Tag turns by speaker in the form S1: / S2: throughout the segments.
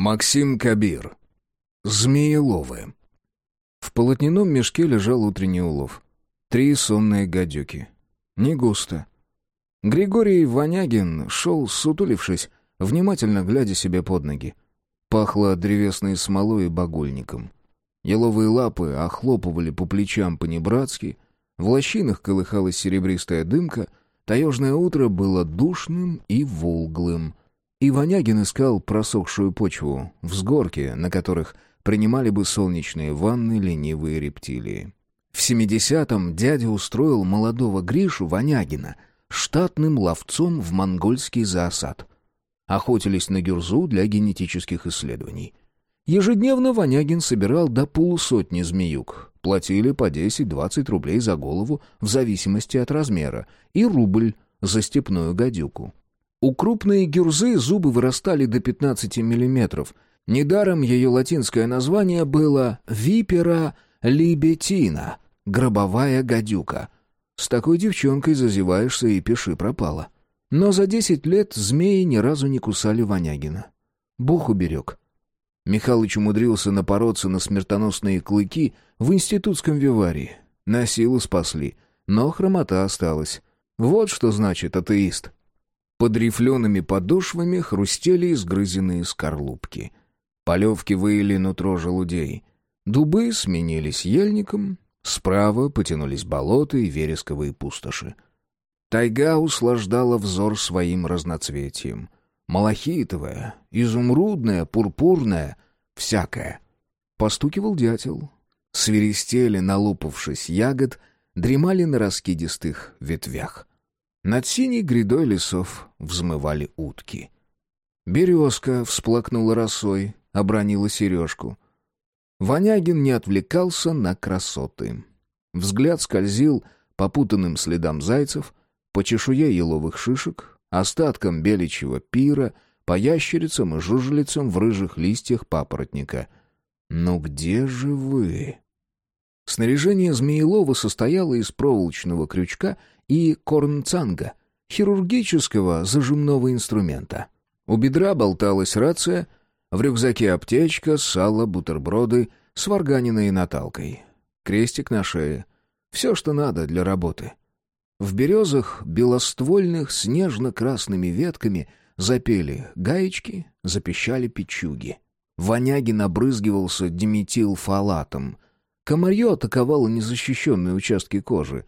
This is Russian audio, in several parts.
S1: Максим Кабир. Змееловы. В полотняном мешке лежал утренний улов. Три сонные гадюки. Не густо. Григорий Ванягин шел, сутулившись, внимательно глядя себе под ноги. Пахло древесной смолой и багульником. Еловые лапы охлопывали по плечам понебратски, в лощинах колыхалась серебристая дымка, таежное утро было душным и волглым — и Ванягин искал просохшую почву, взгорки, на которых принимали бы солнечные ванны ленивые рептилии. В 70-м дядя устроил молодого Гришу Ванягина штатным ловцом в монгольский зоосад. Охотились на гюрзу для генетических исследований. Ежедневно Ванягин собирал до полусотни змеюк. Платили по 10-20 рублей за голову в зависимости от размера и рубль за степную гадюку. У крупной гюрзы зубы вырастали до 15 миллиметров. Недаром ее латинское название было «випера либетина» — гробовая гадюка. С такой девчонкой зазеваешься и пиши пропало. Но за десять лет змеи ни разу не кусали Ванягина. Бог уберег. Михалыч умудрился напороться на смертоносные клыки в институтском виварии. На силу спасли, но хромота осталась. Вот что значит атеист. Под рифлеными подошвами хрустели изгрызенные скорлупки. Полевки выили нутро желудей. Дубы сменились ельником, справа потянулись болота и вересковые пустоши. Тайга услаждала взор своим разноцветием. Малахитовая, изумрудная, пурпурная, всякая. Постукивал дятел. Свиристели, налупавшись ягод, дремали на раскидистых ветвях. Над синей грядой лесов взмывали утки. Березка всплакнула росой, обронила сережку. Ванягин не отвлекался на красоты. Взгляд скользил по путанным следам зайцев, по чешуе еловых шишек, остаткам беличьего пира, по ящерицам и жужелицам в рыжих листьях папоротника. «Ну где же вы?» Снаряжение Змеелова состояло из проволочного крючка и корнцанга, хирургического зажимного инструмента. У бедра болталась рация, в рюкзаке аптечка, сало, бутерброды, сварганенные наталкой. Крестик на шее. Все, что надо для работы. В березах белоствольных снежно-красными ветками запели гаечки, запищали печуги. Вонягин обрызгивался диметилфалатом — Комарье атаковало незащищенные участки кожи.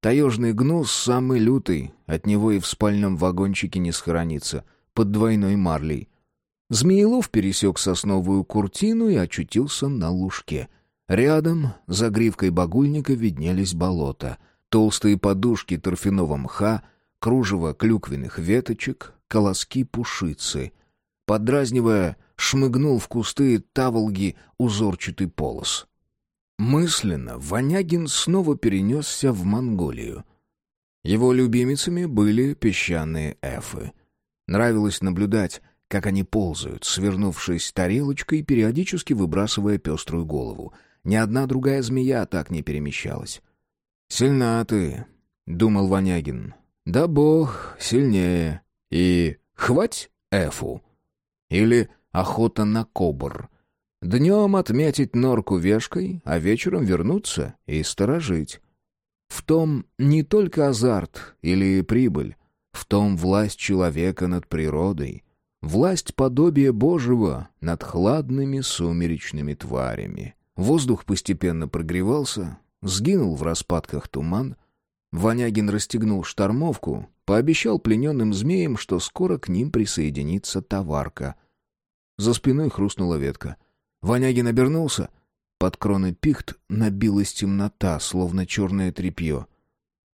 S1: Таежный гнус самый лютый, от него и в спальном вагончике не схоронится, под двойной марлей. Змеелов пересек сосновую куртину и очутился на лужке. Рядом, за гривкой багульника, виднелись болота. Толстые подушки торфяного мха, кружево клюквенных веточек, колоски пушицы. Подразнивая, шмыгнул в кусты таволги узорчатый полос. Мысленно Ванягин снова перенесся в Монголию. Его любимицами были песчаные эфы. Нравилось наблюдать, как они ползают, свернувшись тарелочкой, периодически выбрасывая пеструю голову. Ни одна другая змея так не перемещалась. «Сильна ты», — думал Ванягин. «Да бог сильнее. И хвать эфу». Или «охота на кобр», Днем отметить норку вешкой, а вечером вернуться и сторожить. В том не только азарт или прибыль, в том власть человека над природой, власть подобия Божьего над хладными сумеречными тварями. Воздух постепенно прогревался, сгинул в распадках туман. Ванягин расстегнул штормовку, пообещал плененным змеям, что скоро к ним присоединится товарка. За спиной хрустнула ветка — Ванягин обернулся. Под кроной пихт набилась темнота, словно черное тряпье.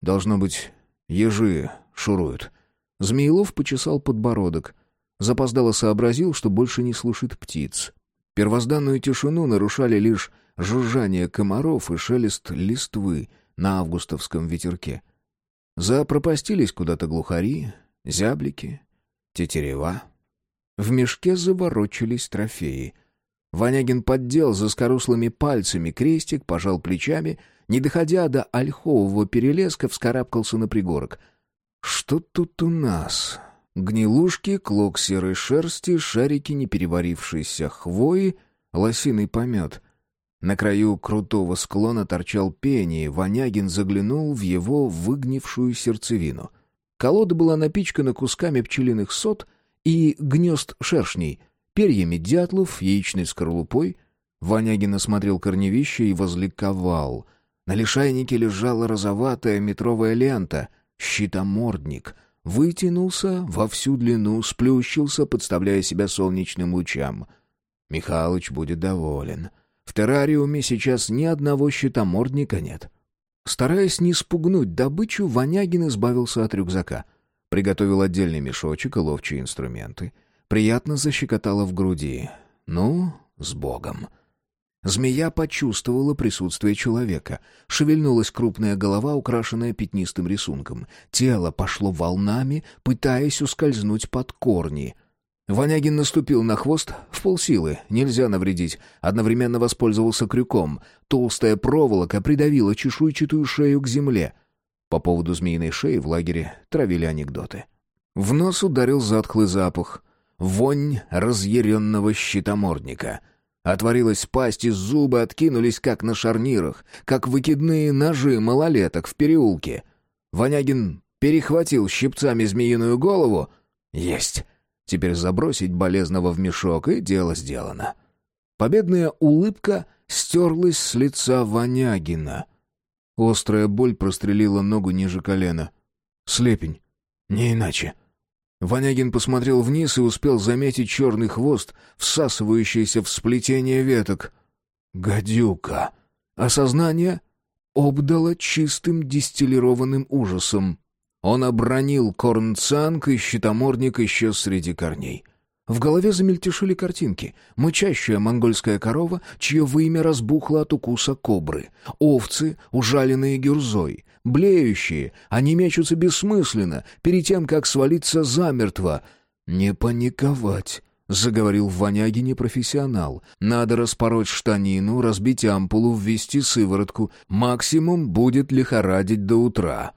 S1: Должно быть, ежи шуруют. Змеилов почесал подбородок. Запоздало сообразил, что больше не слушает птиц. Первозданную тишину нарушали лишь жужжание комаров и шелест листвы на августовском ветерке. Запропастились куда-то глухари, зяблики, тетерева. В мешке заворочились трофеи — Ванягин поддел за скоруслыми пальцами крестик, пожал плечами, не доходя до ольхового перелеска, вскарабкался на пригорок. «Что тут у нас?» Гнилушки, клок серой шерсти, шарики непереварившейся хвои, лосиный помет. На краю крутого склона торчал пение, Вонягин заглянул в его выгнившую сердцевину. Колода была напичкана кусками пчелиных сот и гнезд шершней, перьями дятлов, яичной скорлупой. Вонягин осмотрел корневище и возликовал. На лишайнике лежала розоватая метровая лента, щитомордник. Вытянулся во всю длину, сплющился, подставляя себя солнечным лучам. Михалыч будет доволен. В террариуме сейчас ни одного щитомордника нет. Стараясь не спугнуть добычу, Вонягин избавился от рюкзака. Приготовил отдельный мешочек и ловчие инструменты. Приятно защекотало в груди. «Ну, с Богом!» Змея почувствовала присутствие человека. Шевельнулась крупная голова, украшенная пятнистым рисунком. Тело пошло волнами, пытаясь ускользнуть под корни. Вонягин наступил на хвост в полсилы, нельзя навредить. Одновременно воспользовался крюком. Толстая проволока придавила чешуйчатую шею к земле. По поводу змеиной шеи в лагере травили анекдоты. В нос ударил затхлый запах. Вонь разъяренного щитомордника — Отворилась пасть, и зубы откинулись, как на шарнирах, как выкидные ножи малолеток в переулке. Вонягин перехватил щипцами змеиную голову. Есть! Теперь забросить болезного в мешок, и дело сделано. Победная улыбка стерлась с лица Вонягина. Острая боль прострелила ногу ниже колена. Слепень. Не иначе. — Вонягин посмотрел вниз и успел заметить черный хвост, всасывающийся в сплетение веток. «Гадюка!» Осознание обдало чистым дистиллированным ужасом. Он обронил корнцанг, и щитомордник исчез среди корней. В голове замельтешили картинки. Мычащая монгольская корова, чье вымя разбухло от укуса кобры. Овцы, ужаленные гюрзой. Блеющие, они мечутся бессмысленно, перед тем, как свалиться замертво. «Не паниковать», — заговорил в Вонягине профессионал. «Надо распороть штанину, разбить ампулу, ввести сыворотку. Максимум будет лихорадить до утра».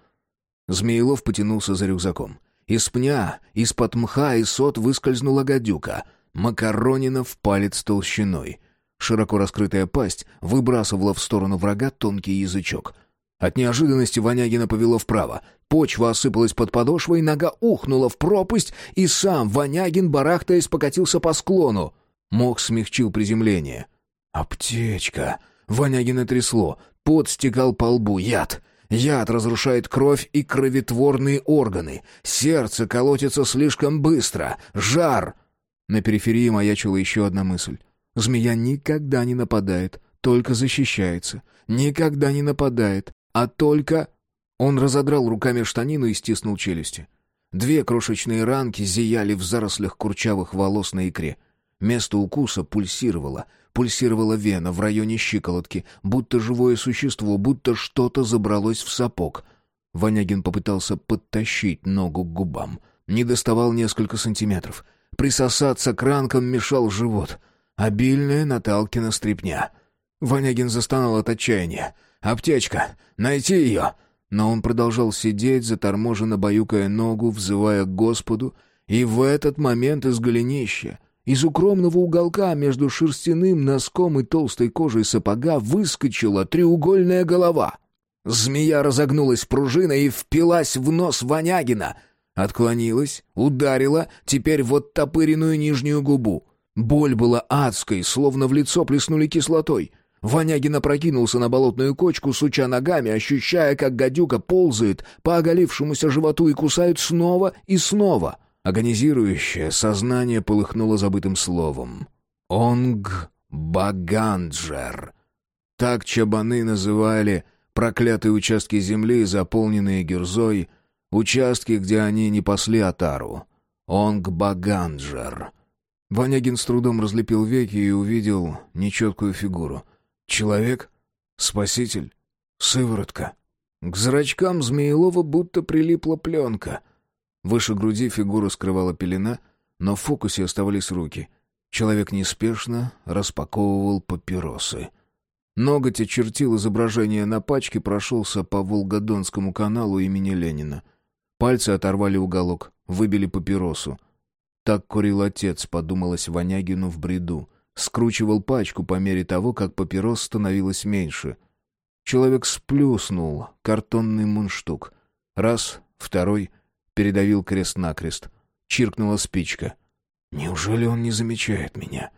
S1: Змеилов потянулся за рюкзаком. Из пня, из-под мха и сот выскользнула гадюка. Макаронина в палец толщиной. Широко раскрытая пасть выбрасывала в сторону врага тонкий язычок. От неожиданности Вонягина повело вправо. Почва осыпалась под подошвой, нога ухнула в пропасть, и сам Вонягин, барахтаясь, покатился по склону. Мох смягчил приземление. «Аптечка!» Вонягина трясло. Пот стекал по лбу. «Яд!» Яд разрушает кровь и кровотворные органы. Сердце колотится слишком быстро. Жар!» На периферии маячила еще одна мысль. Змея никогда не нападает, только защищается. Никогда не нападает, а только... Он разодрал руками штанину и стиснул челюсти. Две крошечные ранки зияли в зарослях курчавых волос на икре. Место укуса пульсировало, Пульсировала вена в районе щиколотки, будто живое существо, будто что-то забралось в сапог. Вонягин попытался подтащить ногу к губам. Не доставал несколько сантиметров. Присосаться к ранкам мешал живот. Обильная Наталкина стрипня. Вонягин застонал от отчаяния. «Аптечка! Найти ее!» Но он продолжал сидеть, заторможенно баюкая ногу, взывая к Господу, и в этот момент из голенища из укромного уголка между шерстяным носком и толстой кожей сапога выскочила треугольная голова. Змея разогнулась пружиной и впилась в нос Вонягина. Отклонилась, ударила, теперь вот топыренную нижнюю губу. Боль была адской, словно в лицо плеснули кислотой. Вонягин опрокинулся на болотную кочку, суча ногами, ощущая, как гадюка ползает по оголившемуся животу и кусает снова и снова — Агонизирующее сознание полыхнуло забытым словом. «Онг Баганджер». Так чабаны называли проклятые участки земли, заполненные герзой, участки, где они не пасли отару. Онг Баганджер. Ванягин с трудом разлепил веки и увидел нечеткую фигуру. Человек? Спаситель? Сыворотка? К зрачкам Змеелова будто прилипла пленка. Выше груди фигуру скрывала пелена, но в фокусе оставались руки. Человек неспешно распаковывал папиросы. Ноготь очертил изображение на пачке, прошелся по Волгодонскому каналу имени Ленина. Пальцы оторвали уголок, выбили папиросу. Так курил отец, подумалось Ванягину в бреду. Скручивал пачку по мере того, как папирос становилось меньше. Человек сплюснул картонный мундштук. Раз, второй, передавил крест-накрест. Чиркнула спичка. Неужели он не замечает меня?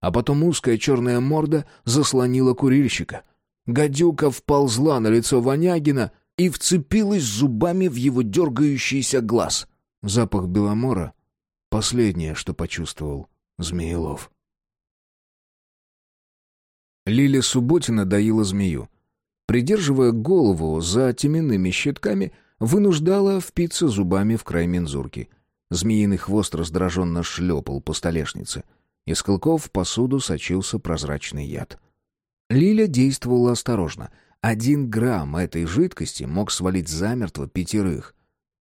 S1: А потом узкая черная морда заслонила курильщика. Гадюка вползла на лицо Ванягина и вцепилась зубами в его дергающийся глаз. Запах беломора — последнее, что почувствовал Змеелов. Лиля Субботина доила змею. Придерживая голову за теменными щитками, вынуждала впиться зубами в край мензурки. Змеиный хвост раздраженно шлепал по столешнице. Из клыков в посуду сочился прозрачный яд. Лиля действовала осторожно. Один грамм этой жидкости мог свалить замертво пятерых.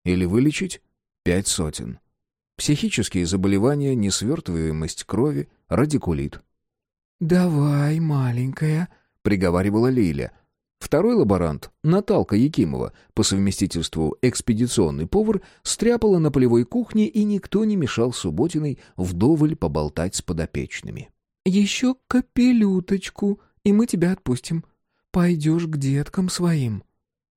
S1: Или вылечить пять сотен. Психические заболевания, несвертываемость крови, радикулит.
S2: «Давай, маленькая», — приговаривала Лиля.
S1: Второй лаборант, Наталка Якимова, по совместительству экспедиционный повар, стряпала на полевой кухне, и никто не мешал Субботиной вдоволь поболтать с подопечными.
S2: «Еще капелюточку, и мы тебя отпустим. Пойдешь к деткам своим».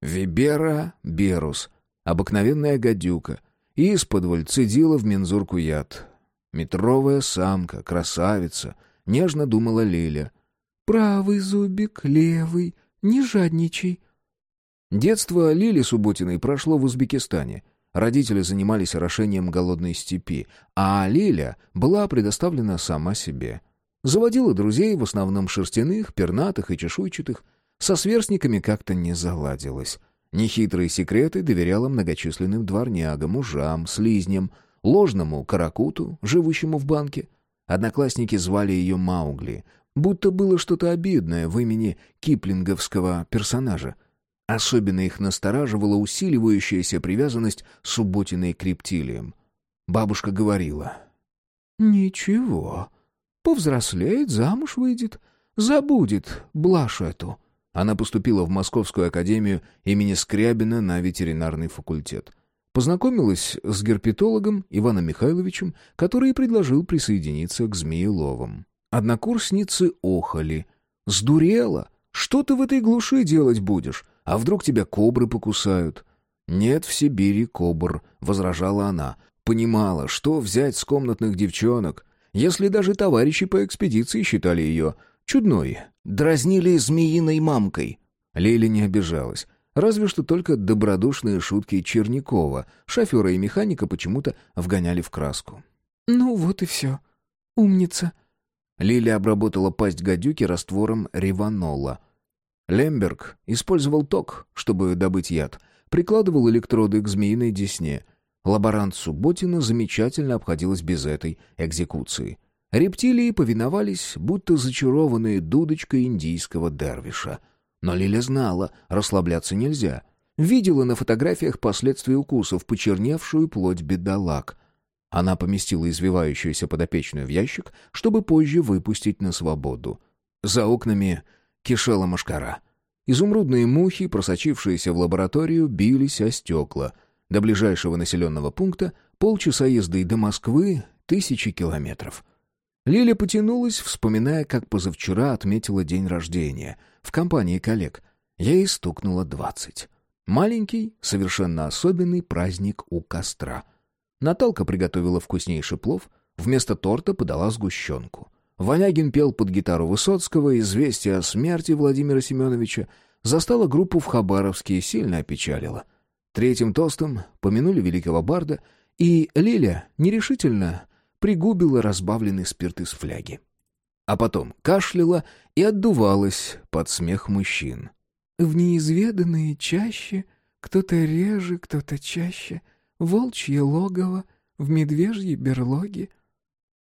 S1: Вибера Берус, обыкновенная гадюка, исподволь цедила в мензурку яд. Метровая самка, красавица, нежно думала Лиля.
S2: «Правый зубик, левый, не жадничай».
S1: Детство Лили Субботиной прошло в Узбекистане. Родители занимались орошением голодной степи, а Лиля была предоставлена сама себе. Заводила друзей, в основном шерстяных, пернатых и чешуйчатых. Со сверстниками как-то не заладилось. Нехитрые секреты доверяла многочисленным дворнягам, мужам, слизням, ложному каракуту, живущему в банке. Одноклассники звали ее Маугли, будто было что-то обидное в имени киплинговского персонажа. Особенно их настораживала усиливающаяся привязанность Субботиной к рептилиям. Бабушка говорила.
S2: «Ничего, повзрослеет, замуж выйдет, забудет блажь эту».
S1: Она поступила в Московскую академию имени Скрябина на ветеринарный факультет. Познакомилась с герпетологом Иваном Михайловичем, который предложил присоединиться к Змееловым. Однокурсницы охали. «Сдурела? Что ты в этой глуши делать будешь? А вдруг тебя кобры покусают?» «Нет в Сибири кобр», — возражала она. Понимала, что взять с комнатных девчонок, если даже товарищи по экспедиции считали ее чудной, дразнили змеиной мамкой. Лили не обижалась. Разве что только добродушные шутки Чернякова, шофера и механика почему-то вгоняли в краску.
S2: «Ну вот и все. Умница»,
S1: Лиля обработала пасть гадюки раствором реванола. Лемберг использовал ток, чтобы добыть яд. Прикладывал электроды к змеиной десне. Лаборант Субботина замечательно обходилась без этой экзекуции. Рептилии повиновались, будто зачарованные дудочкой индийского дервиша. Но Лиля знала, расслабляться нельзя. Видела на фотографиях последствия укусов, почерневшую плоть бедолаг. Она поместила извивающуюся подопечную в ящик, чтобы позже выпустить на свободу. За окнами кишела мошкара. Изумрудные мухи, просочившиеся в лабораторию, бились о стекла. До ближайшего населенного пункта полчаса езды до Москвы — тысячи километров. Лиля потянулась, вспоминая, как позавчера отметила день рождения в компании коллег. Ей стукнуло двадцать. Маленький, совершенно особенный праздник у костра — Наталка приготовила вкуснейший плов, вместо торта подала сгущенку. Ванягин пел под гитару Высоцкого, известие о смерти Владимира Семеновича застала группу в Хабаровске и сильно опечалила. Третьим тостом помянули великого барда, и Лиля нерешительно пригубила разбавленный спирт из фляги. А потом кашляла и отдувалась под смех мужчин.
S2: «В неизведанные чаще кто-то реже, кто-то чаще», волчье логово, в медвежьей берлоге.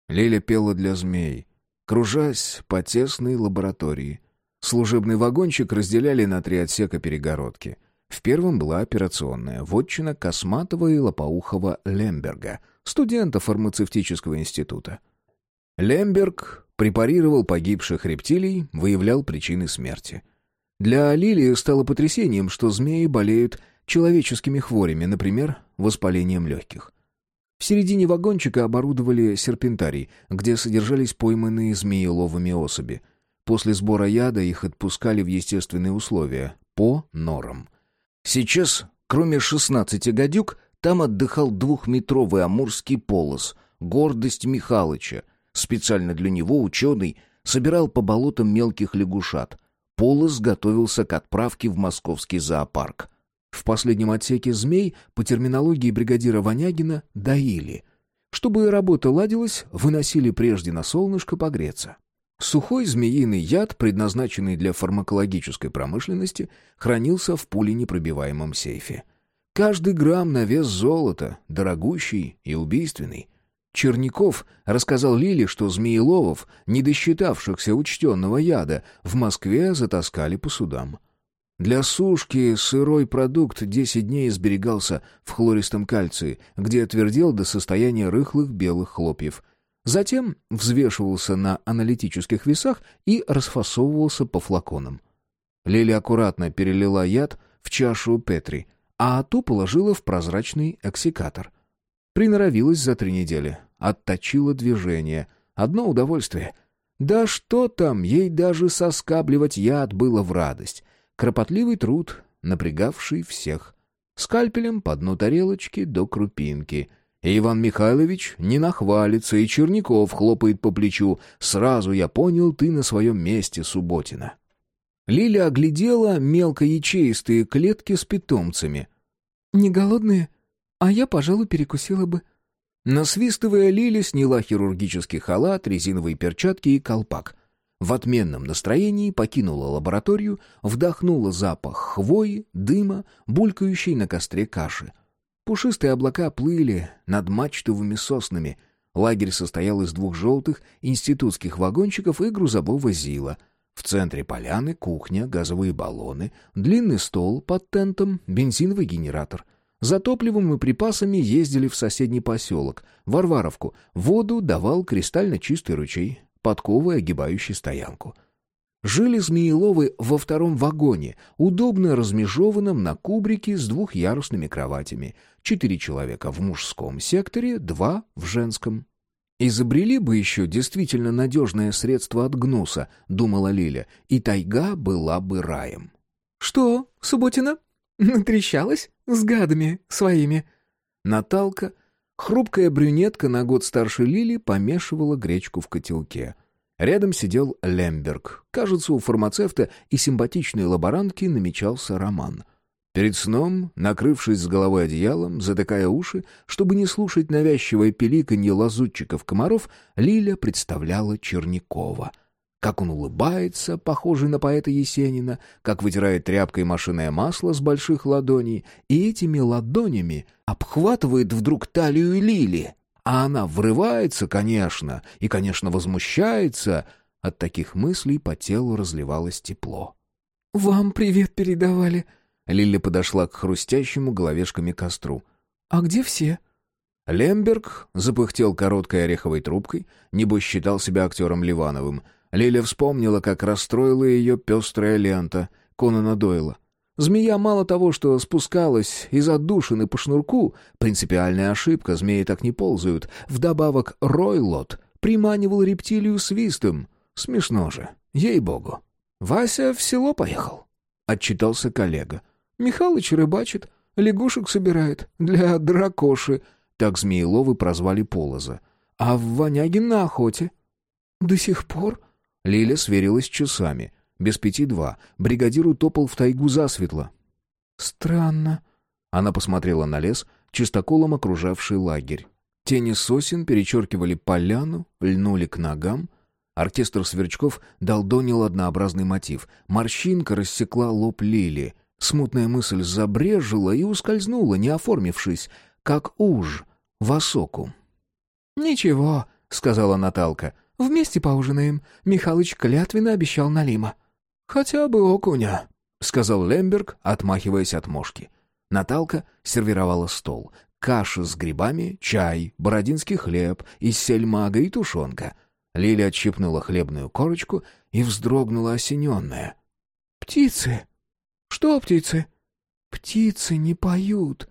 S1: Лиля пела для змей, кружась по тесной лаборатории. Служебный вагончик разделяли на три отсека перегородки. В первом была операционная, вотчина Косматова и Лопоухова Лемберга, студента фармацевтического института. Лемберг препарировал погибших рептилий, выявлял причины смерти. Для Лилии стало потрясением, что змеи болеют человеческими хворями, например, воспалением легких. В середине вагончика оборудовали серпентарий, где содержались пойманные змееловыми особи. После сбора яда их отпускали в естественные условия, по норам. Сейчас, кроме 16 гадюк, там отдыхал двухметровый амурский полос, гордость Михалыча. Специально для него ученый собирал по болотам мелких лягушат. Полос готовился к отправке в московский зоопарк. В последнем отсеке змей, по терминологии бригадира Ванягина, доили. Чтобы работа ладилась, выносили прежде на солнышко погреться. Сухой змеиный яд, предназначенный для фармакологической промышленности, хранился в пуленепробиваемом сейфе. Каждый грамм на вес золота, дорогущий и убийственный. Черняков рассказал Лиле, что Змееловов, не досчитавшихся учтенного яда, в Москве затаскали по судам. Для сушки сырой продукт 10 дней сберегался в хлористом кальции, где отвердел до состояния рыхлых белых хлопьев. Затем взвешивался на аналитических весах и расфасовывался по флаконам. Лили аккуратно перелила яд в чашу Петри, а ту положила в прозрачный оксикатор. Приноровилась за три недели, отточила движение. Одно удовольствие. Да что там, ей даже соскабливать яд было в радость. Кропотливый труд, напрягавший всех. Скальпелем по дну тарелочки до крупинки. И Иван Михайлович не нахвалится, и Черняков хлопает по плечу. Сразу я понял, ты на своем месте, Субботина. Лиля оглядела мелкоячеистые клетки с питомцами.
S2: «Не голодные? А я, пожалуй, перекусила бы».
S1: Насвистывая, Лиля сняла хирургический халат, резиновые перчатки и колпак. В отменном настроении покинула лабораторию, вдохнула запах хвои, дыма, булькающей на костре каши. Пушистые облака плыли над мачтовыми соснами. Лагерь состоял из двух желтых институтских вагончиков и грузового зила. В центре поляны кухня, газовые баллоны, длинный стол под тентом, бензиновый генератор. За топливом и припасами ездили в соседний поселок, Варваровку. Воду давал кристально чистый ручей подковой, огибающей стоянку. Жили Змееловы во втором вагоне, удобно размежеванном на кубрике с двухъярусными кроватями. Четыре человека в мужском секторе, два в женском. «Изобрели бы еще действительно надежное средство от гнуса», — думала Лиля, — «и тайга была бы раем».
S2: «Что, Субботина? Натрещалась с гадами своими?»
S1: Наталка Хрупкая брюнетка на год старше Лили помешивала гречку в котелке. Рядом сидел Лемберг. Кажется, у фармацевта и симпатичной лаборантки намечался роман. Перед сном, накрывшись с головой одеялом, затыкая уши, чтобы не слушать навязчивое пиликанье лазутчиков-комаров, Лиля представляла Чернякова — как он улыбается, похожий на поэта Есенина, как вытирает тряпкой машинное масло с больших ладоней, и этими ладонями обхватывает вдруг талию Лили. А она врывается, конечно, и, конечно, возмущается. От таких мыслей по телу разливалось тепло.
S2: «Вам привет передавали».
S1: Лили подошла к хрустящему головешками костру.
S2: «А где все?»
S1: Лемберг запыхтел короткой ореховой трубкой, небось считал себя актером Ливановым — Лиля вспомнила, как расстроила ее пестрая лента Конана Дойла. Змея мало того, что спускалась из отдушины по шнурку, принципиальная ошибка, змеи так не ползают, вдобавок Ройлот приманивал рептилию свистом. Смешно же, ей-богу. «Вася в село поехал», — отчитался коллега.
S2: «Михалыч рыбачит, лягушек собирает для дракоши», —
S1: так Змееловы прозвали Полоза. «А в Ванягин на охоте».
S2: «До сих пор?»
S1: Лиля сверилась часами. Без пяти два. Бригадир утопал в тайгу засветло.
S2: «Странно».
S1: Она посмотрела на лес, чистоколом окружавший лагерь. Тени сосен перечеркивали поляну, льнули к ногам. Оркестр сверчков долдонил однообразный мотив. Морщинка рассекла лоб Лили. Смутная мысль забрежила и ускользнула, не оформившись, как уж в осоку.
S2: «Ничего», — сказала Наталка. Вместе поужинаем. Михалыч клятвенно обещал Налима».
S1: «Хотя бы окуня», — сказал Лемберг, отмахиваясь от мошки. Наталка сервировала стол. Каша с грибами, чай, бородинский хлеб, из сельмага и тушенка. Лиля отщипнула хлебную корочку и вздрогнула осененная.
S2: «Птицы!»
S1: «Что птицы?»
S2: «Птицы не поют».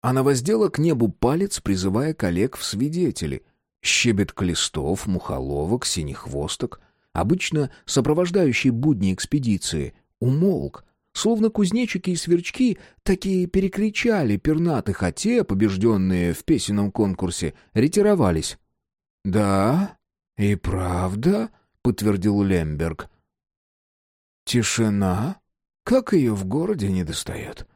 S1: Она воздела к небу палец, призывая коллег в свидетели. Щебет клестов, мухоловок, синехвосток, обычно сопровождающий будни экспедиции, умолк, словно кузнечики и сверчки такие перекричали пернатых, а те, побежденные в песенном конкурсе, ретировались. «Да, и правда», — подтвердил Лемберг. «Тишина? Как ее в городе не достает?»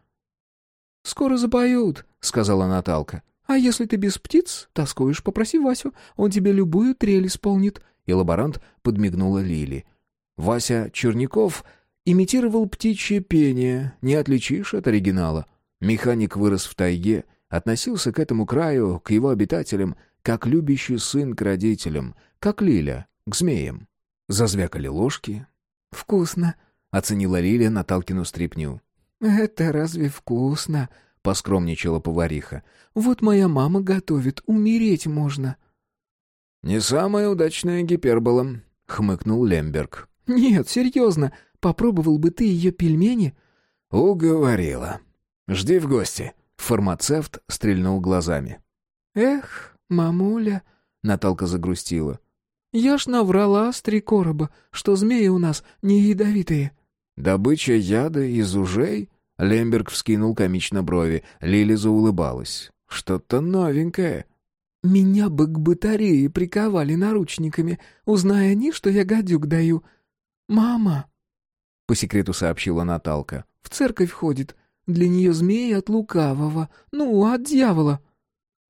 S2: «Скоро запоют», — сказала Наталка. «А если ты без птиц тоскуешь, попроси Васю, он тебе любую трель исполнит».
S1: И лаборант подмигнула Лили. Вася Черняков имитировал птичье пение, не отличишь от оригинала. Механик вырос в тайге, относился к этому краю, к его обитателям, как любящий сын к родителям, как Лиля, к змеям. Зазвякали ложки.
S2: «Вкусно», — оценила Лиля Наталкину стряпню. «Это разве вкусно?» — поскромничала повариха. «Вот моя мама готовит, умереть можно».
S1: «Не самая удачная гипербола», — хмыкнул Лемберг.
S2: «Нет, серьезно, попробовал бы ты ее пельмени?»
S1: «Уговорила. Жди в гости». Фармацевт стрельнул глазами.
S2: «Эх, мамуля», — Наталка загрустила. «Я ж наврала с три короба, что змеи у нас не ядовитые».
S1: «Добыча яда из ужей?» Лемберг вскинул комично брови. Лили заулыбалась. «Что-то новенькое».
S2: «Меня бы к батарее приковали наручниками, узная они, что я гадюк даю. Мама!» По секрету сообщила Наталка. «В церковь ходит. Для нее змеи от лукавого. Ну, от дьявола».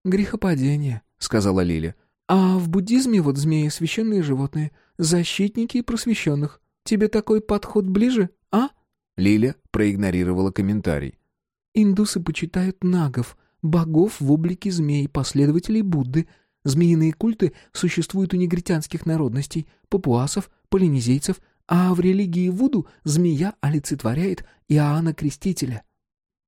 S2: «Грехопадение», — сказала Лиля. «А в буддизме вот змеи — священные животные, защитники просвещенных. Тебе такой подход ближе, а?»
S1: Лиля проигнорировала комментарий.
S2: «Индусы почитают нагов, богов в облике змей, последователей Будды. Змеиные культы существуют у негритянских народностей, папуасов, полинезийцев, а в религии Вуду змея олицетворяет Иоанна Крестителя».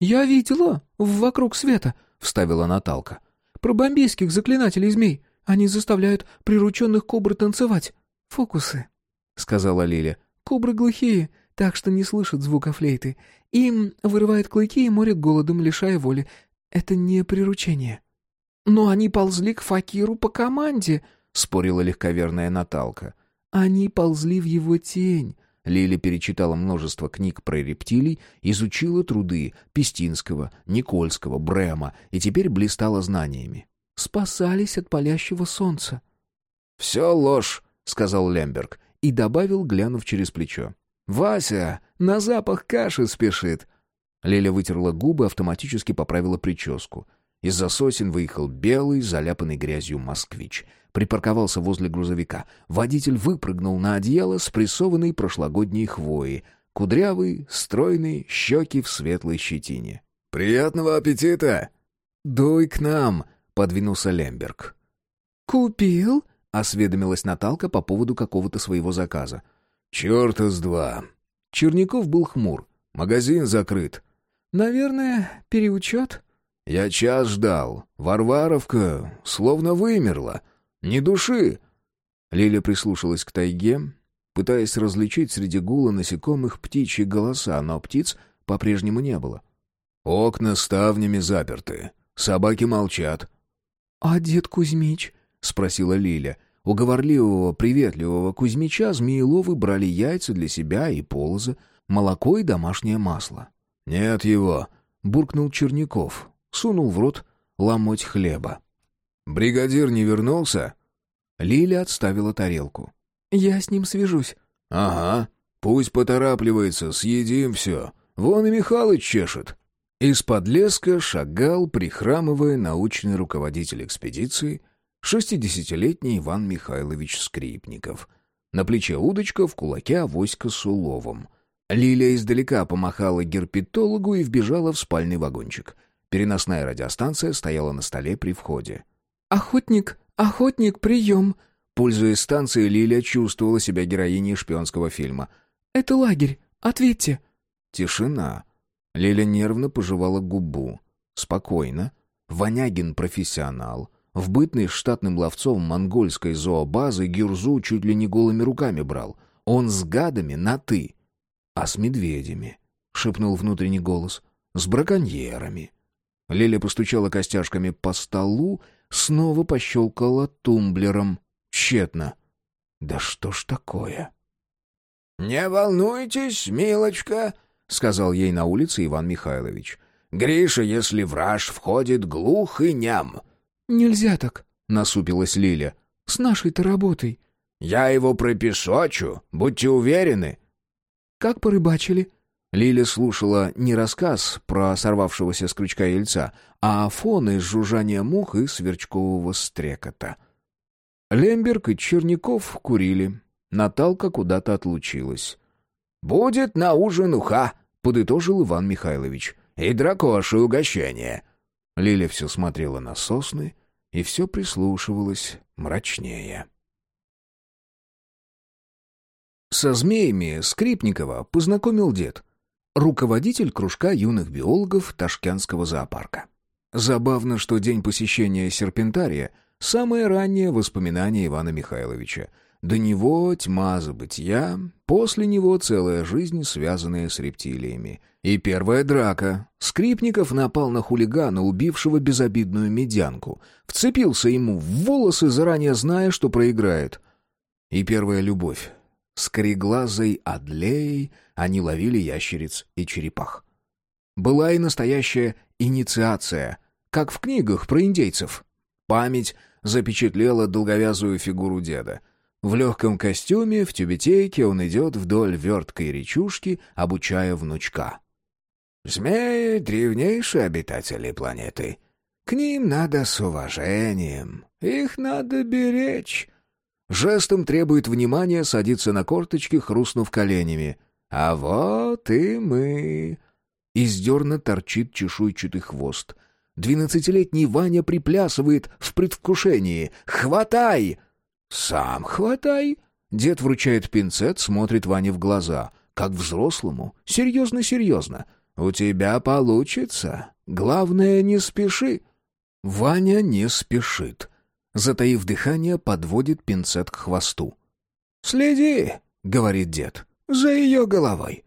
S2: «Я видела «Вокруг света», — вставила Наталка. «Про бомбейских заклинателей змей. Они заставляют прирученных кобр танцевать. Фокусы», — сказала Лиля. Кобры глухие, так что не слышат звука флейты. Им вырывает клыки и морят голодом, лишая воли. Это не приручение. Но они ползли к факиру по команде, спорила легковерная Наталка. Они ползли в его тень. Лили перечитала множество книг про рептилий, изучила труды Пестинского, Никольского, Брема и теперь блистала знаниями. Спасались от палящего солнца.
S1: «Все ложь», — сказал Лемберг
S2: и добавил, глянув через плечо. «Вася, на запах каши спешит!»
S1: Леля вытерла губы, автоматически поправила прическу. Из-за сосен выехал белый, заляпанный грязью москвич. Припарковался возле грузовика. Водитель выпрыгнул на одеяло с прессованной прошлогодней хвои. Кудрявый, стройный, щеки в светлой щетине. «Приятного аппетита!»
S2: «Дуй к нам!» — подвинулся Лемберг.
S1: «Купил?» — осведомилась Наталка по поводу какого-то своего заказа. «Черта с два». Черняков был хмур. «Магазин закрыт».
S2: «Наверное, переучет?»
S1: «Я час ждал. Варваровка словно вымерла. Ни души». Лиля прислушалась к тайге, пытаясь различить среди гула насекомых птичьи голоса, но птиц по-прежнему не было. Окна ставнями заперты. Собаки молчат.
S2: «А дед Кузьмич?» — спросила Лиля. У говорливого, приветливого Кузьмича Змееловы брали яйца для себя и полоза, молоко и домашнее масло.
S1: «Нет его», — буркнул Черняков, сунул в рот ломоть хлеба. «Бригадир не вернулся?»
S2: Лиля отставила тарелку. «Я с ним свяжусь».
S1: «Ага, пусть поторапливается, съедим все. Вон и Михалыч чешет». Из-под леска шагал, прихрамывая, научный руководитель экспедиции Шестидесятилетний Иван Михайлович Скрипников. На плече удочка, в кулаке авоська с уловом. Лилия издалека помахала герпетологу и вбежала в спальный вагончик. Переносная радиостанция стояла на столе при входе.
S2: «Охотник, охотник, прием!»
S1: Пользуясь станцией, Лилия чувствовала себя героиней шпионского фильма.
S2: «Это лагерь. Ответьте!»
S1: Тишина. Лиля нервно пожевала губу. Спокойно. Ванягин профессионал. В бытный штатным ловцом монгольской зообазы Гюрзу чуть ли не голыми руками брал. Он с гадами на «ты». А с медведями, — шепнул внутренний голос, — с браконьерами. Лиля постучала костяшками по столу, снова пощелкала тумблером. Тщетно. «Да что ж такое?»
S3: «Не волнуйтесь, милочка», — сказал ей на улице Иван Михайлович. «Гриша, если враж входит, глух и ням».
S2: «Нельзя так», —
S1: насупилась Лиля.
S2: «С нашей-то работой».
S3: «Я его пропесочу, будьте уверены».
S2: «Как порыбачили?»
S1: Лиля слушала не рассказ про сорвавшегося с крючка яйца, а фон из жужжания мух и сверчкового стрекота. Лемберг и Черняков курили. Наталка куда-то отлучилась.
S3: «Будет на ужин уха», — подытожил Иван Михайлович. «И дракоши угощение».
S1: Лиля все смотрела на сосны и все прислушивалась мрачнее. Со змеями Скрипникова познакомил дед, руководитель кружка юных биологов Ташкентского зоопарка. Забавно, что день посещения серпентария — самое раннее воспоминание Ивана Михайловича. До него тьма забытия, после него целая жизнь, связанная с рептилиями. И первая драка. Скрипников напал на хулигана, убившего безобидную медянку. Вцепился ему в волосы, заранее зная, что проиграет. И первая любовь. С кореглазой Адлеей они ловили ящериц и черепах. Была и настоящая инициация, как в книгах про индейцев. Память запечатлела долговязую фигуру деда. В легком костюме, в тюбетейке он идет вдоль верткой речушки, обучая внучка.
S3: «Змеи — древнейшие обитатели планеты. К ним надо с уважением. Их надо беречь».
S1: Жестом требует внимания, садится на корточки, хрустнув коленями. «А вот и мы...» Из дерна торчит чешуйчатый хвост. Двенадцатилетний Ваня приплясывает в предвкушении. «Хватай!» «Сам хватай!» Дед вручает пинцет, смотрит Ване в глаза. Как взрослому. Серьезно-серьезно. «У тебя получится. Главное, не спеши». Ваня не спешит затаив дыхание, подводит пинцет к хвосту.
S3: «Следи», — говорит дед, — «за ее головой.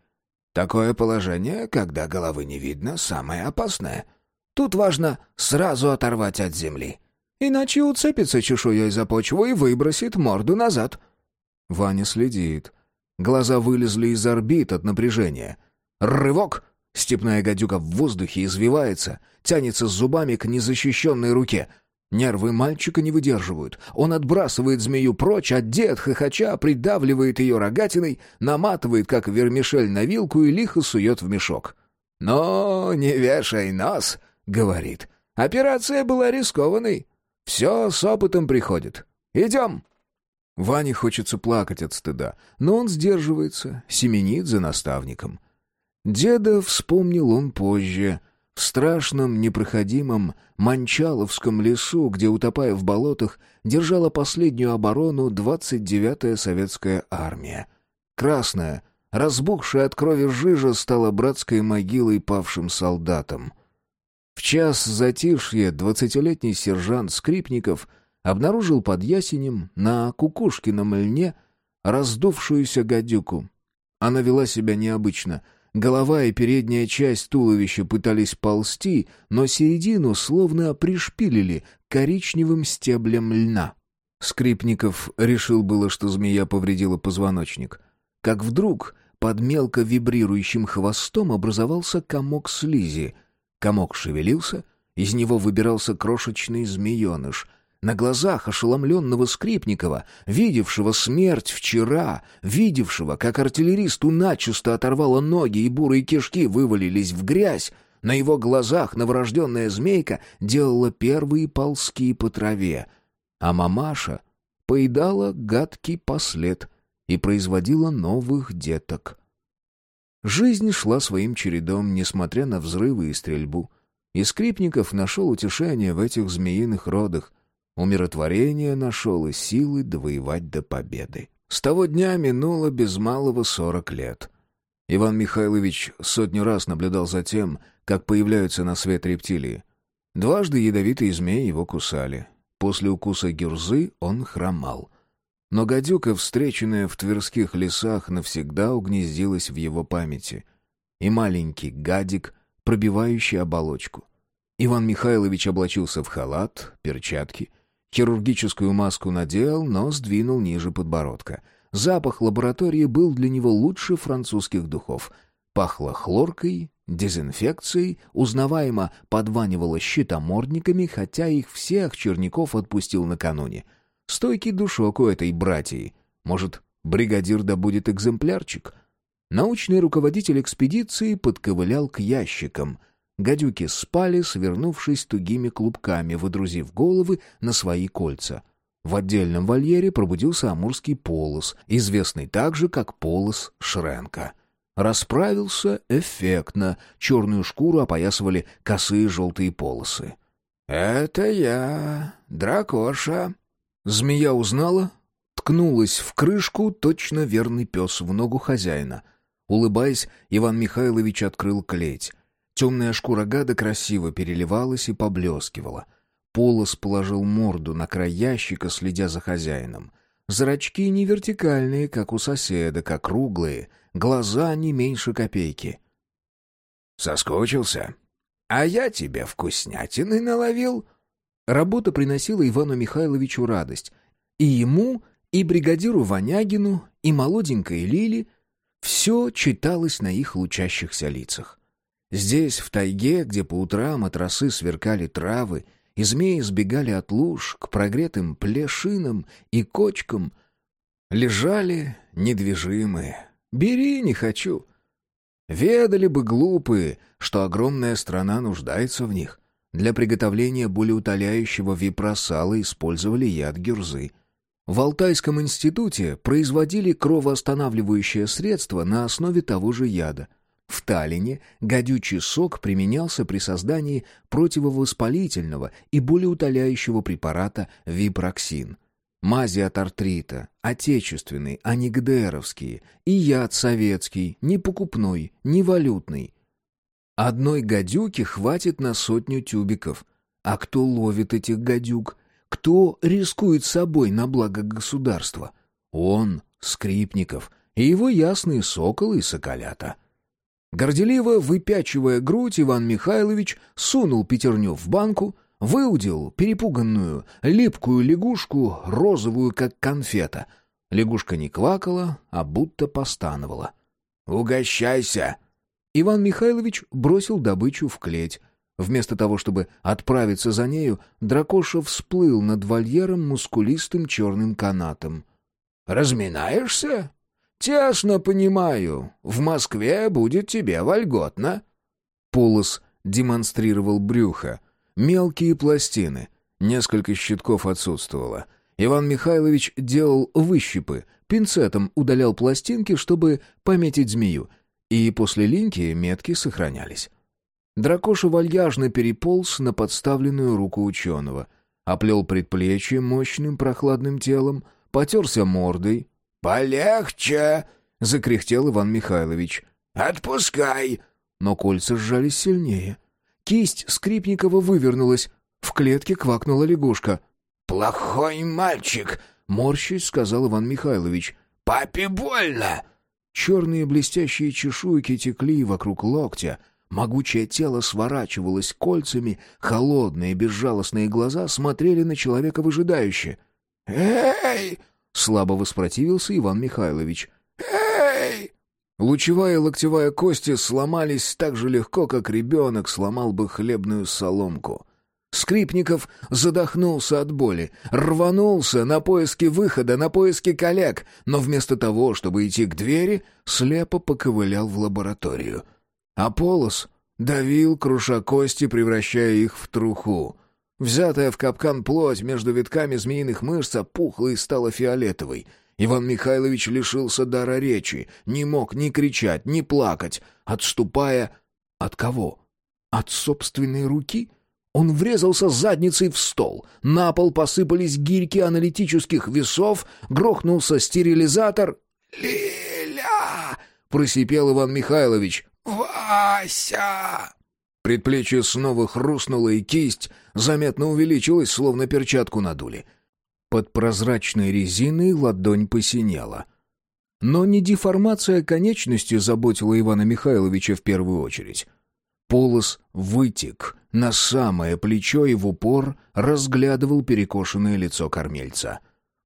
S3: Такое положение, когда головы не видно, самое опасное. Тут важно сразу оторвать от земли, иначе уцепится чешуей за почву и выбросит морду назад».
S1: Ваня следит. Глаза вылезли из орбит от напряжения. Рывок! Степная гадюка в воздухе извивается, тянется с зубами к незащищенной руке — Нервы мальчика не выдерживают. Он отбрасывает змею прочь, а дед, хохоча, придавливает ее рогатиной, наматывает, как вермишель, на вилку и лихо сует в мешок.
S3: «Но не вешай нос», — говорит. «Операция была рискованной. Все с опытом приходит. Идем».
S1: Ване хочется плакать от стыда, но он сдерживается, семенит за наставником. Деда вспомнил он позже — в страшном, непроходимом Манчаловском лесу, где, утопая в болотах, держала последнюю оборону 29-я советская армия. Красная, разбухшая от крови жижа, стала братской могилой павшим солдатам. В час затишья двадцатилетний сержант Скрипников обнаружил под ясенем на Кукушкином льне раздувшуюся гадюку. Она вела себя необычно — Голова и передняя часть туловища пытались ползти, но середину словно пришпилили коричневым стеблем льна. Скрипников решил было, что змея повредила позвоночник. Как вдруг под мелко вибрирующим хвостом образовался комок слизи. Комок шевелился, из него выбирался крошечный змееныш — на глазах ошеломленного Скрипникова, видевшего смерть вчера, видевшего, как артиллеристу начисто оторвало ноги и бурые кишки вывалились в грязь, на его глазах новорожденная змейка делала первые ползки по траве, а мамаша поедала гадкий послед и производила новых деток. Жизнь шла своим чередом, несмотря на взрывы и стрельбу, и Скрипников нашел утешение в этих змеиных родах, Умиротворение нашел и силы довоевать до победы. С того дня минуло без малого сорок лет. Иван Михайлович сотню раз наблюдал за тем, как появляются на свет рептилии. Дважды ядовитые змеи его кусали. После укуса гюрзы он хромал. Но гадюка, встреченная в тверских лесах, навсегда угнездилась в его памяти. И маленький гадик, пробивающий оболочку. Иван Михайлович облачился в халат, перчатки, хирургическую маску надел, но сдвинул ниже подбородка. Запах лаборатории был для него лучше французских духов. Пахло хлоркой, дезинфекцией, узнаваемо подванивало щитомордниками, хотя их всех Черняков отпустил накануне. Стойкий душок у этой братьи. Может, бригадир добудет экземплярчик? Научный руководитель экспедиции подковылял к ящикам — Гадюки спали, свернувшись тугими клубками, выдрузив головы на свои кольца. В отдельном вольере пробудился амурский полос, известный также как полос Шренка. Расправился эффектно, черную шкуру опоясывали косые желтые полосы.
S3: «Это я, дракоша».
S1: Змея узнала, ткнулась в крышку, точно верный пес в ногу хозяина. Улыбаясь, Иван Михайлович открыл клеть. Темная шкура гада красиво переливалась и поблескивала. Полос положил морду на край ящика, следя за хозяином. Зрачки не вертикальные, как у соседа, как круглые, глаза не меньше копейки.
S3: «Соскучился? А я тебе вкуснятины наловил?»
S1: Работа приносила Ивану Михайловичу радость. И ему, и бригадиру Ванягину, и молоденькой Лили все читалось на их лучащихся лицах. Здесь, в тайге, где по утрам от росы сверкали травы, и змеи сбегали от луж к прогретым плешинам и кочкам, лежали недвижимые. «Бери, не хочу». Ведали бы глупые, что огромная страна нуждается в них. Для приготовления болеутоляющего випросала использовали яд гюрзы. В Алтайском институте производили кровоостанавливающее средство на основе того же яда — в Таллине гадючий сок применялся при создании противовоспалительного и болеутоляющего препарата випроксин. Мази от артрита, отечественные, анигдеровские, и яд советский, не покупной, не валютный. Одной гадюки хватит на сотню тюбиков. А кто ловит этих гадюк? Кто рискует собой на благо государства? Он, Скрипников, и его ясные соколы и соколята. Горделиво выпячивая грудь, Иван Михайлович сунул пятерню в банку, выудил перепуганную, липкую лягушку, розовую, как конфета. Лягушка не квакала, а будто постановала.
S3: «Угощайся!»
S1: Иван Михайлович бросил добычу в клеть. Вместо того, чтобы отправиться за нею, дракоша всплыл над вольером мускулистым черным канатом.
S3: «Разминаешься?» «Тесно понимаю. В Москве будет тебе вольготно».
S1: Полос демонстрировал брюхо. Мелкие пластины. Несколько щитков отсутствовало. Иван Михайлович делал выщипы, пинцетом удалял пластинки, чтобы пометить змею. И после линьки метки сохранялись. Дракоша вальяжно переполз на подставленную руку ученого. Оплел предплечье мощным прохладным телом, потерся мордой,
S3: «Полегче!»
S1: — закряхтел Иван Михайлович.
S3: «Отпускай!»
S1: Но кольца сжались сильнее. Кисть Скрипникова вывернулась. В клетке квакнула лягушка.
S3: «Плохой мальчик!»
S1: — морщись сказал Иван Михайлович.
S3: «Папе больно!»
S1: Черные блестящие чешуйки текли вокруг локтя. Могучее тело сворачивалось кольцами, холодные безжалостные глаза смотрели на человека выжидающе.
S3: «Эй!»
S1: Слабо воспротивился Иван Михайлович.
S3: «Эй!»
S1: Лучевая и локтевая кости сломались так же легко, как ребенок сломал бы хлебную соломку. Скрипников задохнулся от боли, рванулся на поиски выхода, на поиски коллег, но вместо того, чтобы идти к двери, слепо поковылял в лабораторию. А полос давил, круша кости, превращая их в труху. Взятая в капкан плоть между витками змеиных мышц опухла и стала фиолетовой. Иван Михайлович лишился дара речи, не мог ни кричать, ни плакать, отступая... От кого? От собственной руки? Он врезался задницей в стол. На пол посыпались гирьки аналитических весов, грохнулся стерилизатор.
S3: «Лиля!»
S1: — просипел Иван Михайлович.
S3: «Вася!»
S1: Предплечье снова хрустнуло, и кисть заметно увеличилась, словно перчатку надули. Под прозрачной резиной ладонь посинела. Но не деформация конечности заботила Ивана Михайловича в первую очередь. Полос вытек на самое плечо и в упор разглядывал перекошенное лицо кормельца.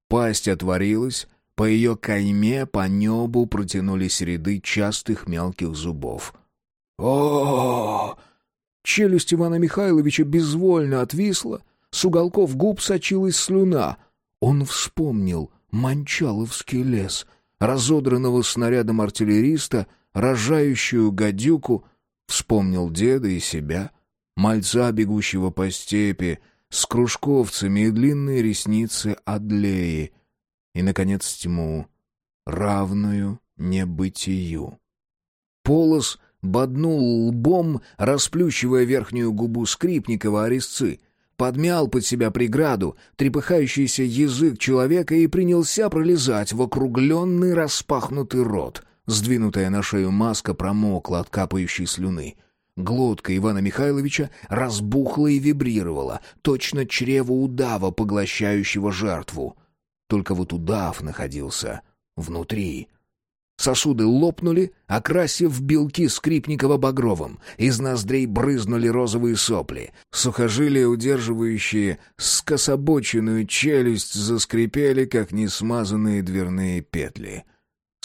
S1: Пасть отворилась, по ее кайме по небу протянулись ряды частых мелких зубов. о Челюсть Ивана Михайловича безвольно отвисла, с уголков губ сочилась слюна. Он вспомнил Манчаловский лес, разодранного снарядом артиллериста, рожающую гадюку, вспомнил деда и себя, мальца, бегущего по степи, с кружковцами и длинные ресницы Адлеи, и, наконец, тьму, равную небытию. Полос боднул лбом, расплющивая верхнюю губу Скрипникова о резцы, подмял под себя преграду, трепыхающийся язык человека и принялся пролезать в округленный распахнутый рот. Сдвинутая на шею маска промокла от капающей слюны. Глотка Ивана Михайловича разбухла и вибрировала, точно чрево удава, поглощающего жертву. Только вот удав находился внутри. Сосуды лопнули, окрасив белки Скрипникова-багровым. Из ноздрей брызнули розовые сопли. Сухожилия, удерживающие скособоченную челюсть, заскрипели, как несмазанные дверные петли.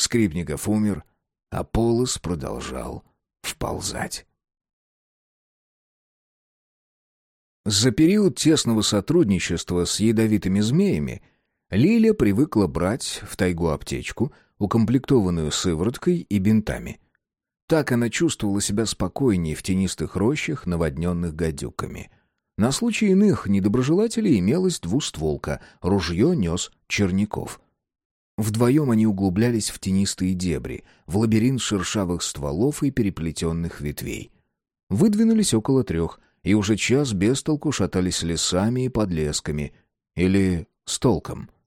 S1: Скрипников умер, а Полос продолжал вползать. За период тесного сотрудничества с ядовитыми змеями Лиля привыкла брать в тайгу аптечку, укомплектованную сывороткой и бинтами. Так она чувствовала себя спокойнее в тенистых рощах, наводненных гадюками. На случай иных недоброжелателей имелась двустволка, ружье нес Черняков. Вдвоем они углублялись в тенистые дебри, в лабиринт шершавых стволов и переплетенных ветвей. Выдвинулись около трех, и уже час без толку шатались лесами и подлесками. Или с толком —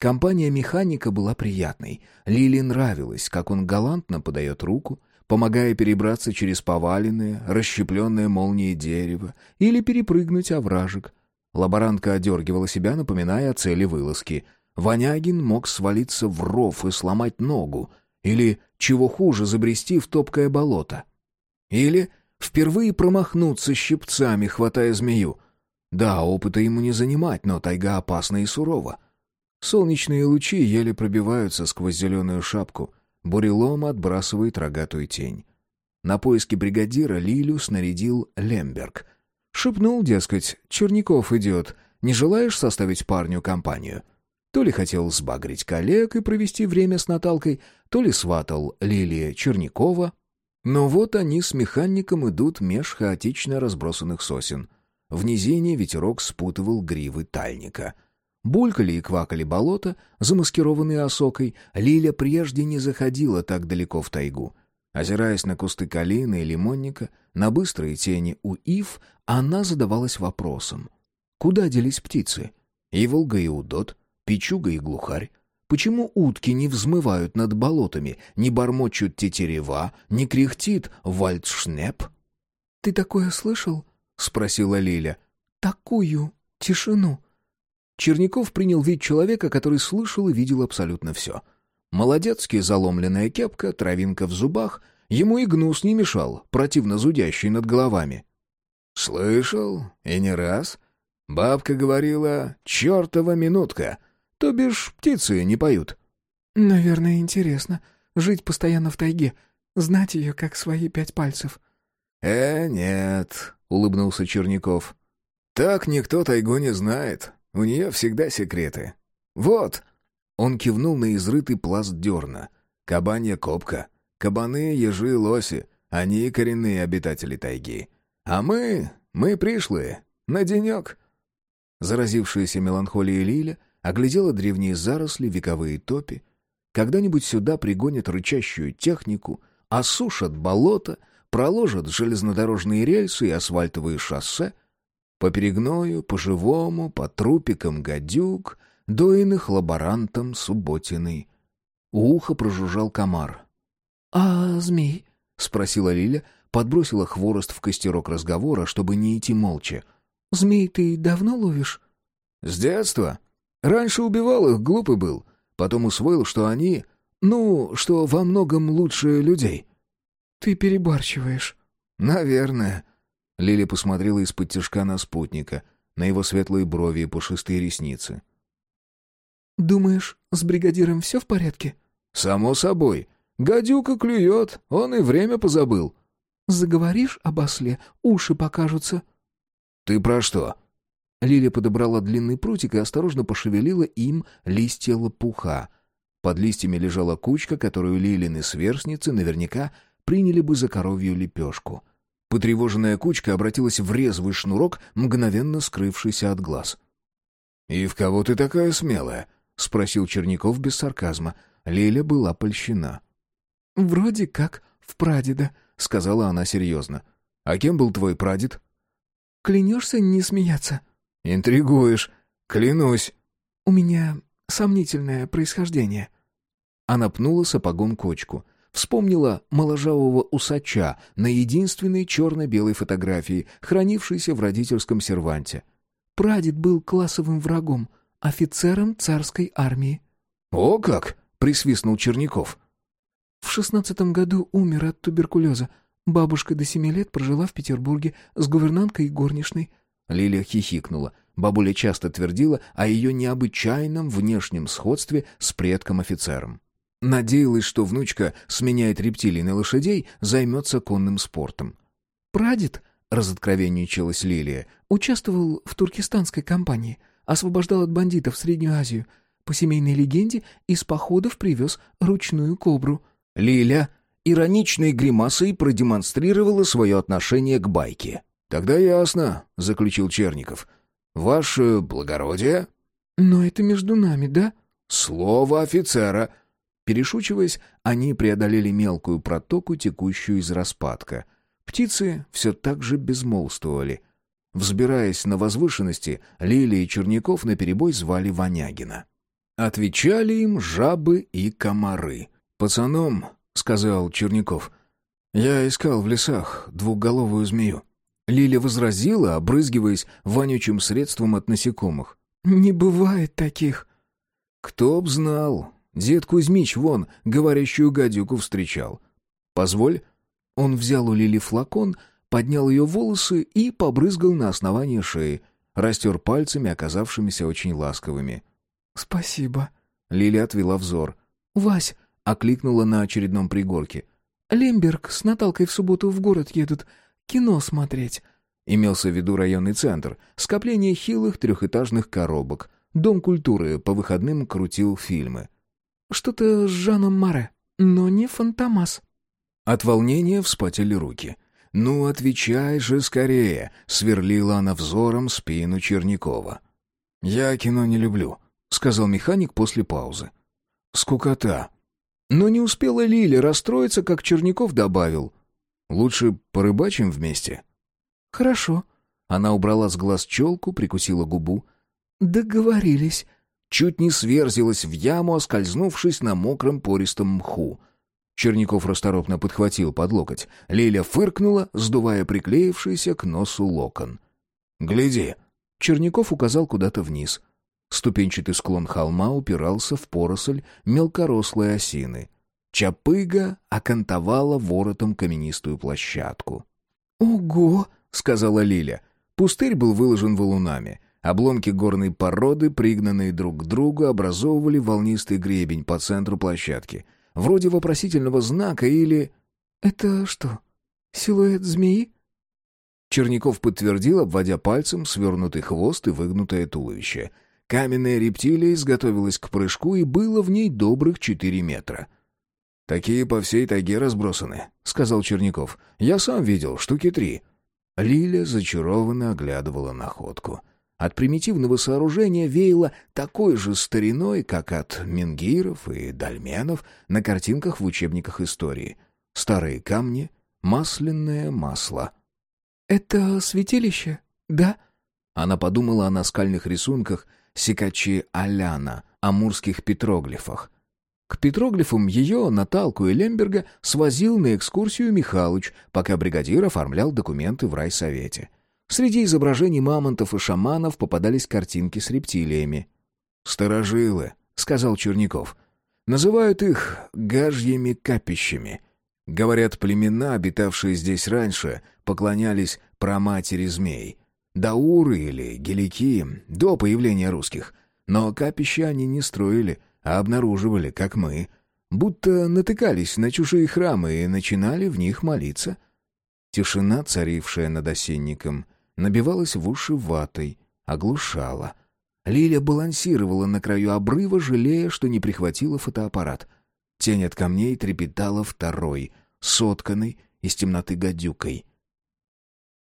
S1: Компания механика была приятной. Лили нравилось, как он галантно подает руку, помогая перебраться через поваленное, расщепленное молнией дерево или перепрыгнуть овражек. Лаборантка одергивала себя, напоминая о цели вылазки. Ванягин мог свалиться в ров и сломать ногу, или, чего хуже, забрести в топкое болото. Или впервые промахнуться щипцами, хватая змею. Да, опыта ему не занимать, но тайга опасна и сурова. Солнечные лучи еле пробиваются сквозь зеленую шапку. Бурелом отбрасывает рогатую тень. На поиски бригадира Лилю снарядил Лемберг. Шепнул, дескать, Черняков идет, не желаешь составить парню компанию? То ли хотел сбагрить коллег и провести время с Наталкой, то ли сватал Лилия Чернякова. Но вот они с механиком идут меж хаотично разбросанных сосен. В низине ветерок спутывал гривы тальника — Булькали и квакали болота, замаскированные осокой. Лиля прежде не заходила так далеко в тайгу. Озираясь на кусты калины и лимонника, на быстрые тени у ив, она задавалась вопросом. Куда делись птицы? Иволга и удот, печуга и глухарь. Почему утки не взмывают над болотами, не бормочут тетерева, не кряхтит вальдшнеп?
S2: «Ты такое слышал?» — спросила Лиля. «Такую тишину».
S1: Черняков принял вид человека, который слышал и видел абсолютно все. Молодецкий заломленная кепка, травинка в зубах. Ему и гнус не мешал, противно зудящий над головами. «Слышал? И не раз. Бабка говорила, чертова минутка. То бишь птицы не поют».
S2: «Наверное, интересно. Жить постоянно в тайге. Знать ее, как свои пять пальцев».
S1: «Э, нет», — улыбнулся Черняков. «Так никто тайгу не знает. У нее всегда секреты. Вот!» Он кивнул на изрытый пласт дерна. «Кабанья копка. Кабаны, ежи, лоси. Они коренные обитатели тайги. А мы... мы пришлые. На денек». Заразившаяся меланхолией Лиля оглядела древние заросли, вековые топи. Когда-нибудь сюда пригонят рычащую технику, осушат болото, проложат железнодорожные рельсы и асфальтовые шоссе — по перегною, по живому, по трупикам гадюк, доиных лаборантом субботиной. У уха прожужжал комар.
S2: «А змей?»
S1: — спросила Лиля, подбросила хворост в костерок разговора, чтобы не идти молча.
S2: «Змей ты давно ловишь?»
S1: «С детства. Раньше убивал их, глупый был. Потом усвоил, что они... Ну, что во многом лучше людей».
S2: «Ты перебарщиваешь».
S1: «Наверное». Лили посмотрела из-под тяжка на спутника, на его светлые брови и пушистые ресницы.
S2: «Думаешь, с бригадиром все в порядке?»
S1: «Само собой. Гадюка клюет, он и время позабыл».
S2: «Заговоришь об осле, уши покажутся».
S1: «Ты про что?»
S2: Лиля подобрала длинный прутик и осторожно пошевелила им листья лопуха.
S1: Под листьями лежала кучка, которую Лилины сверстницы наверняка приняли бы за коровью лепешку. Потревоженная кучка обратилась в резвый шнурок, мгновенно скрывшийся от глаз. «И в кого ты такая смелая?» — спросил Черняков без сарказма. Лиля была польщена.
S2: «Вроде как в прадеда», — сказала она серьезно.
S1: «А кем был твой прадед?»
S2: «Клянешься не смеяться?»
S1: «Интригуешь. Клянусь».
S2: «У меня сомнительное происхождение».
S1: Она пнула сапогом кочку. Вспомнила моложавого усача на единственной черно-белой фотографии, хранившейся в родительском серванте.
S2: Прадед был классовым врагом, офицером царской армии.
S1: «О как!» — присвистнул Черняков.
S2: В шестнадцатом году умер от туберкулеза. Бабушка до семи лет прожила в Петербурге с гувернанткой и горничной.
S1: Лилия хихикнула. Бабуля часто твердила о ее необычайном внешнем сходстве с предком-офицером. Надеялась, что внучка сменяет рептилий на лошадей, займется конным спортом.
S2: «Прадед», — разоткровенничалась Лилия, — «участвовал в туркестанской кампании, освобождал от бандитов Среднюю Азию. По семейной легенде, из походов привез ручную кобру».
S1: Лиля ироничной гримасой продемонстрировала свое отношение к байке. «Тогда ясно», — заключил Черников. «Ваше благородие?»
S2: «Но это между нами, да?»
S1: «Слово офицера», Перешучиваясь, они преодолели мелкую протоку, текущую из распадка. Птицы все так же безмолвствовали. Взбираясь на возвышенности, Лилия и Черняков наперебой звали Ванягина. Отвечали им жабы и комары. «Пацаном», — сказал Черняков, — «я искал в лесах двухголовую змею». Лиля возразила, обрызгиваясь вонючим средством от насекомых.
S2: «Не бывает таких».
S1: «Кто б знал», Дед Кузьмич вон говорящую гадюку встречал. Позволь. Он взял у Лили флакон, поднял ее волосы и побрызгал на основание шеи, растер пальцами, оказавшимися очень ласковыми.
S2: «Спасибо».
S1: Лили отвела взор.
S2: «Вась», — окликнула на очередном пригорке. «Лемберг с Наталкой в субботу в город едут. Кино смотреть».
S1: Имелся в виду районный центр. Скопление хилых трехэтажных коробок. Дом культуры по выходным крутил фильмы.
S2: Что-то с Жаном Маре, но не Фантомас».
S1: От волнения вспотели руки. «Ну, отвечай же скорее!» — сверлила она взором спину Чернякова. «Я кино не люблю», — сказал механик после паузы. «Скукота». Но не успела Лиля расстроиться, как Черняков добавил. «Лучше порыбачим вместе».
S2: «Хорошо».
S1: Она убрала с глаз челку, прикусила губу.
S2: «Договорились»
S1: чуть не сверзилась в яму, оскользнувшись на мокром пористом мху. Черняков расторопно подхватил под локоть. Лиля фыркнула, сдувая приклеившийся к носу локон. «Гляди!» Черняков указал куда-то вниз. Ступенчатый склон холма упирался в поросль мелкорослой осины. Чапыга окантовала воротом каменистую площадку.
S2: «Ого!»
S1: — сказала Лиля. Пустырь был выложен валунами. Обломки горной породы, пригнанные друг к другу, образовывали волнистый гребень по центру площадки. Вроде вопросительного знака или...
S2: «Это что, силуэт змеи?»
S1: Черняков подтвердил, обводя пальцем свернутый хвост и выгнутое туловище. Каменная рептилия изготовилась к прыжку, и было в ней добрых четыре метра. «Такие по всей тайге разбросаны», — сказал Черняков. «Я сам видел, штуки три». Лиля зачарованно оглядывала находку. От примитивного сооружения веяло такой же стариной, как от менгиров и дольменов на картинках в учебниках истории. Старые камни, масляное масло.
S2: «Это святилище, да?»
S1: Она подумала о наскальных рисунках Сикачи Аляна, амурских петроглифах. К петроглифам ее, Наталку и Лемберга свозил на экскурсию Михалыч, пока бригадир оформлял документы в райсовете. Среди изображений мамонтов и шаманов попадались картинки с рептилиями. «Старожилы», — сказал Черняков. «Называют их гажьими капищами. Говорят, племена, обитавшие здесь раньше, поклонялись праматери змей. Дауры или гелики, до появления русских. Но капища они не строили, а обнаруживали, как мы. Будто натыкались на чужие храмы и начинали в них молиться. Тишина, царившая над осенником, набивалась в уши ватой, оглушала. Лиля балансировала на краю обрыва, жалея, что не прихватила фотоаппарат. Тень от камней трепетала второй, сотканной из темноты гадюкой.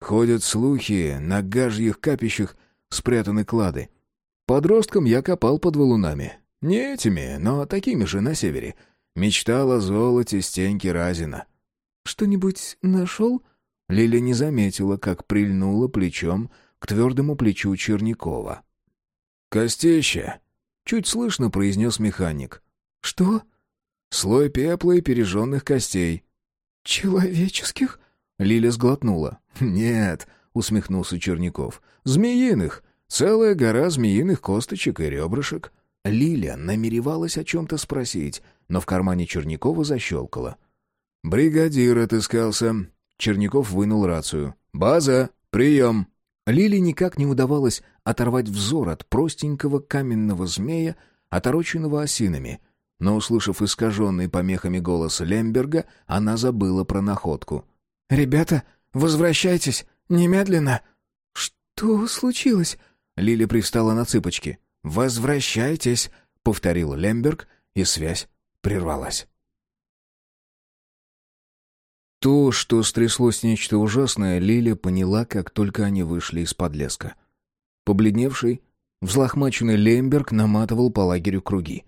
S1: Ходят слухи, на гажьих капищах спрятаны клады. Подростком я копал под валунами. Не этими, но такими же на севере. Мечтал о золоте стенки Разина.
S2: «Что-нибудь нашел?»
S1: Лиля не заметила, как прильнула плечом к твердому плечу Чернякова. «Костище!» — чуть слышно произнес механик.
S2: «Что?»
S1: «Слой пепла и пережженных костей».
S2: «Человеческих?»
S1: — Лиля сглотнула. «Нет», — усмехнулся Черняков. «Змеиных. Целая гора змеиных косточек и ребрышек». Лиля намеревалась о чем-то спросить, но в кармане Чернякова защелкала. «Бригадир отыскался». Черняков вынул рацию. «База! Прием!» Лиле никак не удавалось оторвать взор от простенького каменного змея, отороченного осинами. Но, услышав искаженный помехами голос Лемберга, она забыла про находку.
S2: «Ребята, возвращайтесь! Немедленно!» «Что случилось?»
S1: Лили привстала на цыпочки. «Возвращайтесь!» — повторил Лемберг, и связь прервалась. То, что стряслось нечто ужасное, Лиля поняла, как только они вышли из-под леска. Побледневший, взлохмаченный Лемберг наматывал по лагерю круги.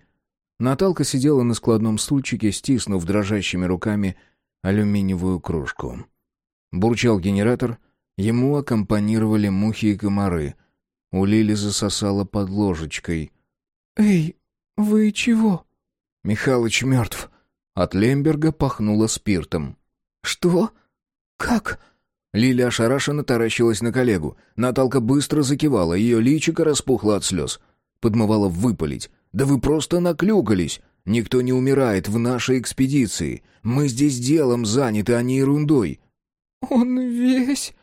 S1: Наталка сидела на складном стульчике, стиснув дрожащими руками алюминиевую кружку. Бурчал генератор, ему аккомпанировали мухи и комары. У Лили засосала под ложечкой.
S2: «Эй, вы чего?»
S1: «Михалыч мертв». От Лемберга пахнуло спиртом.
S2: «Что? Как?»
S1: Лиля ошарашенно таращилась на коллегу. Наталка быстро закивала, ее личико распухло от слез. Подмывала выпалить. «Да вы просто наклюкались! Никто не умирает в нашей экспедиции. Мы здесь делом заняты, а не ерундой».
S2: «Он весь...»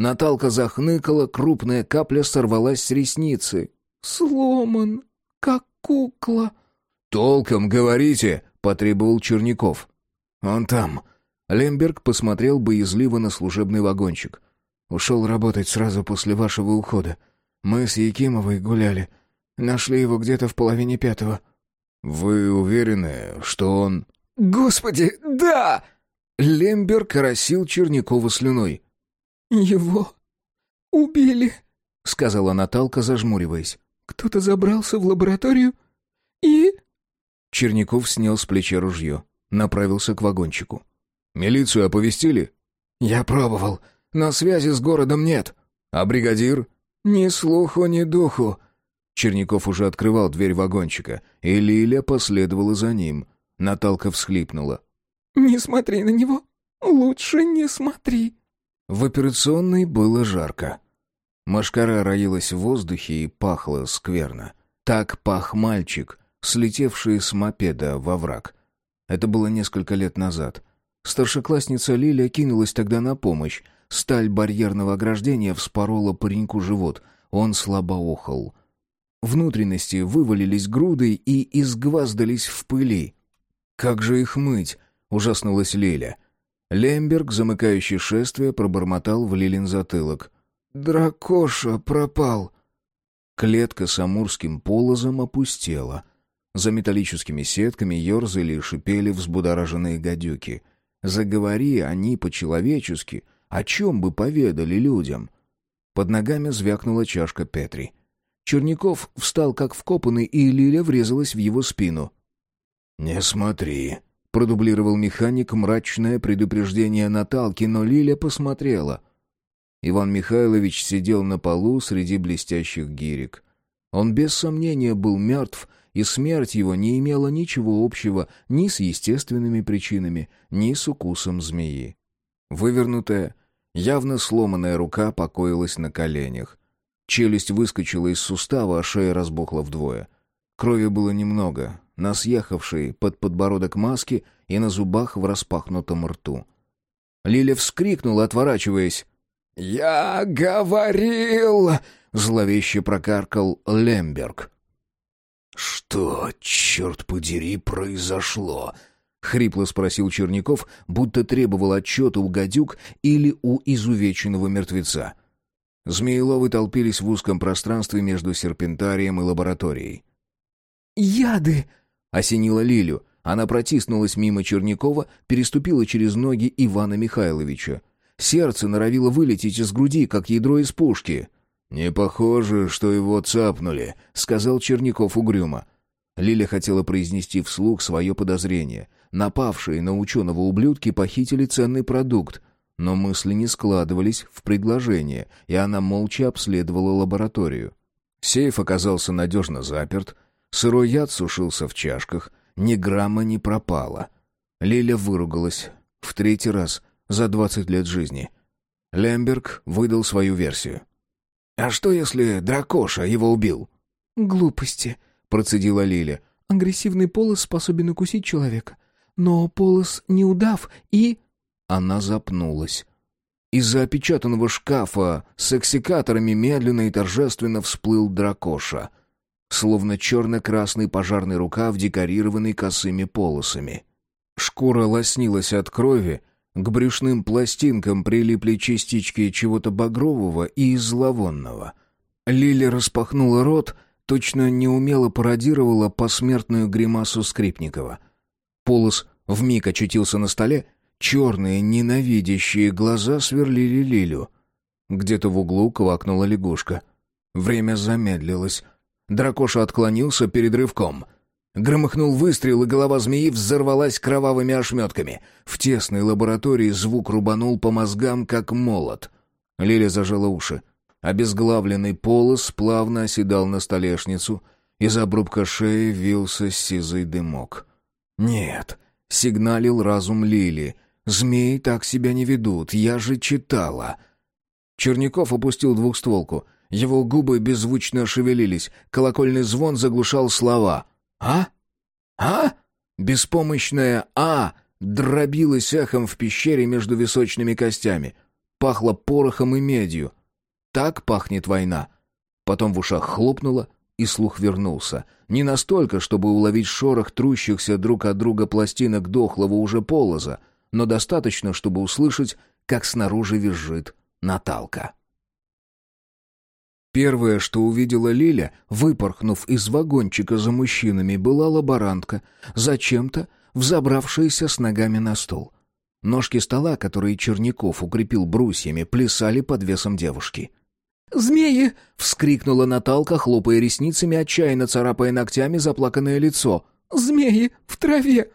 S1: Наталка захныкала, крупная капля сорвалась с ресницы.
S2: «Сломан, как кукла».
S1: «Толком говорите», — потребовал Черняков. «Он там». Лемберг посмотрел боязливо на служебный вагончик. «Ушел работать сразу после вашего ухода. Мы с Якимовой гуляли. Нашли его где-то в половине пятого». «Вы уверены, что он...»
S2: «Господи, да!»
S1: Лемберг оросил Чернякова слюной.
S2: «Его убили», —
S1: сказала Наталка, зажмуриваясь.
S2: «Кто-то забрался в лабораторию и...»
S1: Черняков снял с плеча ружье, направился к вагончику. «Милицию оповестили?» «Я пробовал, но связи с городом нет». «А бригадир?»
S2: «Ни слуху, ни духу».
S1: Черняков уже открывал дверь вагончика, и Лиля последовала за ним. Наталка всхлипнула.
S2: «Не смотри на него. Лучше не смотри».
S1: В операционной было жарко. Машкара роилась в воздухе и пахла скверно. Так пах мальчик, слетевший с мопеда во враг. Это было несколько лет назад. Старшеклассница Лилия кинулась тогда на помощь. Сталь барьерного ограждения вспорола пареньку живот. Он слабо охал. Внутренности вывалились грудой и изгваздались в пыли. «Как же их мыть?» — ужаснулась Лиля. Лемберг, замыкающий шествие, пробормотал в Лилин затылок. «Дракоша пропал!» Клетка с амурским полозом опустела. За металлическими сетками ерзали и шипели взбудораженные гадюки. Заговори они по-человечески, о чем бы поведали людям. Под ногами звякнула чашка Петри. Черняков встал как вкопанный, и Лиля врезалась в его спину. «Не смотри», — продублировал механик мрачное предупреждение Наталки, но Лиля посмотрела. Иван Михайлович сидел на полу среди блестящих гирек. Он без сомнения был мертв, и смерть его не имела ничего общего ни с естественными причинами, ни с укусом змеи. Вывернутая, явно сломанная рука покоилась на коленях. Челюсть выскочила из сустава, а шея разбухла вдвое. Крови было немного, на съехавшей под подбородок маске и на зубах в распахнутом рту. Лиля вскрикнула, отворачиваясь. «Я говорил!» — зловеще прокаркал Лемберг. «Что, черт подери, произошло?» — хрипло спросил Черняков, будто требовал отчета у гадюк или у изувеченного мертвеца. Змееловы толпились в узком пространстве между серпентарием и лабораторией.
S2: «Яды!»
S1: — осенила Лилю. Она протиснулась мимо Чернякова, переступила через ноги Ивана Михайловича. Сердце норовило вылететь из груди, как ядро из пушки. «Не похоже, что его цапнули», — сказал Черняков угрюмо. Лиля хотела произнести вслух свое подозрение. Напавшие на ученого ублюдки похитили ценный продукт. Но мысли не складывались в предложение, и она молча обследовала лабораторию. Сейф оказался надежно заперт, сырой яд сушился в чашках, ни грамма не пропало. Лиля выругалась в третий раз за двадцать лет жизни. Лемберг выдал свою версию. «А что, если дракоша его убил?»
S2: «Глупости», —
S1: процедила Лиля.
S2: «Агрессивный полос способен укусить человека. Но полос не удав и...»
S1: Она запнулась. Из-за опечатанного шкафа с эксикаторами медленно и торжественно всплыл дракоша, словно черно-красный пожарный рукав, декорированный косыми полосами. Шкура лоснилась от крови, к брюшным пластинкам прилипли частички чего-то багрового и зловонного. Лиля распахнула рот, точно неумело пародировала посмертную гримасу Скрипникова. Полос вмиг очутился на столе, черные ненавидящие глаза сверлили Лилю. Где-то в углу квакнула лягушка. Время замедлилось. Дракоша отклонился перед рывком — Громыхнул выстрел, и голова змеи взорвалась кровавыми ошметками. В тесной лаборатории звук рубанул по мозгам, как молот. Лиля зажала уши. Обезглавленный полос плавно оседал на столешницу. Из обрубка шеи вился сизый дымок. «Нет», — сигналил разум Лили. «Змеи так себя не ведут, я же читала». Черняков опустил двухстволку. Его губы беззвучно шевелились. Колокольный звон заглушал слова — «А? А?» Беспомощное «А» дробилось эхом в пещере между височными костями. Пахло порохом и медью. Так пахнет война. Потом в ушах хлопнуло, и слух вернулся. Не настолько, чтобы уловить шорох трущихся друг от друга пластинок дохлого уже полоза, но достаточно, чтобы услышать, как снаружи визжит Наталка. Первое, что увидела Лиля, выпорхнув из вагончика за мужчинами, была лаборантка, зачем-то взобравшаяся с ногами на стол. Ножки стола, которые Черняков укрепил брусьями, плясали под весом девушки.
S2: «Змеи!»
S1: — вскрикнула Наталка, хлопая ресницами, отчаянно царапая ногтями заплаканное лицо.
S2: «Змеи! В траве!»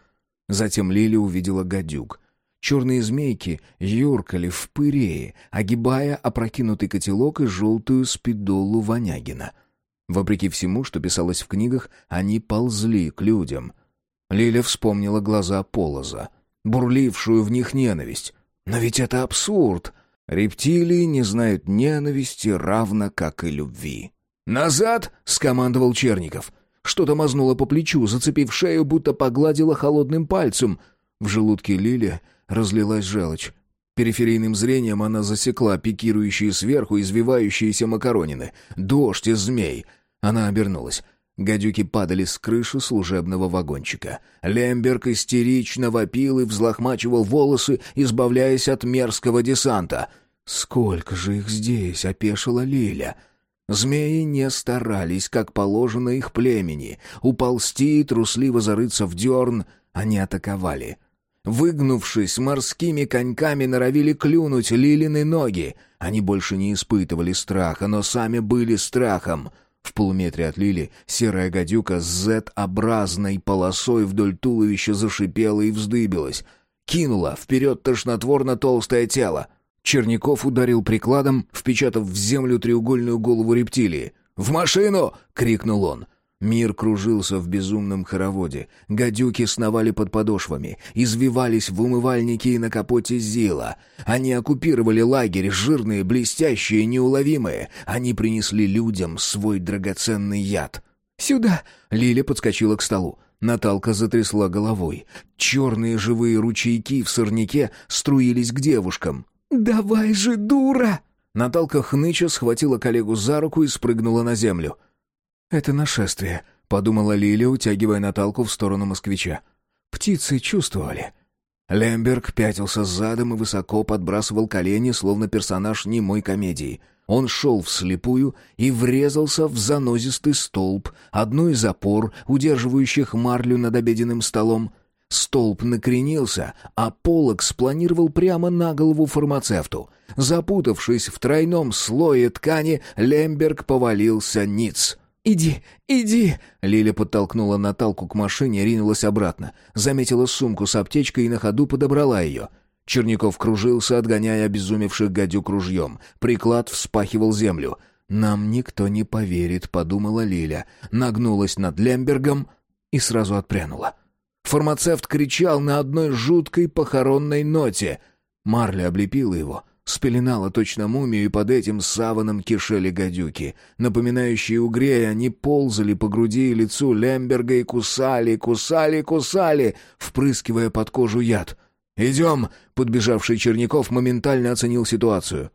S1: Затем Лиля увидела гадюк — Черные змейки юркали в пырее, огибая опрокинутый котелок и желтую спидолу Ванягина. Вопреки всему, что писалось в книгах, они ползли к людям. Лиля вспомнила глаза Полоза, бурлившую в них ненависть. Но ведь это абсурд! Рептилии не знают ненависти, равно как и любви. «Назад!» — скомандовал Черников. Что-то мазнуло по плечу, зацепив шею, будто погладило холодным пальцем. В желудке Лили разлилась желчь. Периферийным зрением она засекла пикирующие сверху извивающиеся макаронины. Дождь из змей. Она обернулась. Гадюки падали с крыши служебного вагончика. Лемберг истерично вопил и взлохмачивал волосы, избавляясь от мерзкого десанта. «Сколько же их здесь?» — опешила Лиля. Змеи не старались, как положено их племени. Уползти и трусливо зарыться в дерн они атаковали — Выгнувшись, морскими коньками норовили клюнуть Лилины ноги. Они больше не испытывали страха, но сами были страхом. В полуметре от Лили серая гадюка с Z-образной полосой вдоль туловища зашипела и вздыбилась. Кинула вперед тошнотворно толстое тело. Черняков ударил прикладом, впечатав в землю треугольную голову рептилии. «В машину!» — крикнул он. Мир кружился в безумном хороводе. Гадюки сновали под подошвами, извивались в умывальнике и на капоте Зила. Они оккупировали лагерь, жирные, блестящие, неуловимые. Они принесли людям свой драгоценный яд.
S2: «Сюда!»
S1: Лиля подскочила к столу. Наталка затрясла головой. Черные живые ручейки в сорняке струились к девушкам.
S2: «Давай же, дура!»
S1: Наталка хныча схватила коллегу за руку и спрыгнула на землю. «Это нашествие», — подумала Лиля, утягивая Наталку в сторону москвича. «Птицы чувствовали». Лемберг пятился задом и высоко подбрасывал колени, словно персонаж немой комедии. Он шел вслепую и врезался в занозистый столб, одну из опор, удерживающих марлю над обеденным столом. Столб накренился, а полок спланировал прямо на голову фармацевту. Запутавшись в тройном слое ткани, Лемберг повалился ниц.
S2: «Иди, иди!»
S1: Лиля подтолкнула Наталку к машине и ринулась обратно. Заметила сумку с аптечкой и на ходу подобрала ее. Черняков кружился, отгоняя обезумевших гадюк ружьем. Приклад вспахивал землю. «Нам никто не поверит», — подумала Лиля. Нагнулась над Лембергом и сразу отпрянула. Фармацевт кричал на одной жуткой похоронной ноте. Марля облепила его — Спеленала точно мумию, и под этим саваном кишели гадюки. Напоминающие угрей, они ползали по груди и лицу Лемберга и кусали, кусали, кусали, впрыскивая под кожу яд. «Идем!» — подбежавший Черняков моментально оценил ситуацию.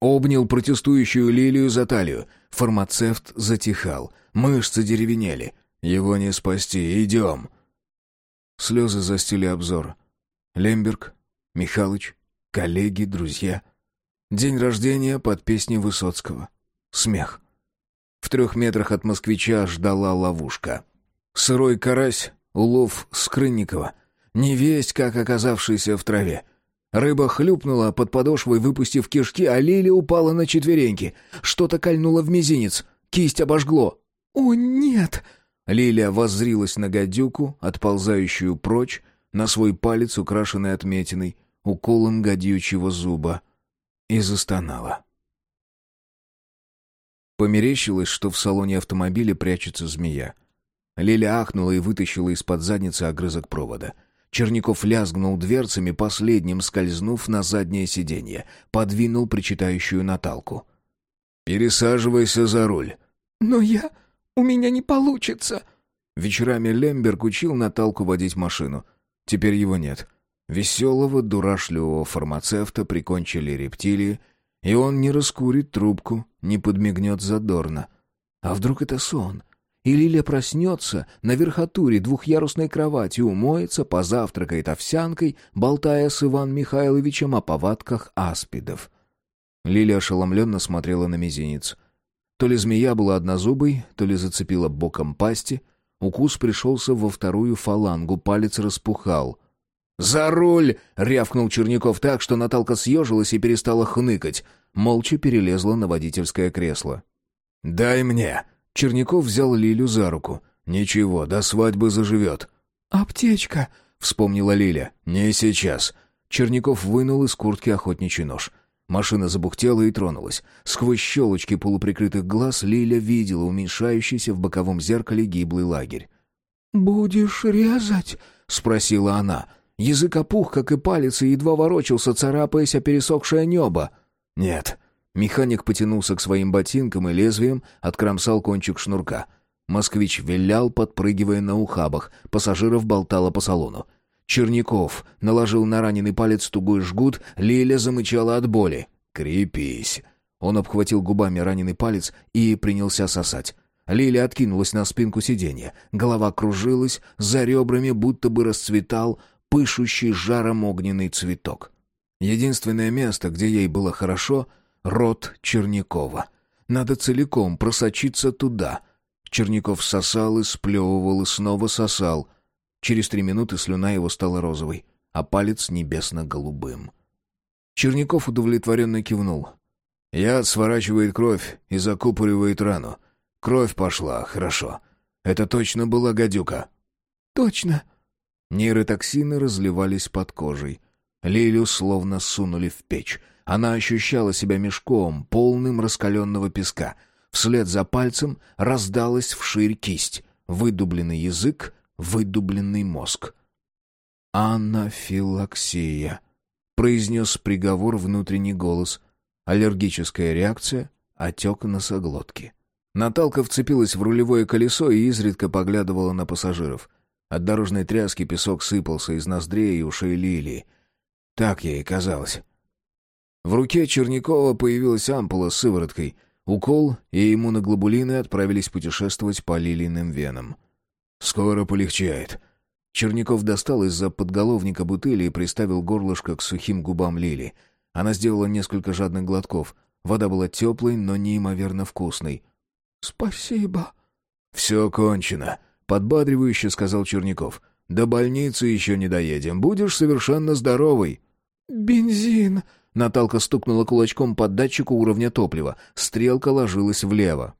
S1: Обнял протестующую лилию за талию. Фармацевт затихал. Мышцы деревенели. «Его не спасти. Идем!» Слезы застили обзор. Лемберг, Михалыч, коллеги, друзья — День рождения под песни Высоцкого. Смех. В трех метрах от москвича ждала ловушка. Сырой карась, улов Скрынникова, невесть, как оказавшийся в траве. Рыба хлюпнула под подошвой, выпустив кишки, а Лили упала на четвереньки. Что-то кольнуло в мизинец, кисть обожгло.
S2: «О, нет!»
S1: Лилия воззрилась на гадюку, отползающую прочь, на свой палец, украшенный отметиной, уколом гадючего зуба — и застонала. Померещилось, что в салоне автомобиля прячется змея. Лиля ахнула и вытащила из-под задницы огрызок провода. Черняков лязгнул дверцами, последним скользнув на заднее сиденье, подвинул причитающую Наталку. «Пересаживайся за руль».
S2: «Но я... у меня не получится».
S1: Вечерами Лемберг учил Наталку водить машину. Теперь его нет. Веселого, дурашливого фармацевта прикончили рептилии, и он не раскурит трубку, не подмигнет задорно. А вдруг это сон? И Лилия проснется на верхотуре двухъярусной кровати, умоется, позавтракает овсянкой, болтая с Иван Михайловичем о повадках аспидов. Лилия ошеломленно смотрела на мизинец. То ли змея была однозубой, то ли зацепила боком пасти. Укус пришелся во вторую фалангу, палец распухал — «За руль!» — рявкнул Черняков так, что Наталка съежилась и перестала хныкать. Молча перелезла на водительское кресло. «Дай мне!» Черняков взял Лилю за руку. «Ничего, до свадьбы заживет».
S2: «Аптечка!»
S1: — вспомнила Лиля. «Не сейчас». Черняков вынул из куртки охотничий нож. Машина забухтела и тронулась. Сквозь щелочки полуприкрытых глаз Лиля видела уменьшающийся в боковом зеркале гиблый лагерь.
S2: «Будешь резать?»
S1: — спросила она. Язык опух, как и палец, и едва ворочался, царапаясь о пересохшее небо. «Нет». Механик потянулся к своим ботинкам и лезвием откромсал кончик шнурка. Москвич вилял, подпрыгивая на ухабах. Пассажиров болтало по салону. Черняков наложил на раненый палец тугой жгут, Лиля замычала от боли. «Крепись!» Он обхватил губами раненый палец и принялся сосать. Лиля откинулась на спинку сиденья. Голова кружилась, за ребрами будто бы расцветал пышущий жаром огненный цветок. Единственное место, где ей было хорошо — рот Чернякова. Надо целиком просочиться туда. Черняков сосал и сплевывал, и снова сосал. Через три минуты слюна его стала розовой, а палец небесно-голубым. Черняков удовлетворенно кивнул. Яд сворачивает кровь и закупоривает рану. Кровь пошла, хорошо. Это точно была гадюка?
S2: «Точно»,
S1: Нейротоксины разливались под кожей. Лилю словно сунули в печь. Она ощущала себя мешком, полным раскаленного песка. Вслед за пальцем раздалась вширь кисть. Выдубленный язык, выдубленный мозг. «Анафилаксия», — произнес приговор внутренний голос. Аллергическая реакция, отек носоглотки. Наталка вцепилась в рулевое колесо и изредка поглядывала на пассажиров — От дорожной тряски песок сыпался из ноздрей и ушей Лилии. Так ей казалось. В руке Чернякова появилась ампула с сывороткой. Укол и иммуноглобулины отправились путешествовать по лилийным венам. «Скоро полегчает». Черняков достал из-за подголовника бутыли и приставил горлышко к сухим губам Лили. Она сделала несколько жадных глотков. Вода была теплой, но неимоверно вкусной.
S2: «Спасибо».
S1: «Все кончено», — подбадривающе сказал Черняков. «До больницы еще не доедем. Будешь совершенно здоровый».
S2: «Бензин!»
S1: Наталка стукнула кулачком под датчику уровня топлива. Стрелка ложилась влево.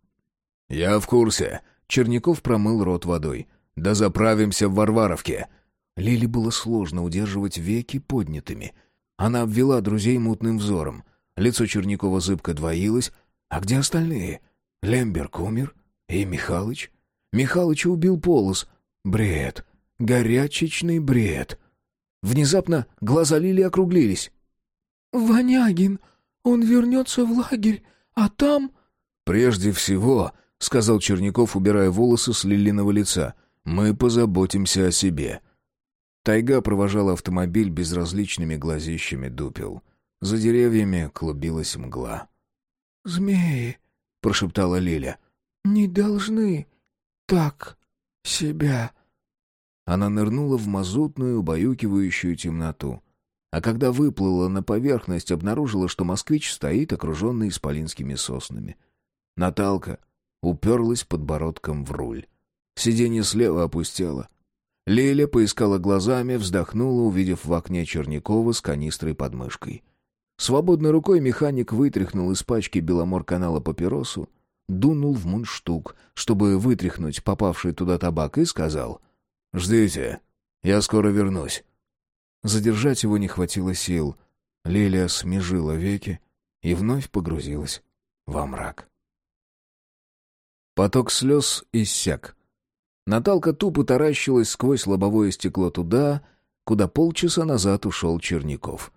S1: «Я в курсе». Черняков промыл рот водой. «Да заправимся в Варваровке». Лили было сложно удерживать веки поднятыми. Она обвела друзей мутным взором. Лицо Чернякова зыбко двоилось. «А где остальные? Лемберг умер? И Михалыч?» Михалыча убил Полос. Бред. Горячечный бред. Внезапно глаза Лили округлились.
S2: «Ванягин, он вернется в лагерь, а там...»
S1: «Прежде всего», — сказал Черняков, убирая волосы с Лилиного лица, — «мы позаботимся о себе». Тайга провожала автомобиль безразличными глазищами дупел. За деревьями клубилась мгла.
S2: «Змеи», — прошептала Лиля, — «не должны так себя...»
S1: Она нырнула в мазутную, убаюкивающую темноту. А когда выплыла на поверхность, обнаружила, что москвич стоит, окруженный исполинскими соснами. Наталка уперлась подбородком в руль. Сиденье слева опустело. Леля поискала глазами, вздохнула, увидев в окне Чернякова с канистрой под мышкой. Свободной рукой механик вытряхнул из пачки Беломор-канала папиросу, дунул в мундштук, чтобы вытряхнуть попавший туда табак, и сказал «Ждите, я скоро вернусь». Задержать его не хватило сил. Лилия смежила веки и вновь погрузилась во мрак. Поток слез иссяк. Наталка тупо таращилась сквозь лобовое стекло туда, куда полчаса назад ушел Черняков.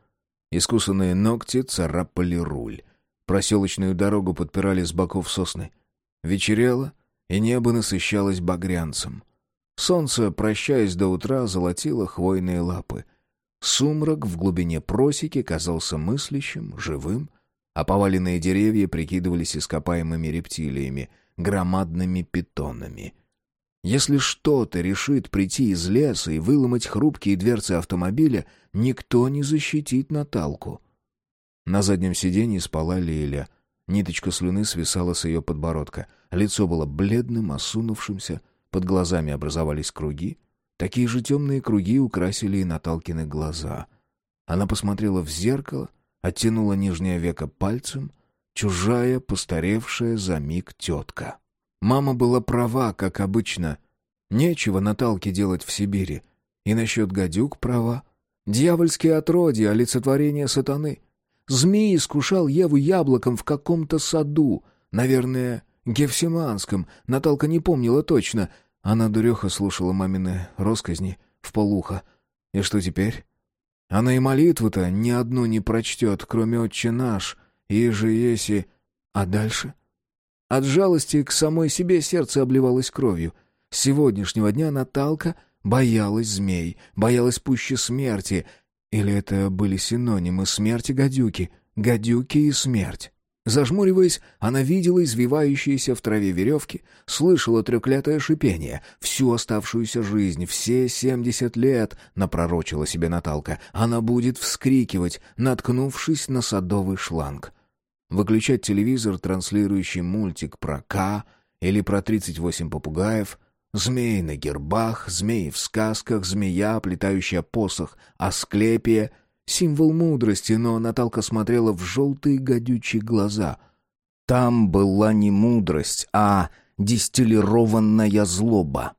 S1: Искусанные ногти царапали руль. Проселочную дорогу подпирали с боков сосны. Вечерело, и небо насыщалось багрянцем. Солнце, прощаясь до утра, золотило хвойные лапы. Сумрак в глубине просеки казался мыслящим, живым, а поваленные деревья прикидывались ископаемыми рептилиями, громадными питонами. Если что-то решит прийти из леса и выломать хрупкие дверцы автомобиля, никто не защитит Наталку. На заднем сиденье спала Лиля. Ниточка слюны свисала с ее подбородка. Лицо было бледным, осунувшимся, под глазами образовались круги. Такие же темные круги украсили и Наталкины глаза. Она посмотрела в зеркало, оттянула нижнее веко пальцем. Чужая, постаревшая за миг тетка. Мама была права, как обычно. Нечего Наталке делать в Сибири. И насчет гадюк права. Дьявольские отродья, олицетворение сатаны. Змей искушал Еву яблоком в каком-то саду, наверное, Гефсиманском, Наталка не помнила точно. Она, дуреха, слушала мамины росказни в полухо. И что теперь? Она и молитву-то ни одну не прочтет, кроме «Отче наш», и же еси... А дальше? От жалости к самой себе сердце обливалось кровью. С сегодняшнего дня Наталка боялась змей, боялась пуще смерти — или это были синонимы смерти гадюки, гадюки и смерть? Зажмуриваясь, она видела извивающиеся в траве веревки, слышала трёклятое шипение. Всю оставшуюся жизнь, все семьдесят лет, напророчила себе Наталка, она будет вскрикивать, наткнувшись на садовый шланг. Выключать телевизор, транслирующий мультик про К или про тридцать восемь попугаев, Змеи на гербах, змеи в сказках, змея, плетающая посох, асклепия — символ мудрости, но Наталка смотрела в желтые гадючие глаза. Там была не мудрость, а дистиллированная злоба.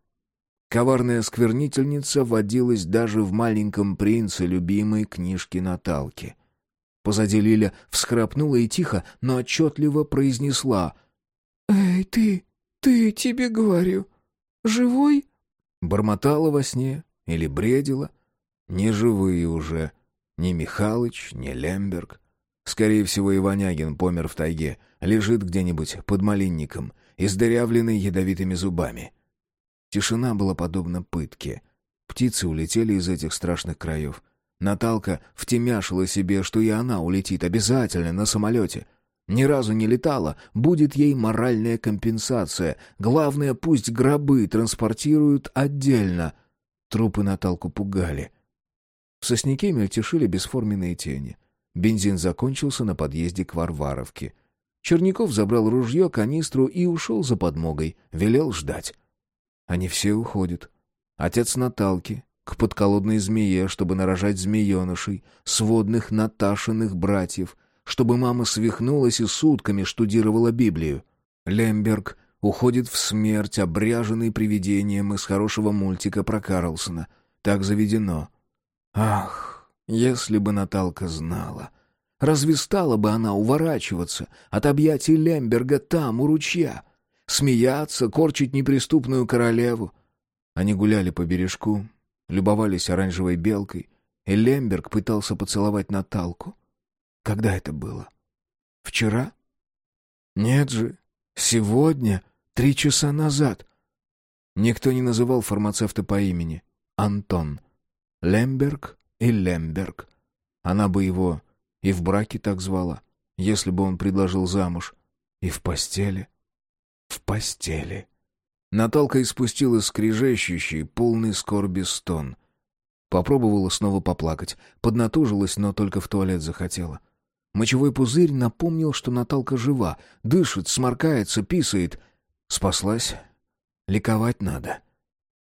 S1: Коварная сквернительница водилась даже в «Маленьком принце» любимой книжки Наталки. Позади Лиля всхрапнула и тихо, но отчетливо произнесла
S2: «Эй, ты, ты, тебе говорю, Живой?»
S1: Бормотала во сне или бредила. Не живые уже. Ни Михалыч, ни Лемберг. Скорее всего, Иванягин помер в тайге, лежит где-нибудь под малинником, издырявленный ядовитыми зубами. Тишина была подобна пытке. Птицы улетели из этих страшных краев. Наталка втемяшила себе, что и она улетит обязательно на самолете. Ни разу не летала, будет ей моральная компенсация. Главное, пусть гробы транспортируют отдельно. Трупы Наталку пугали. В сосняке мельтешили бесформенные тени. Бензин закончился на подъезде к Варваровке. Черняков забрал ружье, канистру и ушел за подмогой, велел ждать. Они все уходят. Отец Наталки, к подколодной змее, чтобы нарожать змеенышей, сводных Наташиных братьев, чтобы мама свихнулась и сутками штудировала Библию. Лемберг уходит в смерть, обряженный привидением из хорошего мультика про Карлсона. Так заведено. Ах, если бы Наталка знала. Разве стала бы она уворачиваться от объятий Лемберга там, у ручья? Смеяться, корчить неприступную королеву? Они гуляли по бережку, любовались оранжевой белкой, и Лемберг пытался поцеловать Наталку. Когда это было? Вчера? Нет же, сегодня, три часа назад. Никто не называл фармацевта по имени. Антон. Лемберг и Лемберг. Она бы его и в браке так звала, если бы он предложил замуж. И в постели. В постели. Наталка испустила скрижещущий, полный скорби стон. Попробовала снова поплакать, поднатужилась, но только в туалет захотела. Мочевой пузырь напомнил, что Наталка жива, дышит, сморкается, писает. Спаслась. Ликовать надо.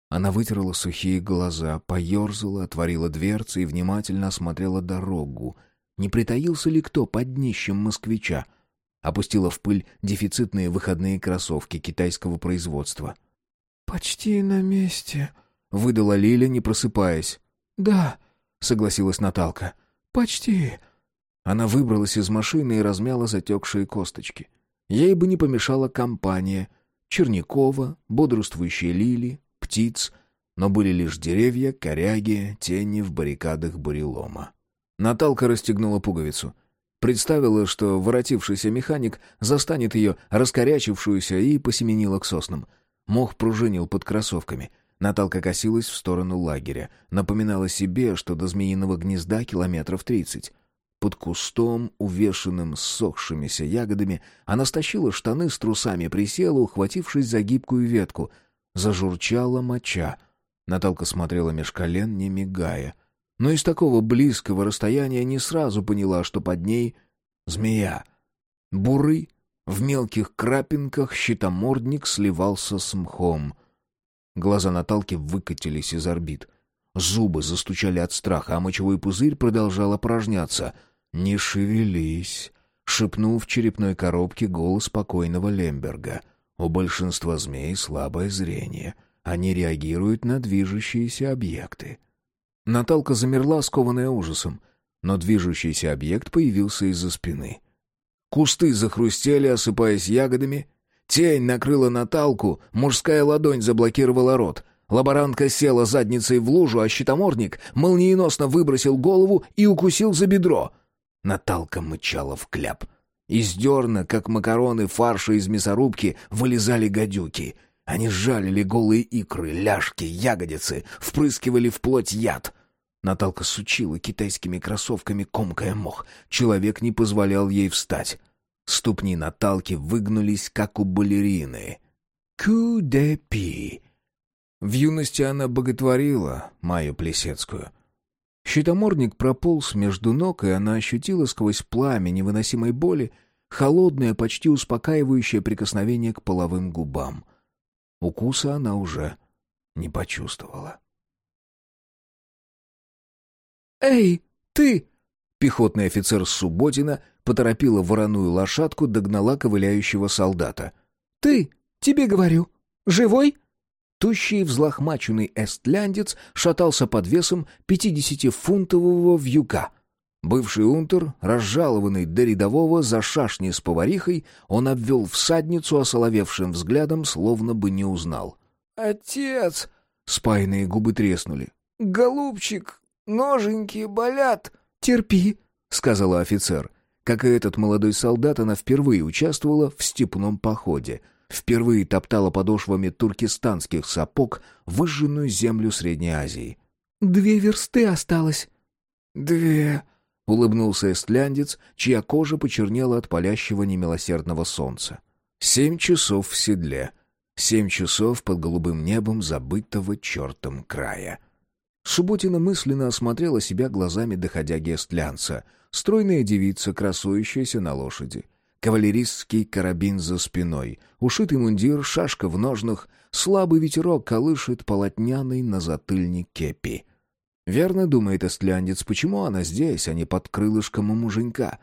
S1: Она вытерла сухие глаза, поерзала, отворила дверцы и внимательно осмотрела дорогу. Не притаился ли кто под днищем москвича? — Опустила в пыль дефицитные выходные кроссовки китайского производства.
S2: «Почти на месте», —
S1: выдала Лиля, не просыпаясь.
S2: «Да», —
S1: согласилась Наталка.
S2: «Почти».
S1: Она выбралась из машины и размяла затекшие косточки. Ей бы не помешала компания. Чернякова, бодрствующие лили, птиц, но были лишь деревья, коряги, тени в баррикадах бурелома. Наталка расстегнула пуговицу — Представила, что воротившийся механик застанет ее раскорячившуюся и посеменила к соснам. Мох пружинил под кроссовками. Наталка косилась в сторону лагеря. Напоминала себе, что до змеиного гнезда километров тридцать. Под кустом, увешанным ссохшимися ягодами, она стащила штаны с трусами, присела, ухватившись за гибкую ветку. Зажурчала моча. Наталка смотрела меж колен, не мигая — но из такого близкого расстояния не сразу поняла, что под ней змея. Бурый, в мелких крапинках щитомордник сливался с мхом. Глаза Наталки выкатились из орбит. Зубы застучали от страха, а мочевой пузырь продолжал опорожняться. «Не шевелись!» — шепнул в черепной коробке голос спокойного Лемберга. «У большинства змей слабое зрение. Они реагируют на движущиеся объекты». Наталка замерла, скованная ужасом, но движущийся объект появился из-за спины. Кусты захрустели, осыпаясь ягодами. Тень накрыла Наталку, мужская ладонь заблокировала рот. Лаборантка села задницей в лужу, а щитомордник молниеносно выбросил голову и укусил за бедро. Наталка мычала в кляп. Из дерна, как макароны фарша из мясорубки, вылезали гадюки — они сжалили голые икры, ляжки, ягодицы, впрыскивали в плоть яд. Наталка сучила китайскими кроссовками, комкая мох. Человек не позволял ей встать. Ступни Наталки выгнулись, как у балерины. «Ку-де-пи!» В юности она боготворила Майю Плесецкую. Щитоморник прополз между ног, и она ощутила сквозь пламя невыносимой боли холодное, почти успокаивающее прикосновение к половым губам. Укуса она уже не почувствовала.
S2: «Эй, ты!»
S1: Пехотный офицер Субботина поторопила вороную лошадку, догнала ковыляющего солдата.
S2: «Ты! Тебе говорю! Живой?»
S1: Тущий взлохмаченный эстляндец шатался под весом пятидесятифунтового вьюка. Бывший унтер, разжалованный до рядового за шашни с поварихой, он обвел всадницу осоловевшим взглядом, словно бы не узнал.
S3: «Отец!»
S1: — спаянные губы треснули.
S3: «Голубчик, ноженьки болят!»
S2: «Терпи!»
S1: — сказала офицер. Как и этот молодой солдат, она впервые участвовала в степном походе. Впервые топтала подошвами туркестанских сапог выжженную землю Средней Азии.
S2: «Две версты осталось».
S3: «Две», —
S1: улыбнулся эстляндец, чья кожа почернела от палящего немилосердного солнца. «Семь часов в седле. Семь часов под голубым небом забытого чертом края». Субботина мысленно осмотрела себя глазами доходяги эстлянца. Стройная девица, красующаяся на лошади. Кавалеристский карабин за спиной, ушитый мундир, шашка в ножнах, слабый ветерок колышет полотняный на затыльник кепи. Верно думает эстляндец, почему она здесь, а не под крылышком у муженька.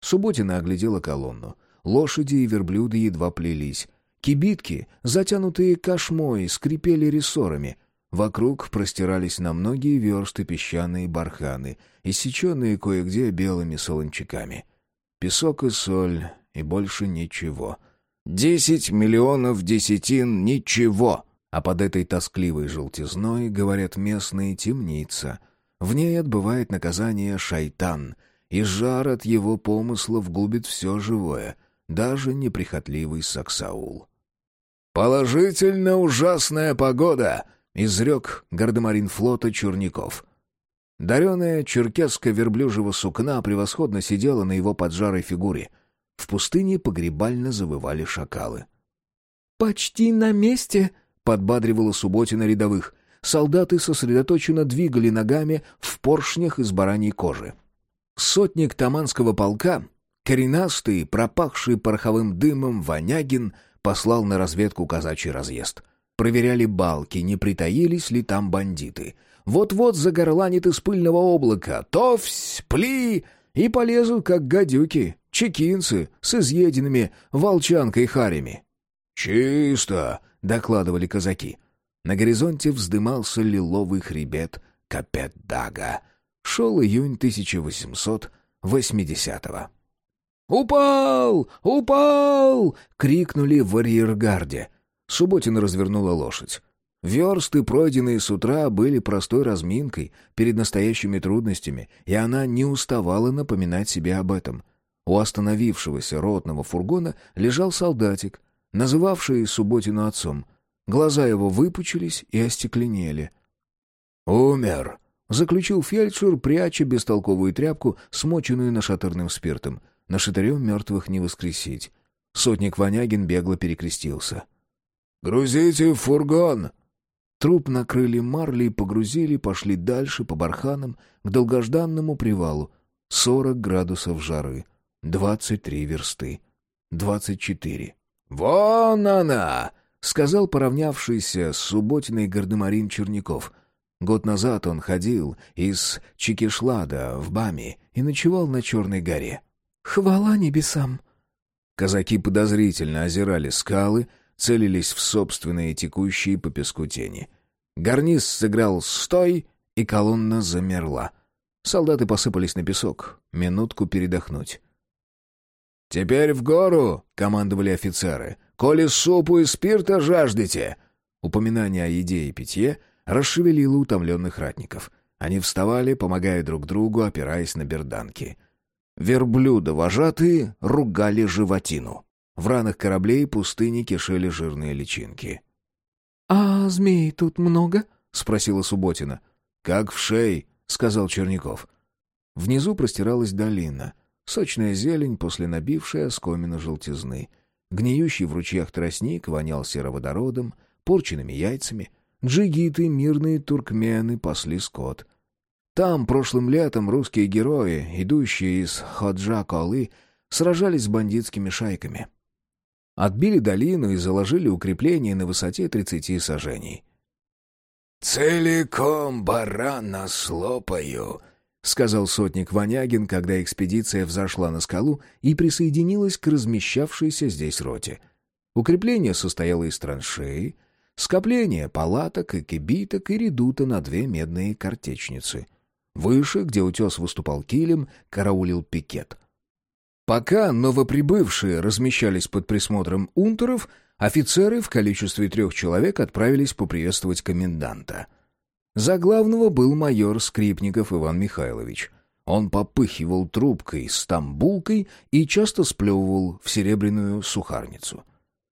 S1: Субботина оглядела колонну. Лошади и верблюды едва плелись. Кибитки, затянутые кошмой, скрипели рессорами. Вокруг простирались на многие версты песчаные барханы, иссеченные кое-где белыми солончаками. Песок и соль, и больше ничего. Десять миллионов десятин — ничего! А под этой тоскливой желтизной, говорят местные, темница. В ней отбывает наказание шайтан, и жар от его помыслов губит все живое, даже неприхотливый Саксаул. «Положительно ужасная погода!» — изрек гардемарин флота Чурников. Дареная черкесска верблюжьего сукна превосходно сидела на его поджарой фигуре. В пустыне погребально завывали шакалы.
S2: «Почти на месте!»
S1: — подбадривала Субботина рядовых. Солдаты сосредоточенно двигали ногами в поршнях из бараньей кожи. Сотник Таманского полка, коренастый, пропахший пороховым дымом Ванягин, послал на разведку казачий разъезд. Проверяли балки, не притаились ли там бандиты. Вот-вот загорланит из пыльного облака «Товсь! Пли!» и полезут, как гадюки, чекинцы с изъеденными волчанкой харями. «Чисто!» — докладывали казаки. На горизонте вздымался лиловый хребет Капет-Дага. Шел июнь 1880-го. «Упал! Упал!» — крикнули в арьергарде. Субботин развернула лошадь. Версты, пройденные с утра, были простой разминкой перед настоящими трудностями, и она не уставала напоминать себе об этом. У остановившегося ротного фургона лежал солдатик, называвший Субботину отцом. Глаза его выпучились и остекленели. «Умер», — заключил фельдшер, пряча бестолковую тряпку, смоченную нашатырным спиртом. На шатырем мертвых не воскресить. Сотник Ванягин бегло перекрестился. «Грузите в фургон!» Труп накрыли марли и погрузили, пошли дальше по барханам к долгожданному привалу. Сорок градусов жары, двадцать три версты, двадцать четыре. «Вон она!» — сказал поравнявшийся с субботиной гардемарин Черняков. Год назад он ходил из Чикишлада в Бами и ночевал на Черной горе.
S2: «Хвала небесам!»
S1: Казаки подозрительно озирали скалы, целились в собственные текущие по песку тени. Гарниз сыграл «Стой!» и колонна замерла. Солдаты посыпались на песок. Минутку передохнуть. «Теперь в гору!» — командовали офицеры. «Коли супу и спирта жаждете!» Упоминание о еде и питье расшевелило утомленных ратников. Они вставали, помогая друг другу, опираясь на берданки. Верблюда вожатые ругали животину. В ранах кораблей пустыни кишели жирные личинки.
S2: «А змей тут много?»
S1: — спросила Субботина. «Как в шей», — сказал Черняков. Внизу простиралась долина. Сочная зелень после набившей оскомину желтизны. Гниющий в ручьях тростник вонял сероводородом, порченными яйцами. Джигиты, мирные туркмены, пасли скот. Там прошлым летом русские герои, идущие из Ходжа-Колы, сражались с бандитскими шайками. Отбили долину и заложили укрепление на высоте тридцати сажений.
S3: «Целиком барана слопаю», — сказал сотник Ванягин, когда экспедиция взошла на скалу и присоединилась к размещавшейся здесь роте.
S1: Укрепление состояло из траншеи, скопления палаток и кибиток и редута на две медные картечницы. Выше, где утес выступал килем, караулил пикет — Пока новоприбывшие размещались под присмотром унтеров, офицеры в количестве трех человек отправились поприветствовать коменданта. За главного был майор Скрипников Иван Михайлович. Он попыхивал трубкой с тамбулкой и часто сплевывал в серебряную сухарницу.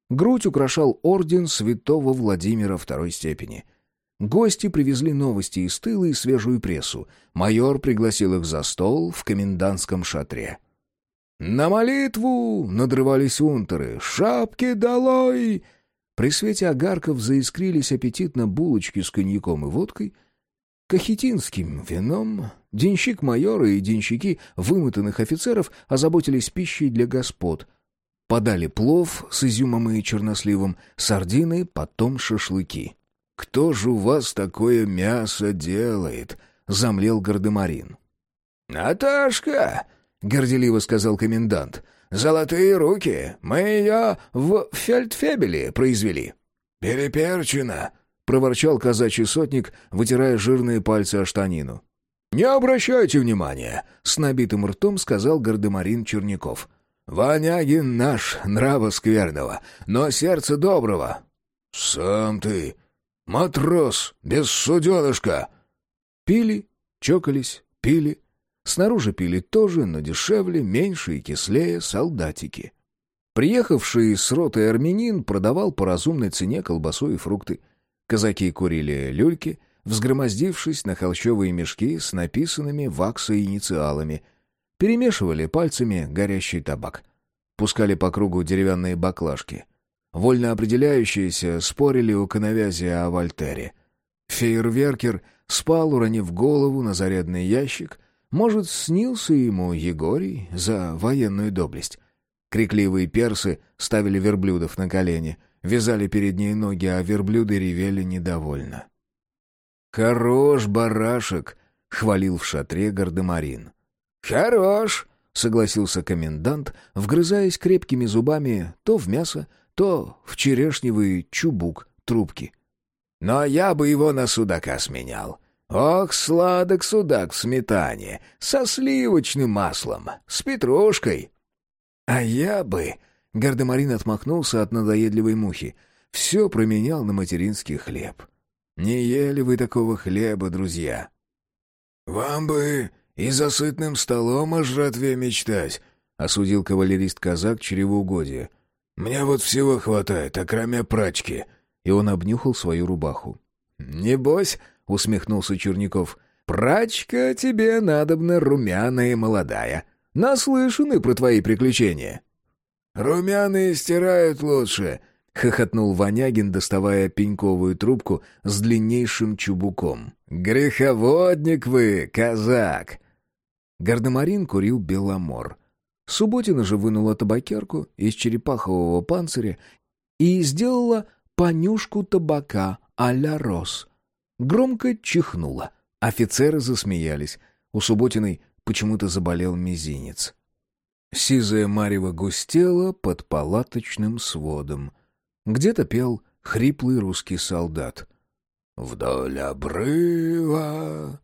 S1: Грудь украшал орден святого Владимира второй степени. Гости привезли новости из тыла и свежую прессу. Майор пригласил их за стол в комендантском шатре. «На молитву!» — надрывались унтеры. «Шапки долой!» При свете огарков заискрились аппетитно булочки с коньяком и водкой, кахетинским вином. Денщик майора и денщики вымотанных офицеров озаботились пищей для господ. Подали плов с изюмом и черносливом, сардины, потом шашлыки. «Кто же у вас такое мясо делает?» — замлел Гардемарин.
S3: «Наташка!» — горделиво сказал комендант. «Золотые руки! Мы ее в фельдфебеле произвели!» «Переперчено!» — проворчал казачий сотник, вытирая жирные пальцы о штанину. «Не обращайте внимания!» — с набитым ртом сказал гардемарин Черняков. «Ванягин наш, нрава скверного, но сердце доброго». «Сам ты! Матрос, без суденышка!»
S1: Пили, чокались, пили, Снаружи пили тоже, но дешевле, меньше и кислее солдатики. Приехавший с роты армянин продавал по разумной цене колбасу и фрукты. Казаки курили люльки, взгромоздившись на холщовые мешки с написанными ваксой инициалами. Перемешивали пальцами горящий табак. Пускали по кругу деревянные баклажки. Вольно определяющиеся спорили у коновязи о Вольтере. Фейерверкер спал, уронив голову на зарядный ящик, может, снился ему Егорий за военную доблесть. Крикливые персы ставили верблюдов на колени, вязали передние ноги, а верблюды ревели недовольно. «Хорош, барашек!» — хвалил в шатре гардемарин.
S3: «Хорош!»
S1: — согласился комендант, вгрызаясь крепкими зубами то в мясо, то в черешневый чубук трубки.
S3: «Но я бы его на судака сменял. Ох, сладок судак в сметане, со сливочным маслом, с петрушкой.
S1: А я бы... Гардемарин отмахнулся от надоедливой мухи. Все променял на материнский хлеб. Не ели вы такого хлеба, друзья.
S3: «Вам бы и за сытным столом о жратве мечтать», — осудил кавалерист-казак чревоугодие. «Мне вот всего хватает, окромя прачки».
S1: И он обнюхал свою рубаху.
S3: «Небось, — усмехнулся Черняков. «Прачка тебе надобна румяная и молодая. Наслышаны про твои приключения». «Румяные стирают лучше», — хохотнул Ванягин, доставая пеньковую трубку с длиннейшим чубуком. «Греховодник вы, казак!»
S1: Гардемарин курил беломор. Субботина же вынула табакерку из черепахового панциря и сделала понюшку табака а-ля рос — Громко чихнуло. Офицеры засмеялись. У Субботиной почему-то заболел мизинец. Сизая марево густела под палаточным сводом. Где-то пел хриплый русский солдат.
S3: «Вдоль обрыва,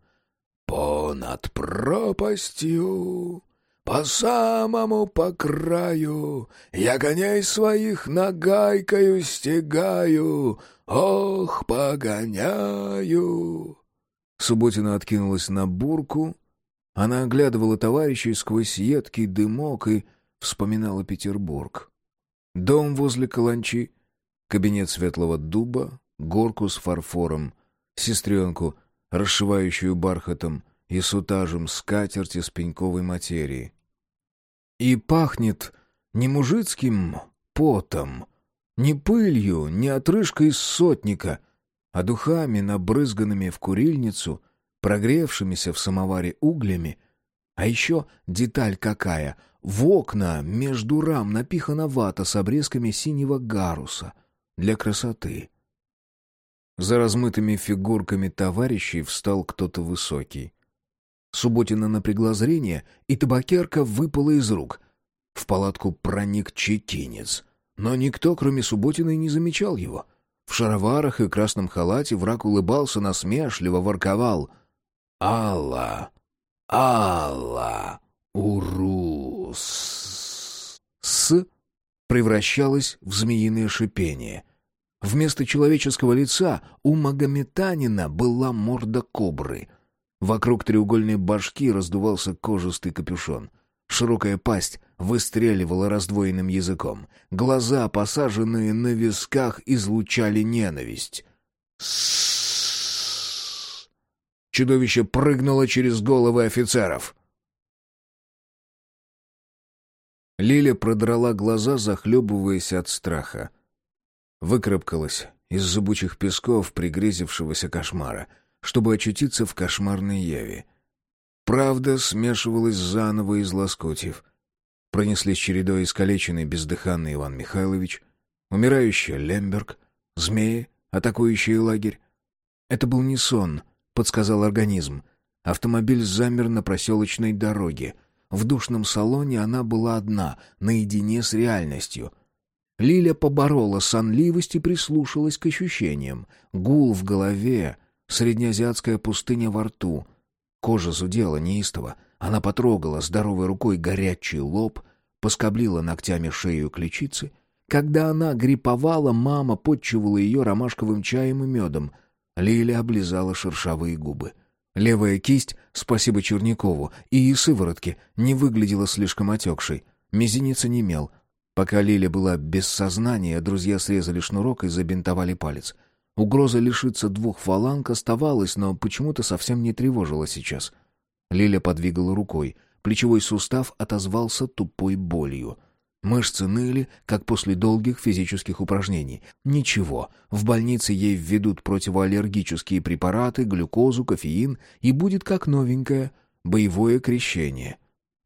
S3: понад пропастью, по самому по краю я коней своих нагайкою стегаю, ох, погоняю.
S1: Субботина откинулась на бурку. Она оглядывала товарищей сквозь едкий дымок и вспоминала Петербург. Дом возле каланчи, кабинет светлого дуба, горку с фарфором, сестренку, расшивающую бархатом и сутажем скатерти с пеньковой материи. И пахнет не мужицким потом, не пылью, не отрыжкой из сотника, а духами, набрызганными в курильницу, прогревшимися в самоваре углями. А еще деталь какая — в окна между рам напихана вата с обрезками синего гаруса для красоты. За размытыми фигурками товарищей встал кто-то высокий. Субботина напрягла зрение, и табакерка выпала из рук. В палатку проник четинец. Но никто, кроме Субботиной, не замечал его. В шароварах и красном халате враг улыбался насмешливо, ворковал. «Алла! Алла! Урус!» «С» превращалось в змеиное шипение. Вместо человеческого лица у Магометанина была морда кобры — Вокруг треугольной башки раздувался кожистый капюшон. Широкая пасть выстреливала раздвоенным языком. Глаза, посаженные на висках, излучали ненависть. Чудовище прыгнуло через головы офицеров. Лиля продрала глаза, захлебываясь от страха. Выкарабкалась из зубучих песков пригрезившегося кошмара, чтобы очутиться в кошмарной яве. Правда смешивалась заново из лоскутьев. Пронеслись чередой искалеченный бездыханный Иван Михайлович, умирающий Лемберг, змеи, атакующие лагерь. Это был не сон, подсказал организм. Автомобиль замер на проселочной дороге — в душном салоне она была одна, наедине с реальностью. Лиля поборола сонливость и прислушалась к ощущениям. Гул в голове, среднеазиатская пустыня во рту. Кожа зудела неистово. Она потрогала здоровой рукой горячий лоб, поскоблила ногтями шею и ключицы. Когда она гриповала, мама подчивала ее ромашковым чаем и медом. Лиля облизала шершавые губы. Левая кисть, спасибо Чернякову, и сыворотке, не выглядела слишком отекшей. Мизинец немел. Пока Лиля была без сознания, друзья срезали шнурок и забинтовали палец. Угроза лишиться двух фаланг оставалась, но почему-то совсем не тревожила сейчас. Лиля подвигала рукой. Плечевой сустав отозвался тупой болью — Мышцы ныли, как после долгих физических упражнений. Ничего, в больнице ей введут противоаллергические препараты, глюкозу, кофеин, и будет как новенькое боевое крещение.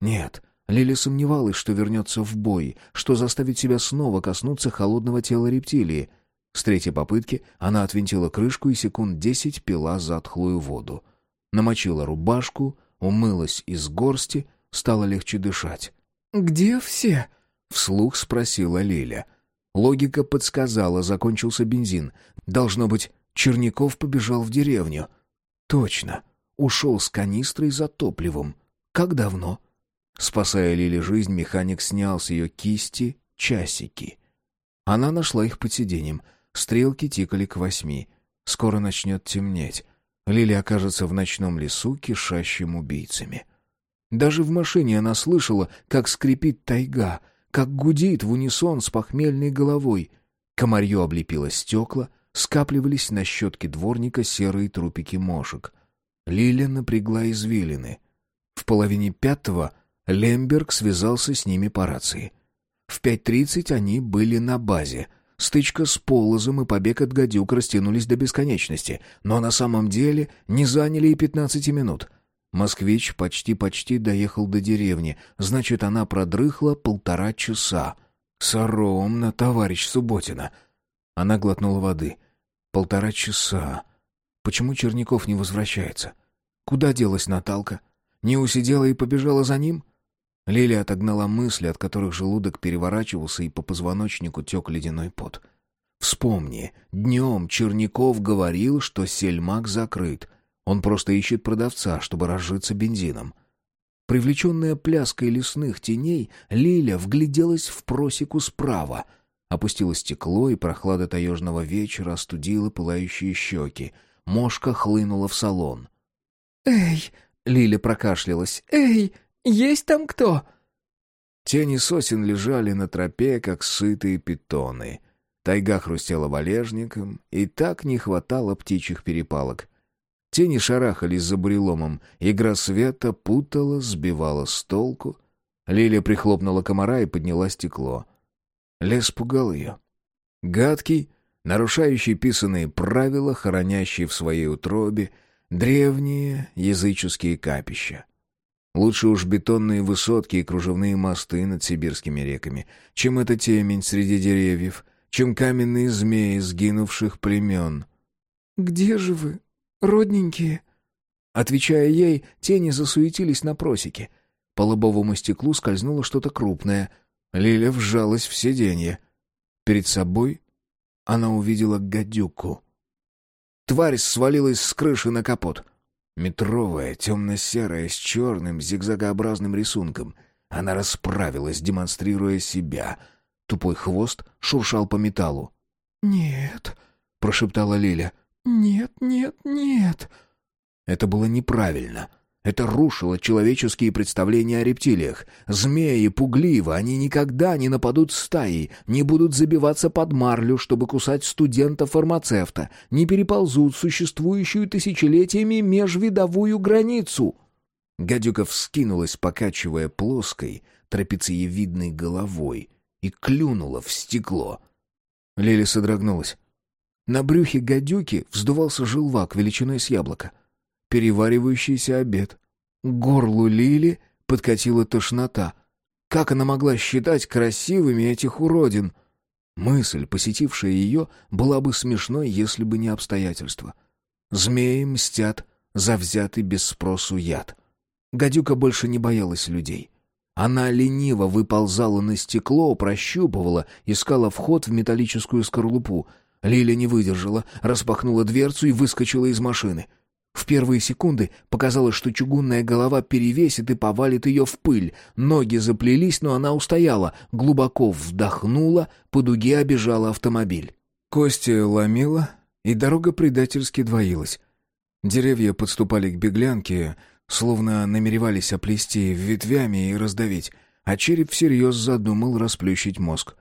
S1: Нет, Лили сомневалась, что вернется в бой, что заставит себя снова коснуться холодного тела рептилии. С третьей попытки она отвинтила крышку и секунд десять пила затхлую воду. Намочила рубашку, умылась из горсти, стало легче дышать.
S2: «Где все?»
S1: Вслух спросила Лиля. Логика подсказала, закончился бензин. Должно быть, Черняков побежал в деревню. Точно. Ушел с канистрой за топливом. Как давно? Спасая Лиле жизнь, механик снял с ее кисти часики. Она нашла их под сиденьем. Стрелки тикали к восьми. Скоро начнет темнеть. Лили окажется в ночном лесу, кишащим убийцами. Даже в машине она слышала, как скрипит тайга — как гудит в унисон с похмельной головой. Комарье облепило стекла, скапливались на щетке дворника серые трупики мошек. Лиля напрягла извилины. В половине пятого Лемберг связался с ними по рации. В пять тридцать они были на базе. Стычка с Полозом и побег от гадюк растянулись до бесконечности, но на самом деле не заняли и пятнадцати минут — Москвич почти-почти доехал до деревни, значит, она продрыхла полтора часа. Соромно, товарищ Субботина. Она глотнула воды. Полтора часа. Почему Черняков не возвращается? Куда делась Наталка? Не усидела и побежала за ним? Лилия отогнала мысли, от которых желудок переворачивался и по позвоночнику тек ледяной пот. Вспомни, днем Черняков говорил, что сельмак закрыт — он просто ищет продавца, чтобы разжиться бензином. Привлеченная пляской лесных теней, Лиля вгляделась в просеку справа. Опустило стекло, и прохлада таежного вечера остудила пылающие щеки. Мошка хлынула в салон.
S2: «Эй!» — Лиля прокашлялась. «Эй! Есть там кто?»
S1: Тени сосен лежали на тропе, как сытые питоны. Тайга хрустела валежником, и так не хватало птичьих перепалок. Тени шарахались за буреломом, игра света путала, сбивала с толку. Лилия прихлопнула комара и подняла стекло. Лес пугал ее. Гадкий, нарушающий писанные правила, хоронящий в своей утробе древние языческие капища. Лучше уж бетонные высотки и кружевные мосты над сибирскими реками, чем эта темень среди деревьев, чем каменные змеи сгинувших племен.
S2: «Где же вы, родненькие».
S1: Отвечая ей, тени засуетились на просеке. По лобовому стеклу скользнуло что-то крупное. Лиля вжалась в сиденье. Перед собой она увидела гадюку. Тварь свалилась с крыши на капот. Метровая, темно-серая, с черным зигзагообразным рисунком. Она расправилась, демонстрируя себя. Тупой хвост шуршал по металлу.
S2: «Нет», —
S1: прошептала Лиля.
S2: «Нет, нет, нет».
S1: Это было неправильно. Это рушило человеческие представления о рептилиях. Змеи пугливы, они никогда не нападут стаей, не будут забиваться под марлю, чтобы кусать студента-фармацевта, не переползут существующую тысячелетиями межвидовую границу. Гадюка вскинулась, покачивая плоской, трапециевидной головой, и клюнула в стекло. Лили содрогнулась. На брюхе гадюки вздувался желвак величиной с яблоко переваривающийся обед. К горлу Лили подкатила тошнота. Как она могла считать красивыми этих уродин? Мысль, посетившая ее, была бы смешной, если бы не обстоятельства. Змеи мстят за взятый без спросу яд. Гадюка больше не боялась людей. Она лениво выползала на стекло, прощупывала, искала вход в металлическую скорлупу. Лиля не выдержала, распахнула дверцу и выскочила из машины — в первые секунды показалось, что чугунная голова перевесит и повалит ее в пыль. Ноги заплелись, но она устояла, глубоко вдохнула, по дуге обежала автомобиль. Кости ломила, и дорога предательски двоилась. Деревья подступали к беглянке, словно намеревались оплести ветвями и раздавить, а череп всерьез задумал расплющить мозг.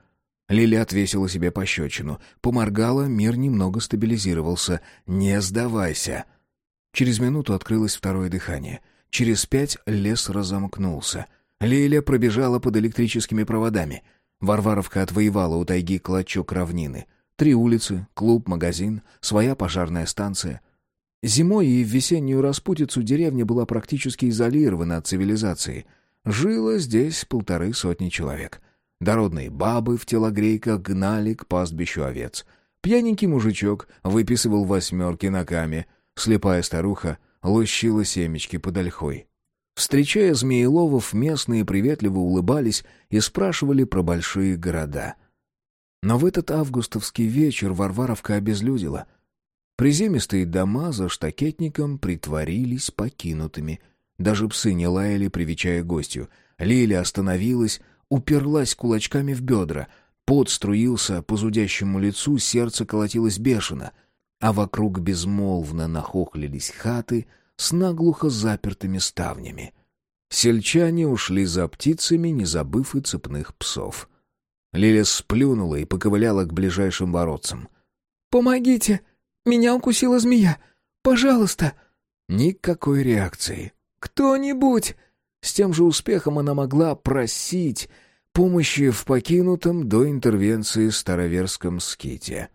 S1: Лили отвесила себе пощечину, поморгала, мир немного стабилизировался. «Не сдавайся!» Через минуту открылось второе дыхание. Через пять лес разомкнулся. Лиля пробежала под электрическими проводами. Варваровка отвоевала у тайги клочок равнины. Три улицы, клуб, магазин, своя пожарная станция. Зимой и в весеннюю распутицу деревня была практически изолирована от цивилизации. Жило здесь полторы сотни человек. Дородные бабы в телогрейках гнали к пастбищу овец. Пьяненький мужичок выписывал восьмерки на каме — Слепая старуха лущила семечки под ольхой. Встречая змееловов, местные приветливо улыбались и спрашивали про большие города. Но в этот августовский вечер Варваровка обезлюдила. Приземистые дома за штакетником притворились покинутыми. Даже псы не лаяли, привечая гостью. Лиля остановилась, уперлась кулачками в бедра. Пот струился по зудящему лицу, сердце колотилось бешено — а вокруг безмолвно нахохлились хаты с наглухо запертыми ставнями. Сельчане ушли за птицами, не забыв и цепных псов. Лиля сплюнула и поковыляла к ближайшим воротцам.
S2: «Помогите! Меня укусила змея! Пожалуйста!»
S1: Никакой реакции.
S2: «Кто-нибудь!»
S1: С тем же успехом она могла просить помощи в покинутом до интервенции староверском ските.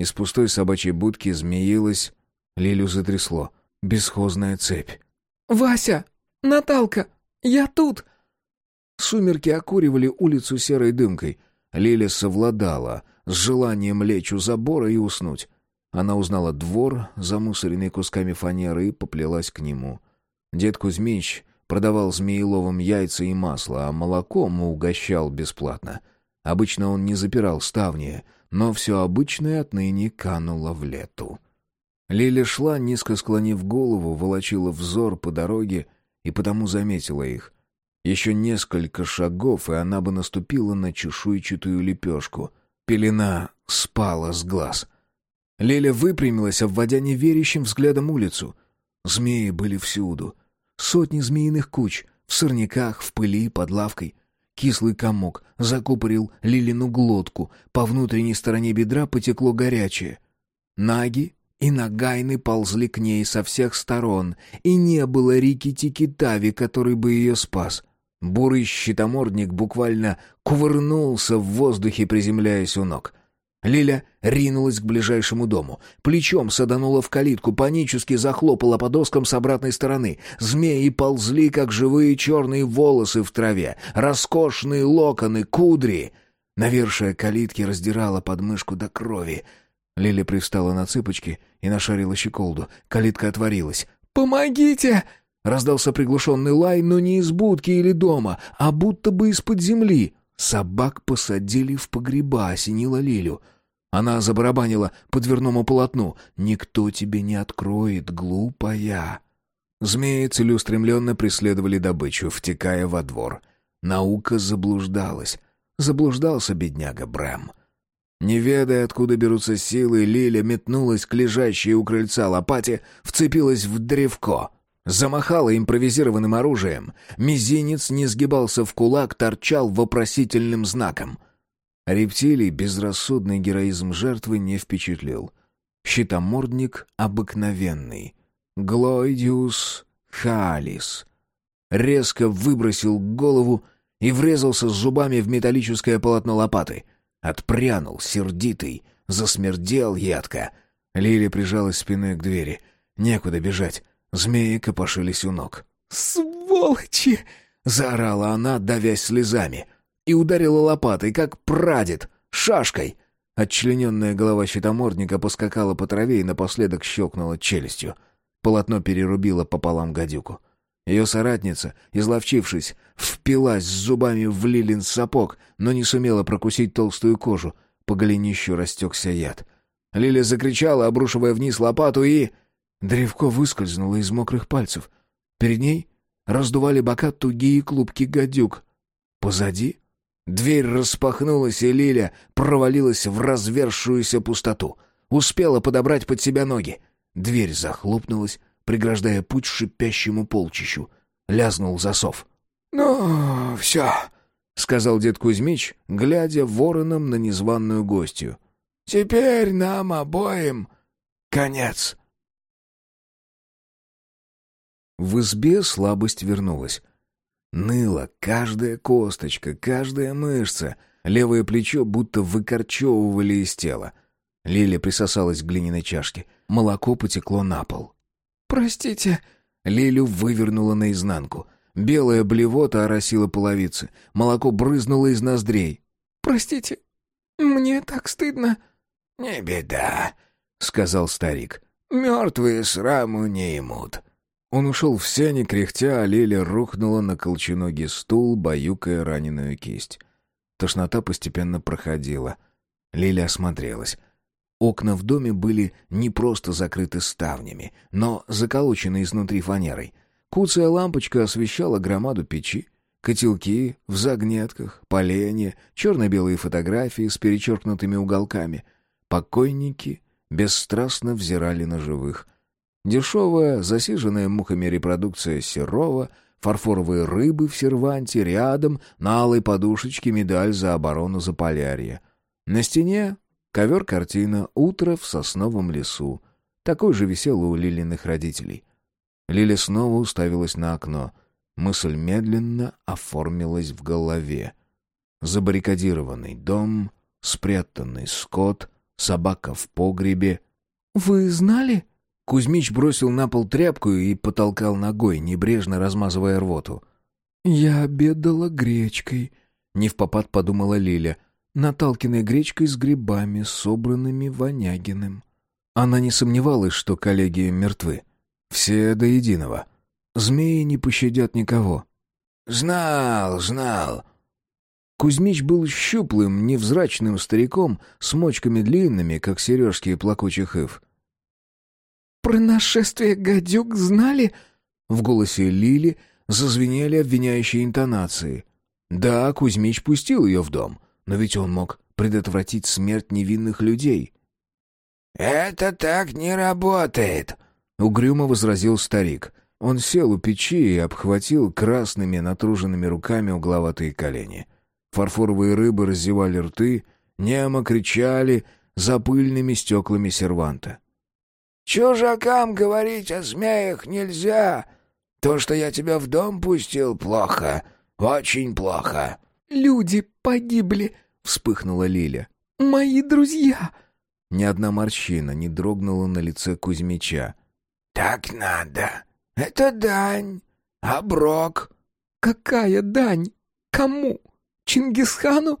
S1: Из пустой собачьей будки змеилась... Лилю затрясло. Бесхозная цепь.
S2: «Вася! Наталка! Я тут!»
S1: Сумерки окуривали улицу серой дымкой. Лиля совладала с желанием лечь у забора и уснуть. Она узнала двор, замусоренный кусками фанеры, и поплелась к нему. Дед Кузьмич продавал змееловым яйца и масло, а молоком угощал бесплатно. Обычно он не запирал ставни, но все обычное отныне кануло в лету. Лиля шла, низко склонив голову, волочила взор по дороге и потому заметила их. Еще несколько шагов, и она бы наступила на чешуйчатую лепешку. Пелена спала с глаз. Лиля выпрямилась, обводя неверящим взглядом улицу. Змеи были всюду. Сотни змеиных куч, в сорняках, в пыли, под лавкой. Кислый комок закупорил Лилину глотку, по внутренней стороне бедра потекло горячее. Наги и Нагайны ползли к ней со всех сторон, и не было Рики-Тики-Тави, который бы ее спас. Бурый щитомордник буквально кувырнулся в воздухе, приземляясь у ног. Лиля ринулась к ближайшему дому. Плечом саданула в калитку, панически захлопала по доскам с обратной стороны. Змеи ползли, как живые черные волосы в траве, роскошные локоны, кудри. Навершие калитки раздирала подмышку до крови. Лиля привстала на цыпочки и нашарила щеколду. Калитка отворилась.
S2: «Помогите!»
S1: Раздался приглушенный лай, но не из будки или дома, а будто бы из-под земли. Собак посадили в погреба, осенила Лилю. Она забарабанила по дверному полотну. «Никто тебе не откроет, глупая!» Змеи целеустремленно преследовали добычу, втекая во двор. Наука заблуждалась. Заблуждался бедняга Брэм. Не ведая, откуда берутся силы, Лиля метнулась к лежащей у крыльца лопате, вцепилась в древко. Замахала импровизированным оружием. Мизинец не сгибался в кулак, торчал вопросительным знаком. Рептилий безрассудный героизм жертвы не впечатлил. Щитомордник обыкновенный. Глоидиус халис. Резко выбросил голову и врезался зубами в металлическое полотно лопаты. Отпрянул, сердитый, засмердел едко. Лили прижалась спиной к двери. Некуда бежать. Змеи копошились у ног.
S2: «Сволочи!»
S1: — заорала она, давясь слезами. И ударила лопатой, как прадед, шашкой. Отчлененная голова щитомордника поскакала по траве и напоследок щелкнула челюстью. Полотно перерубило пополам гадюку. Ее соратница, изловчившись, впилась зубами в Лилин сапог, но не сумела прокусить толстую кожу. По голенищу растекся яд. Лиля закричала, обрушивая вниз лопату, и... Древко выскользнуло из мокрых пальцев. Перед ней раздували бока тугие клубки гадюк. Позади дверь распахнулась, и Лиля провалилась в развершуюся пустоту. Успела подобрать под себя ноги. Дверь захлопнулась, преграждая путь шипящему полчищу. Лязнул засов.
S3: «Ну, все», — сказал дед Кузьмич, глядя вороном на незваную гостью. «Теперь нам обоим конец».
S1: В избе слабость вернулась. Ныла каждая косточка, каждая мышца. Левое плечо будто выкорчевывали из тела. Лиля присосалась к глиняной чашке. Молоко потекло на пол.
S2: «Простите».
S1: Лилю вывернула наизнанку. Белая блевота оросила половицы. Молоко брызнуло из ноздрей.
S2: «Простите, мне так стыдно».
S3: «Не беда», — сказал старик. «Мертвые сраму не имут».
S1: Он ушел в сене, кряхтя, а Лиля рухнула на колченогий стул, баюкая раненую кисть. Тошнота постепенно проходила. Лиля осмотрелась. Окна в доме были не просто закрыты ставнями, но заколочены изнутри фанерой. Куцая лампочка освещала громаду печи, котелки в загнетках, поленья, черно-белые фотографии с перечеркнутыми уголками. Покойники бесстрастно взирали на живых — Дешевая, засиженная мухами репродукция Серова, фарфоровые рыбы в серванте, рядом на алой подушечке медаль за оборону Заполярья. На стене ковер-картина «Утро в сосновом лесу». Такой же висел у Лилиных родителей. Лиля снова уставилась на окно. Мысль медленно оформилась в голове. Забаррикадированный дом, спрятанный скот, собака в погребе.
S2: «Вы знали?»
S1: Кузьмич бросил на пол тряпку и потолкал ногой, небрежно размазывая рвоту.
S2: «Я обедала гречкой», —
S1: не в попад подумала Лиля, наталкиной гречкой с грибами, собранными Вонягиным. Она не сомневалась, что коллеги мертвы. Все до единого. Змеи не пощадят никого.
S3: «Знал, знал».
S1: Кузьмич был щуплым, невзрачным стариком с мочками длинными, как сережки плакучих ив.
S2: «Про нашествие гадюк знали?»
S1: В голосе Лили зазвенели обвиняющие интонации. Да, Кузьмич пустил ее в дом, но ведь он мог предотвратить смерть невинных людей.
S3: «Это так не работает», —
S1: угрюмо возразил старик. Он сел у печи и обхватил красными натруженными руками угловатые колени. Фарфоровые рыбы раззевали рты, немо кричали за пыльными стеклами серванта.
S3: Чужакам говорить о змеях нельзя. То, что я тебя в дом пустил, плохо. Очень плохо».
S2: «Люди погибли», — вспыхнула Лиля. «Мои друзья».
S1: Ни одна морщина не дрогнула на лице Кузьмича.
S3: «Так надо. Это дань. Оброк».
S2: «Какая дань? Кому? Чингисхану?»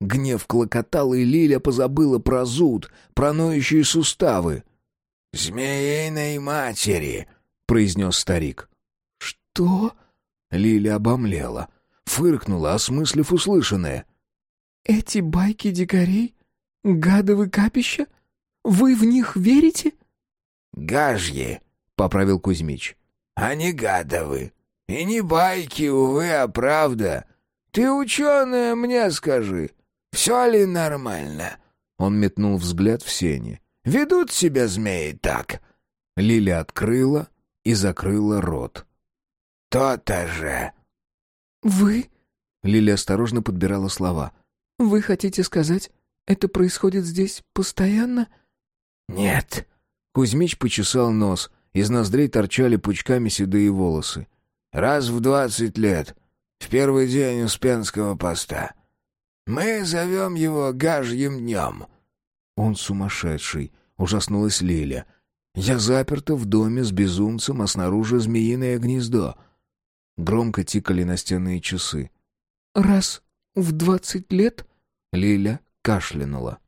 S1: Гнев клокотал, и Лиля позабыла про зуд, про ноющие суставы.
S3: «Змеиной матери», —
S1: произнес старик.
S2: «Что?»
S1: — Лиля обомлела, фыркнула, осмыслив услышанное.
S2: «Эти байки дикарей? Гадовы капища? Вы в них верите?»
S3: «Гажьи», — поправил Кузьмич. «А не гадовы. И не байки, увы, а правда. Ты, ученая, мне скажи, все ли нормально?»
S1: Он метнул взгляд в сене.
S3: Ведут себя змеи так».
S1: Лиля открыла, и закрыла рот.
S3: «То-то же!»
S2: «Вы?»
S1: Лиля осторожно подбирала слова.
S2: «Вы хотите сказать, это происходит здесь постоянно?»
S3: «Нет».
S1: Кузьмич почесал нос. Из ноздрей торчали пучками седые волосы.
S3: «Раз в двадцать лет. В первый день Успенского поста. Мы зовем его Гажьим днем».
S1: «Он сумасшедший», — ужаснулась Лиля. «Я заперта в доме с безумцем, а снаружи змеиное гнездо». Громко тикали настенные часы.
S2: «Раз в двадцать лет?»
S1: Лиля кашлянула.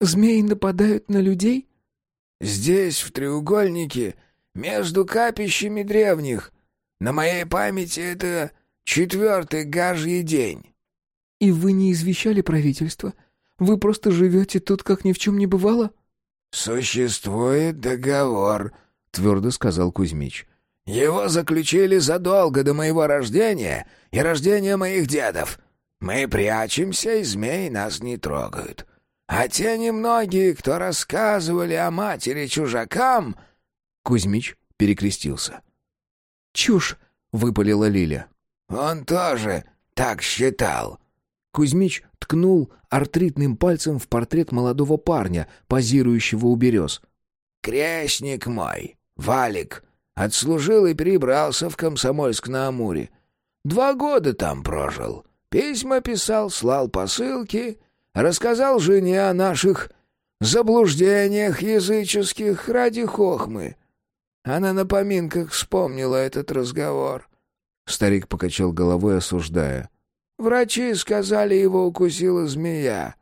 S2: «Змеи нападают на людей?»
S3: «Здесь, в треугольнике, между капищами древних. На моей памяти это четвертый гажий день».
S2: «И вы не извещали правительство? Вы просто живете тут, как ни в чем не бывало?»
S3: «Существует договор», — твердо сказал Кузьмич. «Его заключили задолго до моего рождения и рождения моих дедов. Мы прячемся, и змеи нас не трогают. А те немногие, кто рассказывали о матери чужакам...»
S1: Кузьмич перекрестился.
S2: «Чушь!» — выпалила Лиля.
S3: «Он тоже так считал».
S1: Кузьмич ткнул артритным пальцем в портрет молодого парня, позирующего у берез.
S3: «Крестник мой, Валик, отслужил и перебрался в Комсомольск-на-Амуре. Два года там прожил. Письма писал, слал посылки, рассказал жене о наших заблуждениях языческих ради хохмы. Она на поминках вспомнила этот разговор».
S1: Старик покачал головой, осуждая.
S3: Врачи сказали, его укусила змея.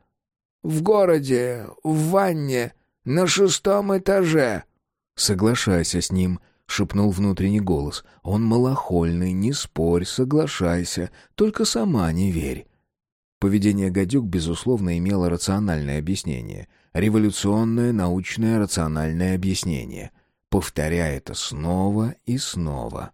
S3: В городе, в ванне, на шестом этаже.
S1: Соглашайся с ним, шепнул внутренний голос. Он малохольный, не спорь, соглашайся, только сама не верь. Поведение гадюк, безусловно, имело рациональное объяснение. Революционное, научное, рациональное объяснение. Повторяя это снова и снова.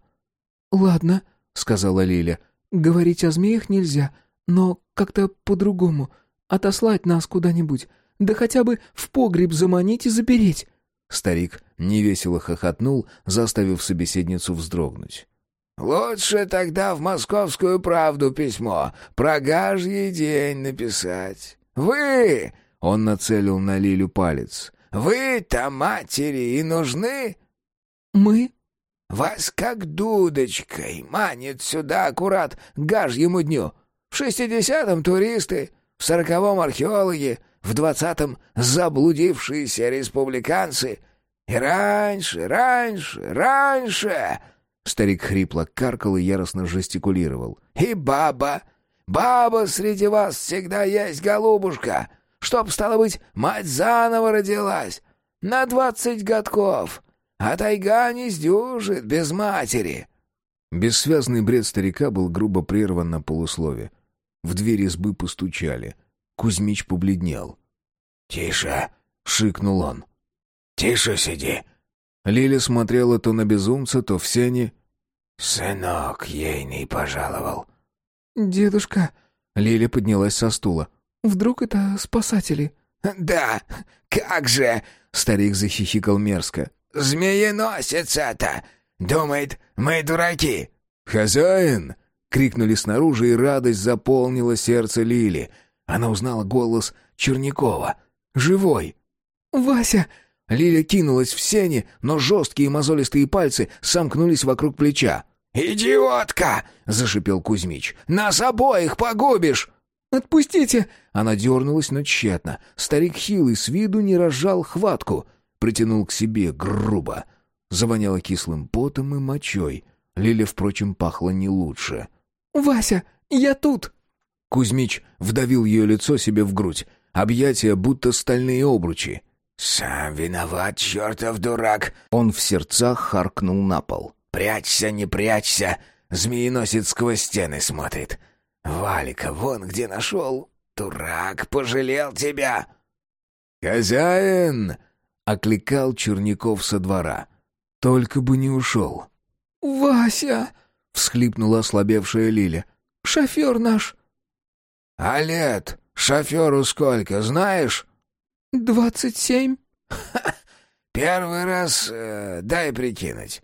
S2: «Ладно», — сказала Лиля, — Говорить о змеях нельзя, но как-то по-другому. Отослать нас куда-нибудь. Да хотя бы в погреб заманить и запереть».
S1: Старик невесело хохотнул, заставив собеседницу вздрогнуть.
S3: «Лучше тогда в московскую правду письмо про гажий день написать. Вы...» — он нацелил на Лилю палец. «Вы-то матери и нужны?»
S2: «Мы?»
S3: Вас как дудочкой манит сюда аккурат гажьему дню. В шестидесятом туристы, в сороковом археологи, в двадцатом заблудившиеся республиканцы. И раньше, раньше, раньше...» Старик хрипло каркал и яростно жестикулировал. «И баба! Баба среди вас всегда есть, голубушка! Чтоб, стало быть, мать заново родилась! На двадцать годков! А тайга не сдюжит без матери!»
S1: Бессвязный бред старика был грубо прерван на полуслове. В дверь избы постучали. Кузьмич побледнел.
S3: «Тише!»
S1: — шикнул он.
S3: «Тише сиди!»
S1: Лиля смотрела то на безумца, то в сене.
S3: «Сынок ейный пожаловал».
S2: «Дедушка...»
S1: Лиля поднялась со стула.
S2: «Вдруг это спасатели?»
S3: «Да, как же!» — старик захихикал мерзко. Змееносец это! Думает, мы дураки!»
S1: «Хозяин!» — крикнули снаружи, и радость заполнила сердце Лили. Она узнала голос Чернякова. «Живой!»
S2: «Вася!»
S1: Лиля кинулась в сени, но жесткие мозолистые пальцы сомкнулись вокруг плеча.
S3: «Идиотка!» — зашипел Кузьмич. «Нас обоих погубишь!»
S2: «Отпустите!»
S1: Она дернулась, но тщетно. Старик хилый с виду не разжал хватку притянул к себе грубо. Завоняло кислым потом и мочой. Лиля, впрочем, пахла не лучше.
S2: «Вася, я тут!»
S1: Кузьмич вдавил ее лицо себе в грудь. Объятия будто стальные обручи.
S3: «Сам виноват, чертов дурак!»
S1: Он в сердцах харкнул на пол.
S3: «Прячься, не прячься! Змееносец сквозь стены смотрит. Валика вон где нашел. Дурак, пожалел тебя!»
S1: «Хозяин!» — окликал Черняков со двора. «Только бы не ушел».
S2: «Вася!»
S1: — всхлипнула ослабевшая Лиля.
S2: «Шофер наш».
S3: «А лет шоферу сколько, знаешь?»
S2: «Двадцать семь».
S3: «Первый раз, э, дай прикинуть,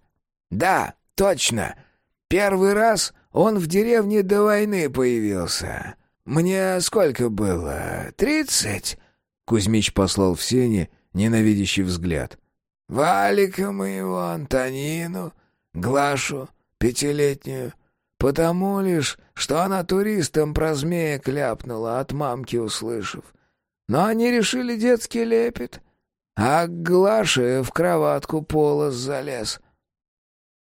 S3: «Да, точно. Первый раз он в деревне до войны появился. Мне сколько было? Тридцать?»
S1: Кузьмич послал в сене ненавидящий взгляд.
S3: «Валика моего, Антонину, Глашу, пятилетнюю, потому лишь, что она туристам про змея кляпнула, от мамки услышав. Но они решили детский лепет, а к Глаше в кроватку полос залез».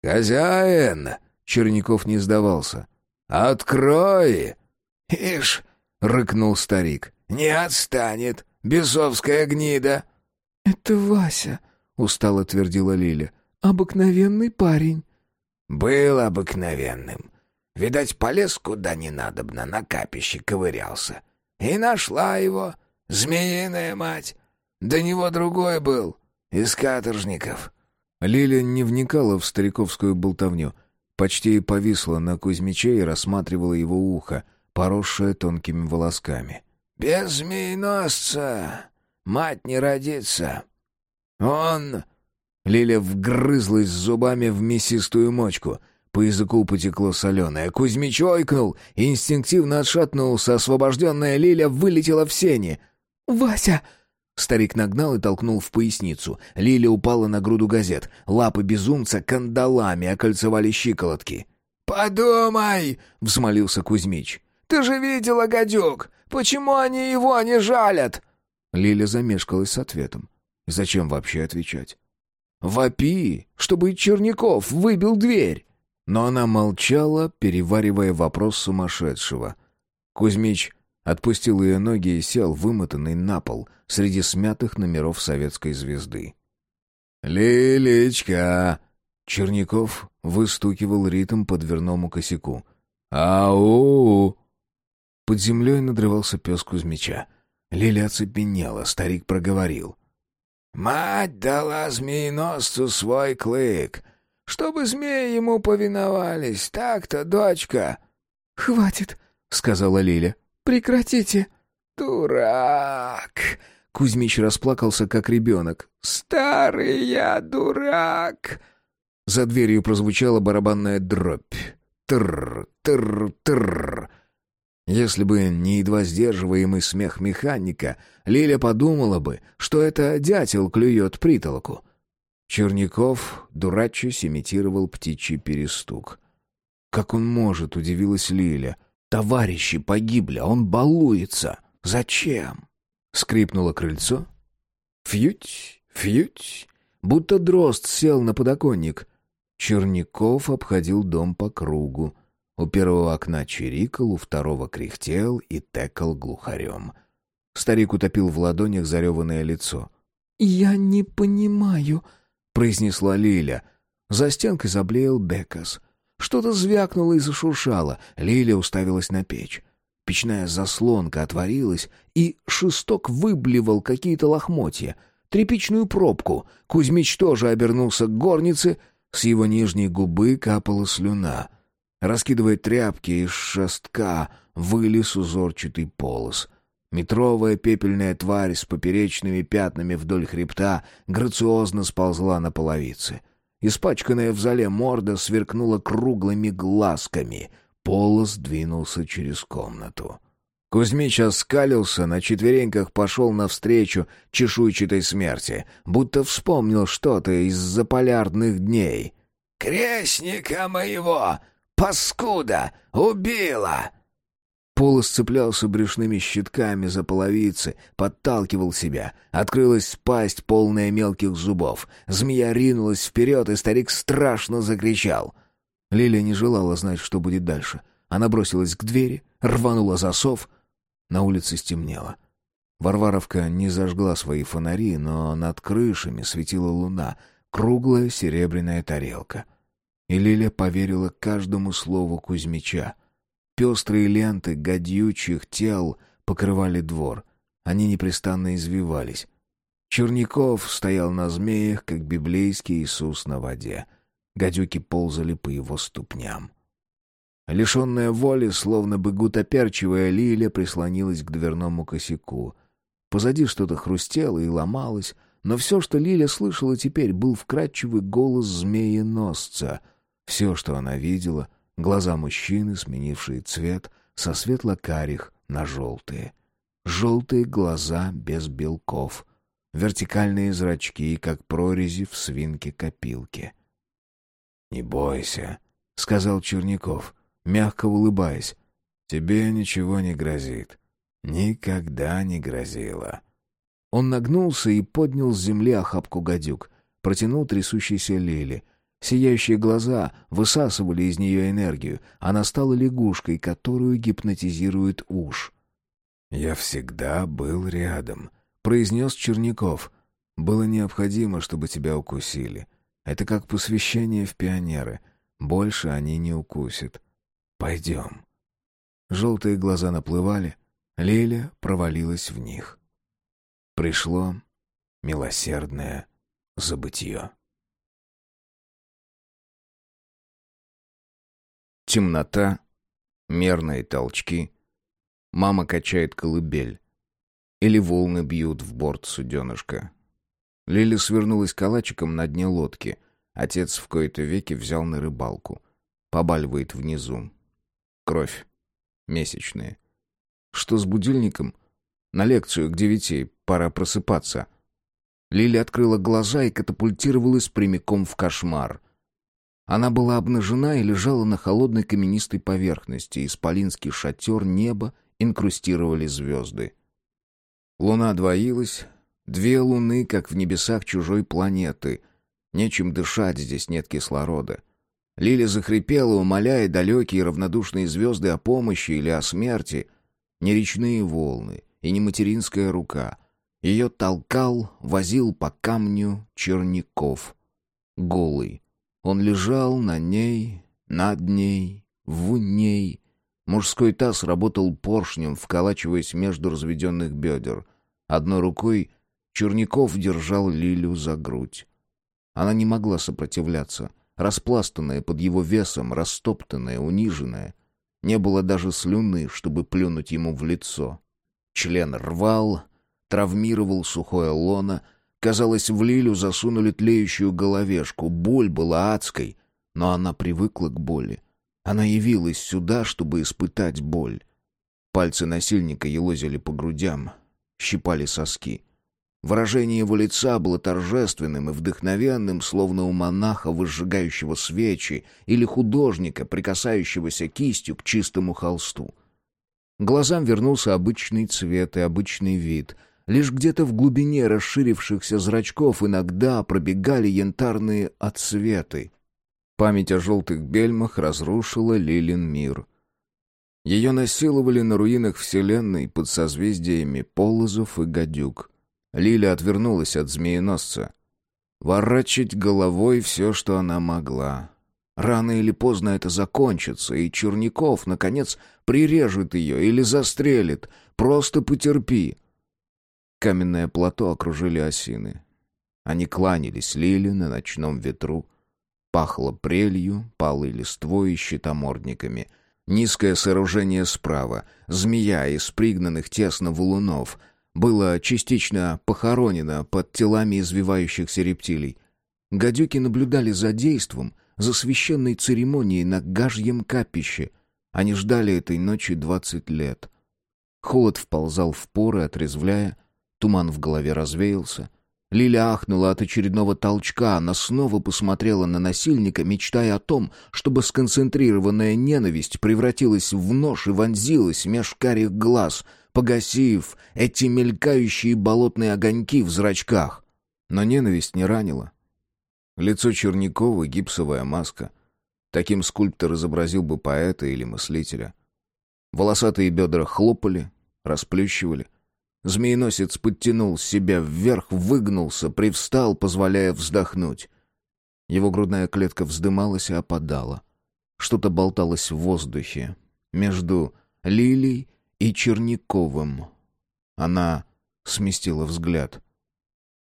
S1: «Хозяин!» — Черняков не сдавался. «Открой!»
S3: «Ишь!»
S1: — рыкнул старик.
S3: «Не отстанет, бесовская гнида!»
S2: «Это Вася!» — устало твердила Лиля. «Обыкновенный парень».
S3: «Был обыкновенным. Видать, полез куда не надобно, на капище ковырялся. И нашла его, змеиная мать. До него другой был, из каторжников».
S1: Лиля не вникала в стариковскую болтовню, почти повисла на Кузьмиче и рассматривала его ухо, поросшее тонкими волосками.
S3: «Без змееносца мать не родится. «Он...»
S1: Лиля вгрызлась зубами в мясистую мочку. По языку потекло соленое. Кузьмич ойкнул, инстинктивно отшатнулся. Освобожденная Лиля вылетела в сени.
S2: «Вася!»
S1: Старик нагнал и толкнул в поясницу. Лиля упала на груду газет. Лапы безумца кандалами окольцевали щиколотки.
S3: «Подумай!» — взмолился Кузьмич. «Ты же видела, гадюк! Почему они его не жалят?»
S1: Лиля замешкалась с ответом. Зачем вообще отвечать? «Вопи, чтобы Черняков выбил дверь!» Но она молчала, переваривая вопрос сумасшедшего. Кузьмич отпустил ее ноги и сел, вымотанный на пол, среди смятых номеров советской звезды. «Лилечка!» Черняков выстукивал ритм по дверному косяку. «Ау!» Под землей надрывался пес Кузьмича. Лиля оцепенела, старик проговорил.
S3: Мать дала змееносцу свой клык, чтобы змеи ему повиновались. Так-то, дочка?»
S2: «Хватит», — сказала Лиля. «Прекратите».
S3: «Дурак!»
S1: Кузьмич расплакался, как ребенок.
S3: «Старый я дурак!»
S1: За дверью прозвучала барабанная дробь. Тр, тр, тр. Если бы не едва сдерживаемый смех механика, Лиля подумала бы, что это дятел клюет притолоку. Черняков дурачись имитировал птичий перестук. «Как он может?» — удивилась Лиля. «Товарищи погибли, а он балуется. Зачем?» Скрипнуло крыльцо. «Фьють, фьють!» Будто дрозд сел на подоконник. Черняков обходил дом по кругу. У первого окна чирикал, у второго кряхтел и текал глухарем. Старик утопил в ладонях зареванное лицо.
S2: «Я не понимаю», —
S1: произнесла Лиля. За стенкой заблеял Бекас. Что-то звякнуло и зашуршало. Лиля уставилась на печь. Печная заслонка отворилась, и шесток выблевал какие-то лохмотья. Тряпичную пробку. Кузьмич тоже обернулся к горнице. С его нижней губы капала слюна. Раскидывая тряпки из шестка, вылез узорчатый полос. Метровая пепельная тварь с поперечными пятнами вдоль хребта грациозно сползла на половице. Испачканная в зале морда сверкнула круглыми глазками. Полос двинулся через комнату. Кузьмич оскалился, на четвереньках пошел навстречу чешуйчатой смерти, будто вспомнил что-то из заполярных дней.
S3: «Крестника моего!» Паскуда! Убила!»
S1: Пол сцеплялся брюшными щитками за половицы, подталкивал себя. Открылась пасть, полная мелких зубов. Змея ринулась вперед, и старик страшно закричал. Лилия не желала знать, что будет дальше. Она бросилась к двери, рванула засов. На улице стемнело. Варваровка не зажгла свои фонари, но над крышами светила луна, круглая серебряная тарелка — и Лиля поверила каждому слову Кузьмича. Пестрые ленты гадючих тел покрывали двор. Они непрестанно извивались. Черняков стоял на змеях, как библейский Иисус на воде. Гадюки ползали по его ступням. Лишенная воли, словно бы гутоперчивая Лиля, прислонилась к дверному косяку. Позади что-то хрустело и ломалось, Но все, что Лиля слышала теперь, был вкрадчивый голос змееносца. Все, что она видела — глаза мужчины, сменившие цвет со светло-карих на желтые. Желтые глаза без белков. Вертикальные зрачки, как прорези в свинке копилки. «Не бойся», — сказал Черняков, мягко улыбаясь. «Тебе ничего не грозит. Никогда не грозило». Он нагнулся и поднял с земли охапку гадюк, протянул трясущейся Лили. Сияющие глаза высасывали из нее энергию. Она стала лягушкой, которую гипнотизирует уж. «Я всегда был рядом», — произнес Черняков. «Было необходимо, чтобы тебя укусили. Это как посвящение в пионеры. Больше они не укусят. Пойдем». Желтые глаза наплывали. Лиля провалилась в них. Пришло милосердное забытье. Темнота, мерные толчки. Мама качает колыбель. Или волны бьют в борт суденышка. Лиля свернулась калачиком на дне лодки. Отец в кои-то веки взял на рыбалку. Побаливает внизу. Кровь. Месячные. Что с будильником? На лекцию к девяти. Пора просыпаться. Лили открыла глаза и катапультировалась прямиком в кошмар. Она была обнажена и лежала на холодной каменистой поверхности. Исполинский шатер неба инкрустировали звезды. Луна двоилась. Две луны, как в небесах чужой планеты. Нечем дышать, здесь нет кислорода. Лиля захрипела, умоляя далекие равнодушные звезды о помощи или о смерти. Не речные волны и не материнская рука — ее толкал, возил по камню Черняков. Голый. Он лежал на ней, над ней, в ней. Мужской таз работал поршнем, вколачиваясь между разведенных бедер. Одной рукой Черняков держал Лилю за грудь. Она не могла сопротивляться, распластанная под его весом, растоптанная, униженная. Не было даже слюны, чтобы плюнуть ему в лицо. Член рвал, травмировал сухое лоно. Казалось, в Лилю засунули тлеющую головешку. Боль была адской, но она привыкла к боли. Она явилась сюда, чтобы испытать боль. Пальцы насильника елозили по грудям, щипали соски. Выражение его лица было торжественным и вдохновенным, словно у монаха, выжигающего свечи, или художника, прикасающегося кистью к чистому холсту. Глазам вернулся обычный цвет и обычный вид, Лишь где-то в глубине расширившихся зрачков иногда пробегали янтарные отсветы. Память о желтых бельмах разрушила Лилин мир. Ее насиловали на руинах Вселенной под созвездиями Полозов и Гадюк. Лиля отвернулась от змееносца. Ворочать головой все, что она могла. Рано или поздно это закончится, и Черняков, наконец, прирежет ее или застрелит. Просто потерпи. Каменное плато окружили осины. Они кланялись лили на ночном ветру. Пахло прелью, палой листвой и щитомордниками. Низкое сооружение справа, змея из пригнанных тесно валунов, было частично похоронено под телами извивающихся рептилий. Гадюки наблюдали за действом, за священной церемонией на гажьем капище. Они ждали этой ночи двадцать лет. Холод вползал в поры, отрезвляя, Туман в голове развеялся. Лиля ахнула от очередного толчка, она снова посмотрела на насильника, мечтая о том, чтобы сконцентрированная ненависть превратилась в нож и вонзилась меж карих глаз, погасив эти мелькающие болотные огоньки в зрачках. Но ненависть не ранила. Лицо Чернякова — гипсовая маска. Таким скульптор изобразил бы поэта или мыслителя. Волосатые бедра хлопали, расплющивали, Змееносец подтянул себя вверх, выгнулся, привстал, позволяя вздохнуть. Его грудная клетка вздымалась и опадала. Что-то болталось в воздухе между Лилией и Черняковым. Она сместила взгляд.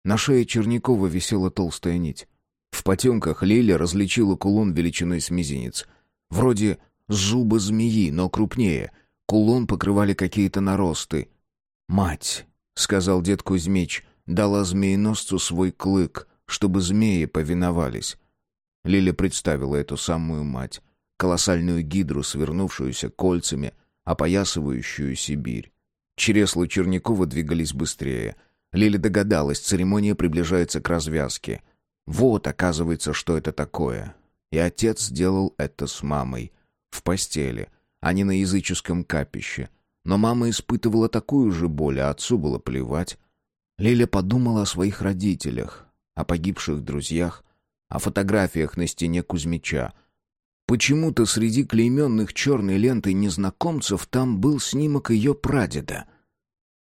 S1: На шее Чернякова висела толстая нить. В потемках Лиля различила кулон величиной с мизинец. Вроде зуба змеи, но крупнее. Кулон покрывали какие-то наросты. «Мать», — сказал дед Кузьмич, дала змееносцу свой клык, чтобы змеи повиновались. Лиля представила эту самую мать, колоссальную гидру, свернувшуюся кольцами, опоясывающую Сибирь. Чересла Чернякова двигались быстрее. Лиля догадалась, церемония приближается к развязке. Вот, оказывается, что это такое. И отец сделал это с мамой. В постели, а не на языческом капище. Но мама испытывала такую же боль, а отцу было плевать. Лиля подумала о своих родителях, о погибших друзьях, о фотографиях на стене Кузьмича. Почему-то среди клейменных черной лентой незнакомцев там был снимок ее прадеда.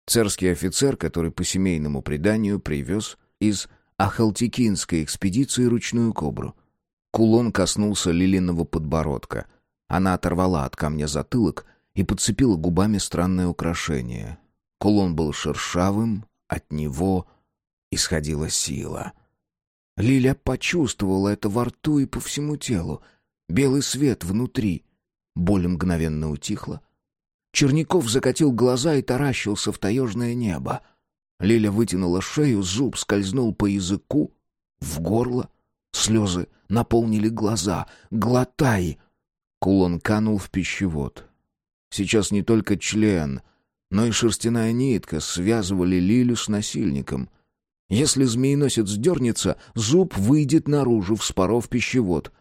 S1: Царский офицер, который по семейному преданию привез из Ахалтикинской экспедиции ручную кобру. Кулон коснулся Лилиного подбородка. Она оторвала от камня затылок и подцепила губами странное украшение. Кулон был шершавым, от него исходила сила. Лиля почувствовала это во рту и по всему телу. Белый свет внутри. Боль мгновенно утихла. Черняков закатил глаза и таращился в таежное небо. Лиля вытянула шею, зуб скользнул по языку, в горло. Слезы наполнили глаза. «Глотай!» Кулон канул в пищевод. Сейчас не только член — но и шерстяная нитка связывали Лилю с насильником. Если змееносец дернется, зуб выйдет наружу, вспоров пищевод.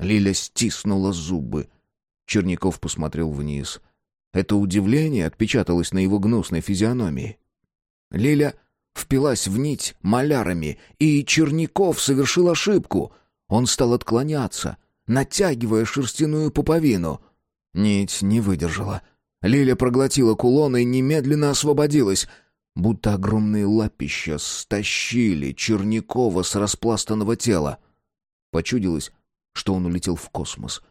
S1: Лиля стиснула зубы. Черняков посмотрел вниз. Это удивление отпечаталось на его гнусной физиономии. Лиля впилась в нить малярами, и Черняков совершил ошибку. Он стал отклоняться, натягивая шерстяную пуповину. Нить не выдержала — Лиля проглотила кулон и немедленно освободилась, будто огромные лапища стащили Чернякова с распластанного тела. Почудилось, что он улетел в космос.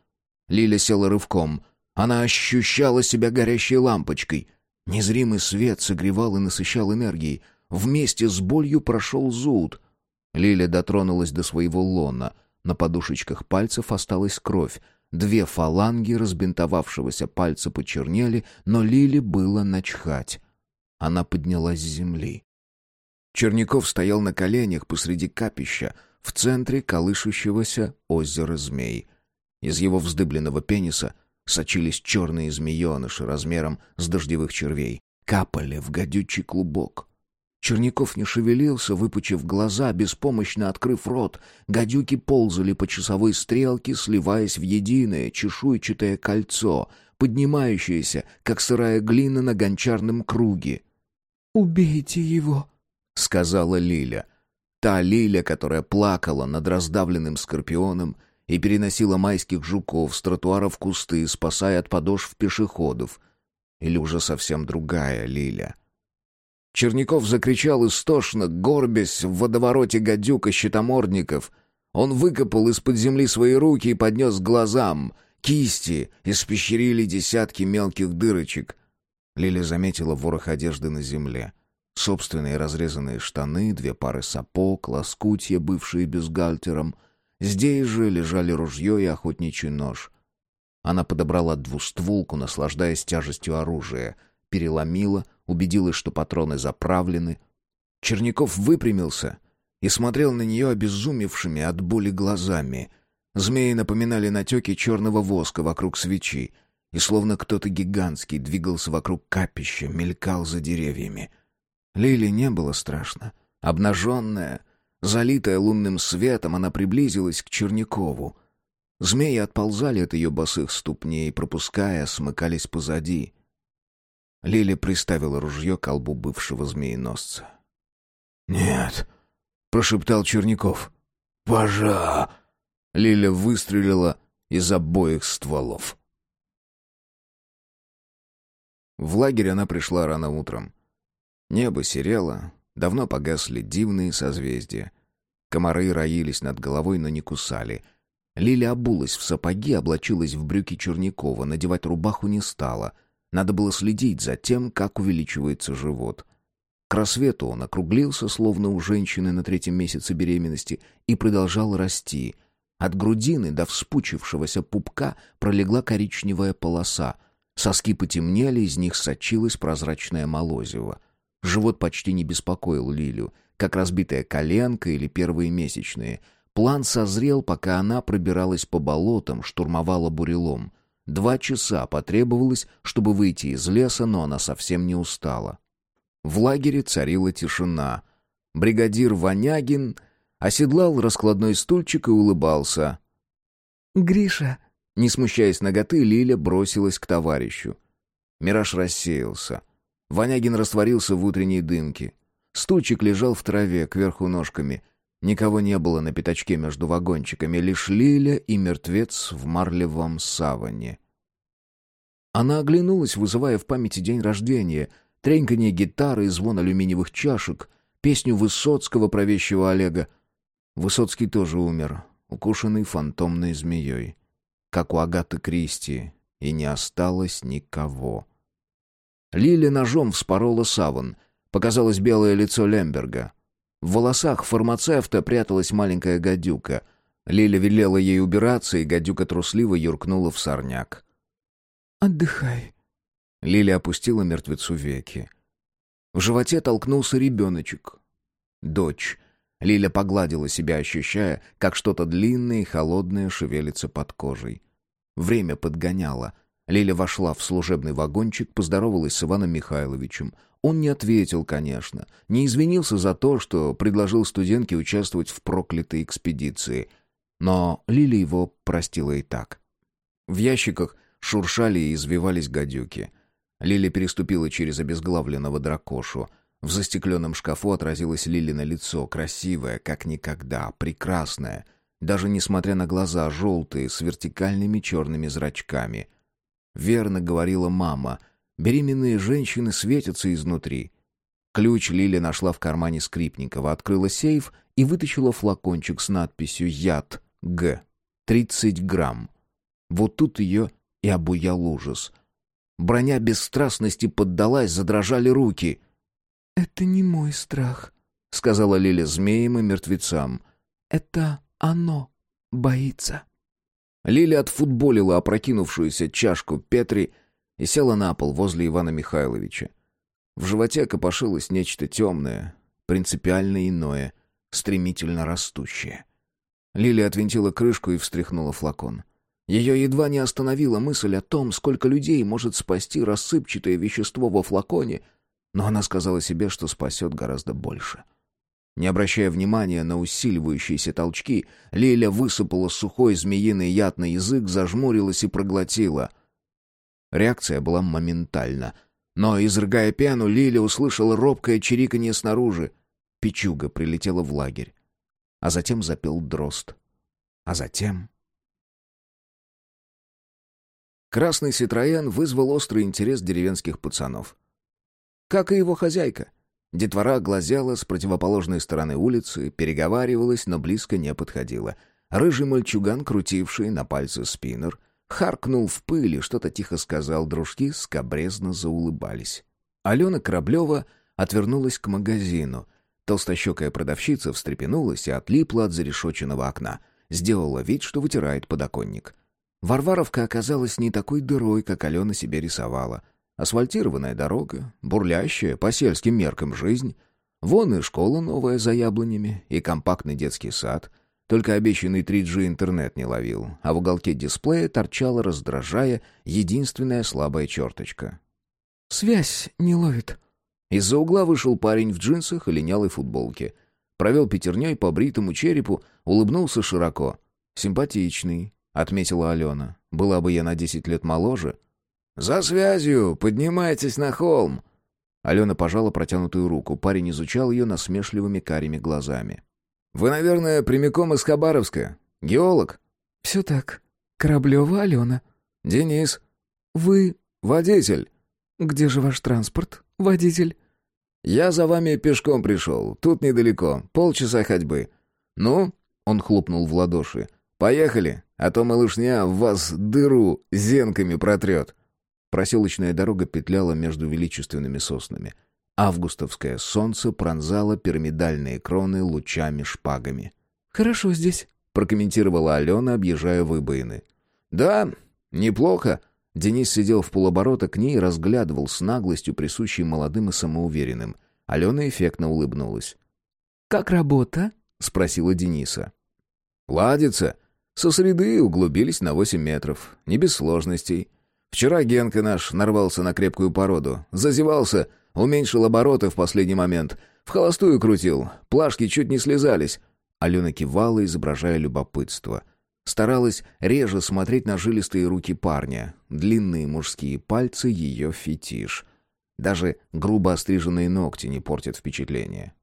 S1: Лиля села рывком. Она ощущала себя горящей лампочкой. Незримый свет согревал и насыщал энергией. Вместе с болью прошел зуд. Лиля дотронулась до своего лона. На подушечках пальцев осталась кровь. Две фаланги разбинтовавшегося пальца почернели, но Лиле было начхать. Она поднялась с земли. Черняков стоял на коленях посреди капища, в центре колышущегося озера змей. Из его вздыбленного пениса сочились черные змееныши размером с дождевых червей, капали в гадючий клубок. Черняков не шевелился, выпучив глаза, беспомощно открыв рот. Гадюки ползали по часовой стрелке, сливаясь в единое чешуйчатое кольцо, поднимающееся, как сырая глина на гончарном круге.
S2: «Убейте его», —
S1: сказала Лиля. Та Лиля, которая плакала над раздавленным скорпионом и переносила майских жуков с тротуара в кусты, спасая от подошв пешеходов. Или уже совсем другая Лиля — Черняков закричал истошно, горбясь в водовороте гадюк и щитомордников. Он выкопал из-под земли свои руки и поднес к глазам. Кисти испещрили десятки мелких дырочек. Лиля заметила ворох одежды на земле. Собственные разрезанные штаны, две пары сапог, лоскутья, бывшие бюстгальтером. Здесь же лежали ружье и охотничий нож. Она подобрала двустволку, наслаждаясь тяжестью оружия — переломила, убедилась, что патроны заправлены. Черняков выпрямился и смотрел на нее обезумевшими от боли глазами. Змеи напоминали натеки черного воска вокруг свечи, и словно кто-то гигантский двигался вокруг капища, мелькал за деревьями. Лили не было страшно. Обнаженная, залитая лунным светом, она приблизилась к Чернякову. Змеи отползали от ее босых ступней, пропуская, смыкались позади. Лиля приставила ружье к колбу бывшего змееносца.
S3: «Нет», — прошептал Черняков. «Пожа!»
S1: Лиля выстрелила из обоих стволов. В лагерь она пришла рано утром. Небо серело, давно погасли дивные созвездия. Комары роились над головой, но не кусали. Лиля обулась в сапоги, облачилась в брюки Чернякова, надевать рубаху не стала — надо было следить за тем, как увеличивается живот. К рассвету он округлился, словно у женщины на третьем месяце беременности, и продолжал расти. От грудины до вспучившегося пупка пролегла коричневая полоса. Соски потемнели, из них сочилась прозрачная молозиво. Живот почти не беспокоил Лилю. как разбитая коленка или первые месячные. План созрел, пока она пробиралась по болотам, штурмовала бурелом. Два часа потребовалось, чтобы выйти из леса, но она совсем не устала. В лагере царила тишина. Бригадир Ванягин оседлал раскладной стульчик и улыбался.
S2: «Гриша!»
S1: Не смущаясь ноготы, Лиля бросилась к товарищу. Мираж рассеялся. Ванягин растворился в утренней дымке. Стульчик лежал в траве, кверху ножками. Никого не было на пятачке между вагончиками, лишь Лиля и мертвец в марлевом саване. Она оглянулась, вызывая в памяти день рождения, треньканье гитары и звон алюминиевых чашек, песню Высоцкого про вещего Олега. Высоцкий тоже умер, укушенный фантомной змеей как у Агаты Кристи, и не осталось никого. Лиля ножом вспорола саван. Показалось белое лицо Лемберга. В волосах фармацевта пряталась маленькая гадюка. Лиля велела ей убираться, и гадюка трусливо юркнула в сорняк.
S2: «Отдыхай».
S1: Лиля опустила мертвецу веки. В животе толкнулся ребеночек. Дочь. Лиля погладила себя, ощущая, как что-то длинное и холодное шевелится под кожей. Время подгоняло. Лиля вошла в служебный вагончик, поздоровалась с Иваном Михайловичем. Он не ответил, конечно, не извинился за то, что предложил студентке участвовать в проклятой экспедиции. Но Лиля его простила и так. В ящиках шуршали и извивались гадюки. Лиля переступила через обезглавленного дракошу. В застекленном шкафу отразилось Лилино лицо, красивое, как никогда, прекрасное — даже несмотря на глаза желтые, с вертикальными черными зрачками. Верно говорила мама, беременные женщины светятся изнутри. Ключ Лиля нашла в кармане Скрипникова, открыла сейф и вытащила флакончик с надписью «Яд Г. 30 грамм». Вот тут ее и обуял ужас. Броня бесстрастности поддалась, задрожали руки.
S2: «Это не мой страх», —
S1: сказала Лиля змеям и мертвецам.
S2: «Это оно боится.
S1: Лиля отфутболила опрокинувшуюся чашку Петри и села на пол возле Ивана Михайловича. В животе копошилось нечто темное, принципиально иное, стремительно растущее. Лиля отвинтила крышку и встряхнула флакон. Ее едва не остановила мысль о том, сколько людей может спасти рассыпчатое вещество во флаконе, но она сказала себе, что спасет гораздо больше. — не обращая внимания на усиливающиеся толчки, Лиля высыпала сухой змеиный яд на язык, зажмурилась и проглотила. Реакция была моментальна. Но, изрыгая пену, Лиля услышала робкое чириканье снаружи. Печуга прилетела в лагерь. А затем запел дрозд. А затем... Красный Ситроен вызвал острый интерес деревенских пацанов. Как и его хозяйка — Детвора глазела с противоположной стороны улицы, переговаривалась, но близко не подходила. Рыжий мальчуган, крутивший на пальце спиннер, харкнул в пыли, что-то тихо сказал, дружки скобрезно заулыбались. Алена Кораблева отвернулась к магазину. Толстощекая продавщица встрепенулась и отлипла от зарешоченного окна. Сделала вид, что вытирает подоконник. Варваровка оказалась не такой дырой, как Алена себе рисовала — Асфальтированная дорога, бурлящая по сельским меркам жизнь. Вон и школа новая за яблонями, и компактный детский сад. Только обещанный 3G интернет не ловил, а в уголке дисплея торчала, раздражая, единственная слабая черточка.
S2: «Связь не ловит».
S1: Из-за угла вышел парень в джинсах и линялой футболке. Провел пятерней по бритому черепу, улыбнулся широко. «Симпатичный», — отметила Алена. «Была бы я на десять лет моложе». «За связью! Поднимайтесь на холм!» Алена пожала протянутую руку. Парень изучал ее насмешливыми карими глазами. «Вы, наверное, прямиком из Хабаровска? Геолог?»
S2: «Все так. Кораблева Алена».
S1: «Денис».
S2: «Вы...»
S1: «Водитель».
S2: «Где же ваш транспорт, водитель?»
S1: «Я за вами пешком пришел. Тут недалеко. Полчаса ходьбы». «Ну?» — он хлопнул в ладоши. «Поехали, а то малышня в вас дыру зенками протрет». Проселочная дорога петляла между величественными соснами. Августовское солнце пронзало пирамидальные кроны лучами-шпагами.
S2: «Хорошо здесь», —
S1: прокомментировала Алена, объезжая выбоины. «Да, неплохо». Денис сидел в полоборота к ней и разглядывал с наглостью, присущей молодым и самоуверенным. Алена эффектно улыбнулась.
S2: «Как работа?»
S1: — спросила Дениса. «Ладится. Со среды углубились на восемь метров. Не без сложностей. Вчера Генка наш нарвался на крепкую породу. Зазевался, уменьшил обороты в последний момент. В холостую крутил. Плашки чуть не слезались». Алена кивала, изображая любопытство. Старалась реже смотреть на жилистые руки парня. Длинные мужские пальцы — ее фетиш. Даже грубо остриженные ногти не портят впечатление.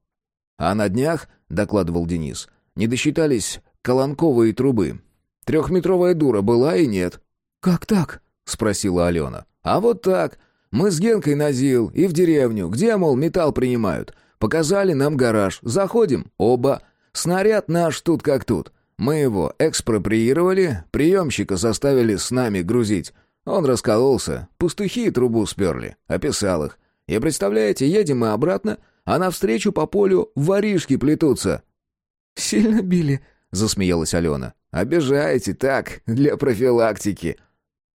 S1: «А на днях, — докладывал Денис, — не досчитались колонковые трубы. Трехметровая дура была и нет».
S2: «Как так?»
S1: — спросила Алена. «А вот так. Мы с Генкой на ЗИЛ и в деревню, где, мол, металл принимают. Показали нам гараж. Заходим. Оба. Снаряд наш тут как тут. Мы его экспроприировали, приемщика заставили с нами грузить. Он раскололся, пастухи трубу сперли, описал их. И представляете, едем мы обратно, а навстречу по полю воришки плетутся».
S2: «Сильно били?»
S1: — засмеялась Алена. «Обижаете так, для профилактики».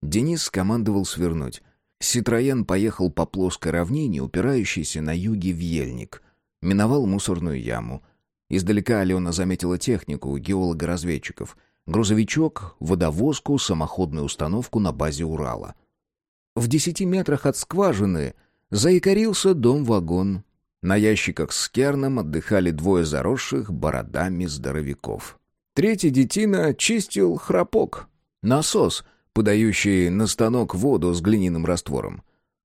S1: Денис скомандовал свернуть. Ситроен поехал по плоской равнине, упирающейся на юге в ельник. Миновал мусорную яму. Издалека Алена заметила технику геолога-разведчиков. Грузовичок, водовозку, самоходную установку на базе Урала. В десяти метрах от скважины заикарился дом-вагон. На ящиках с керном отдыхали двое заросших бородами здоровяков. Третий детина чистил храпок. Насос — подающие на станок воду с глиняным раствором.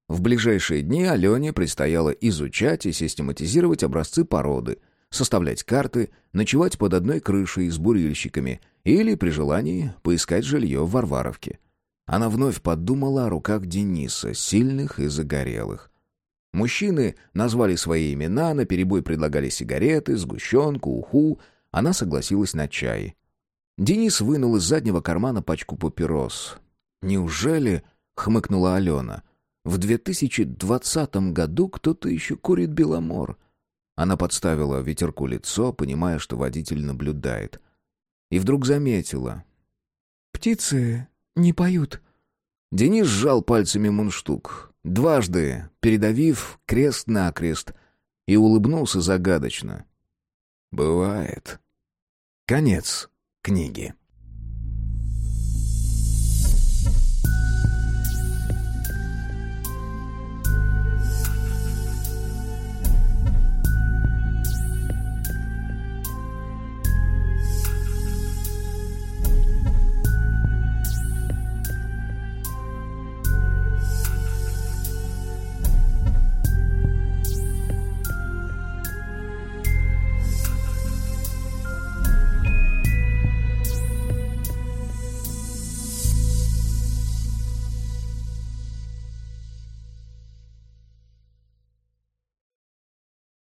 S1: В ближайшие дни Алене предстояло изучать и систематизировать образцы породы, составлять карты, ночевать под одной крышей с бурильщиками или, при желании, поискать жилье в Варваровке. Она вновь подумала о руках Дениса, сильных и загорелых. Мужчины назвали свои имена, наперебой предлагали сигареты, сгущенку, уху. Она согласилась на чай. Денис вынул из заднего кармана пачку папирос. «Неужели?» — хмыкнула Алена. «В 2020 году кто-то еще курит Беломор». Она подставила ветерку лицо, понимая, что водитель наблюдает. И вдруг заметила.
S2: «Птицы не поют».
S1: Денис сжал пальцами мундштук, дважды передавив крест-накрест, и улыбнулся загадочно. «Бывает». Конец книги.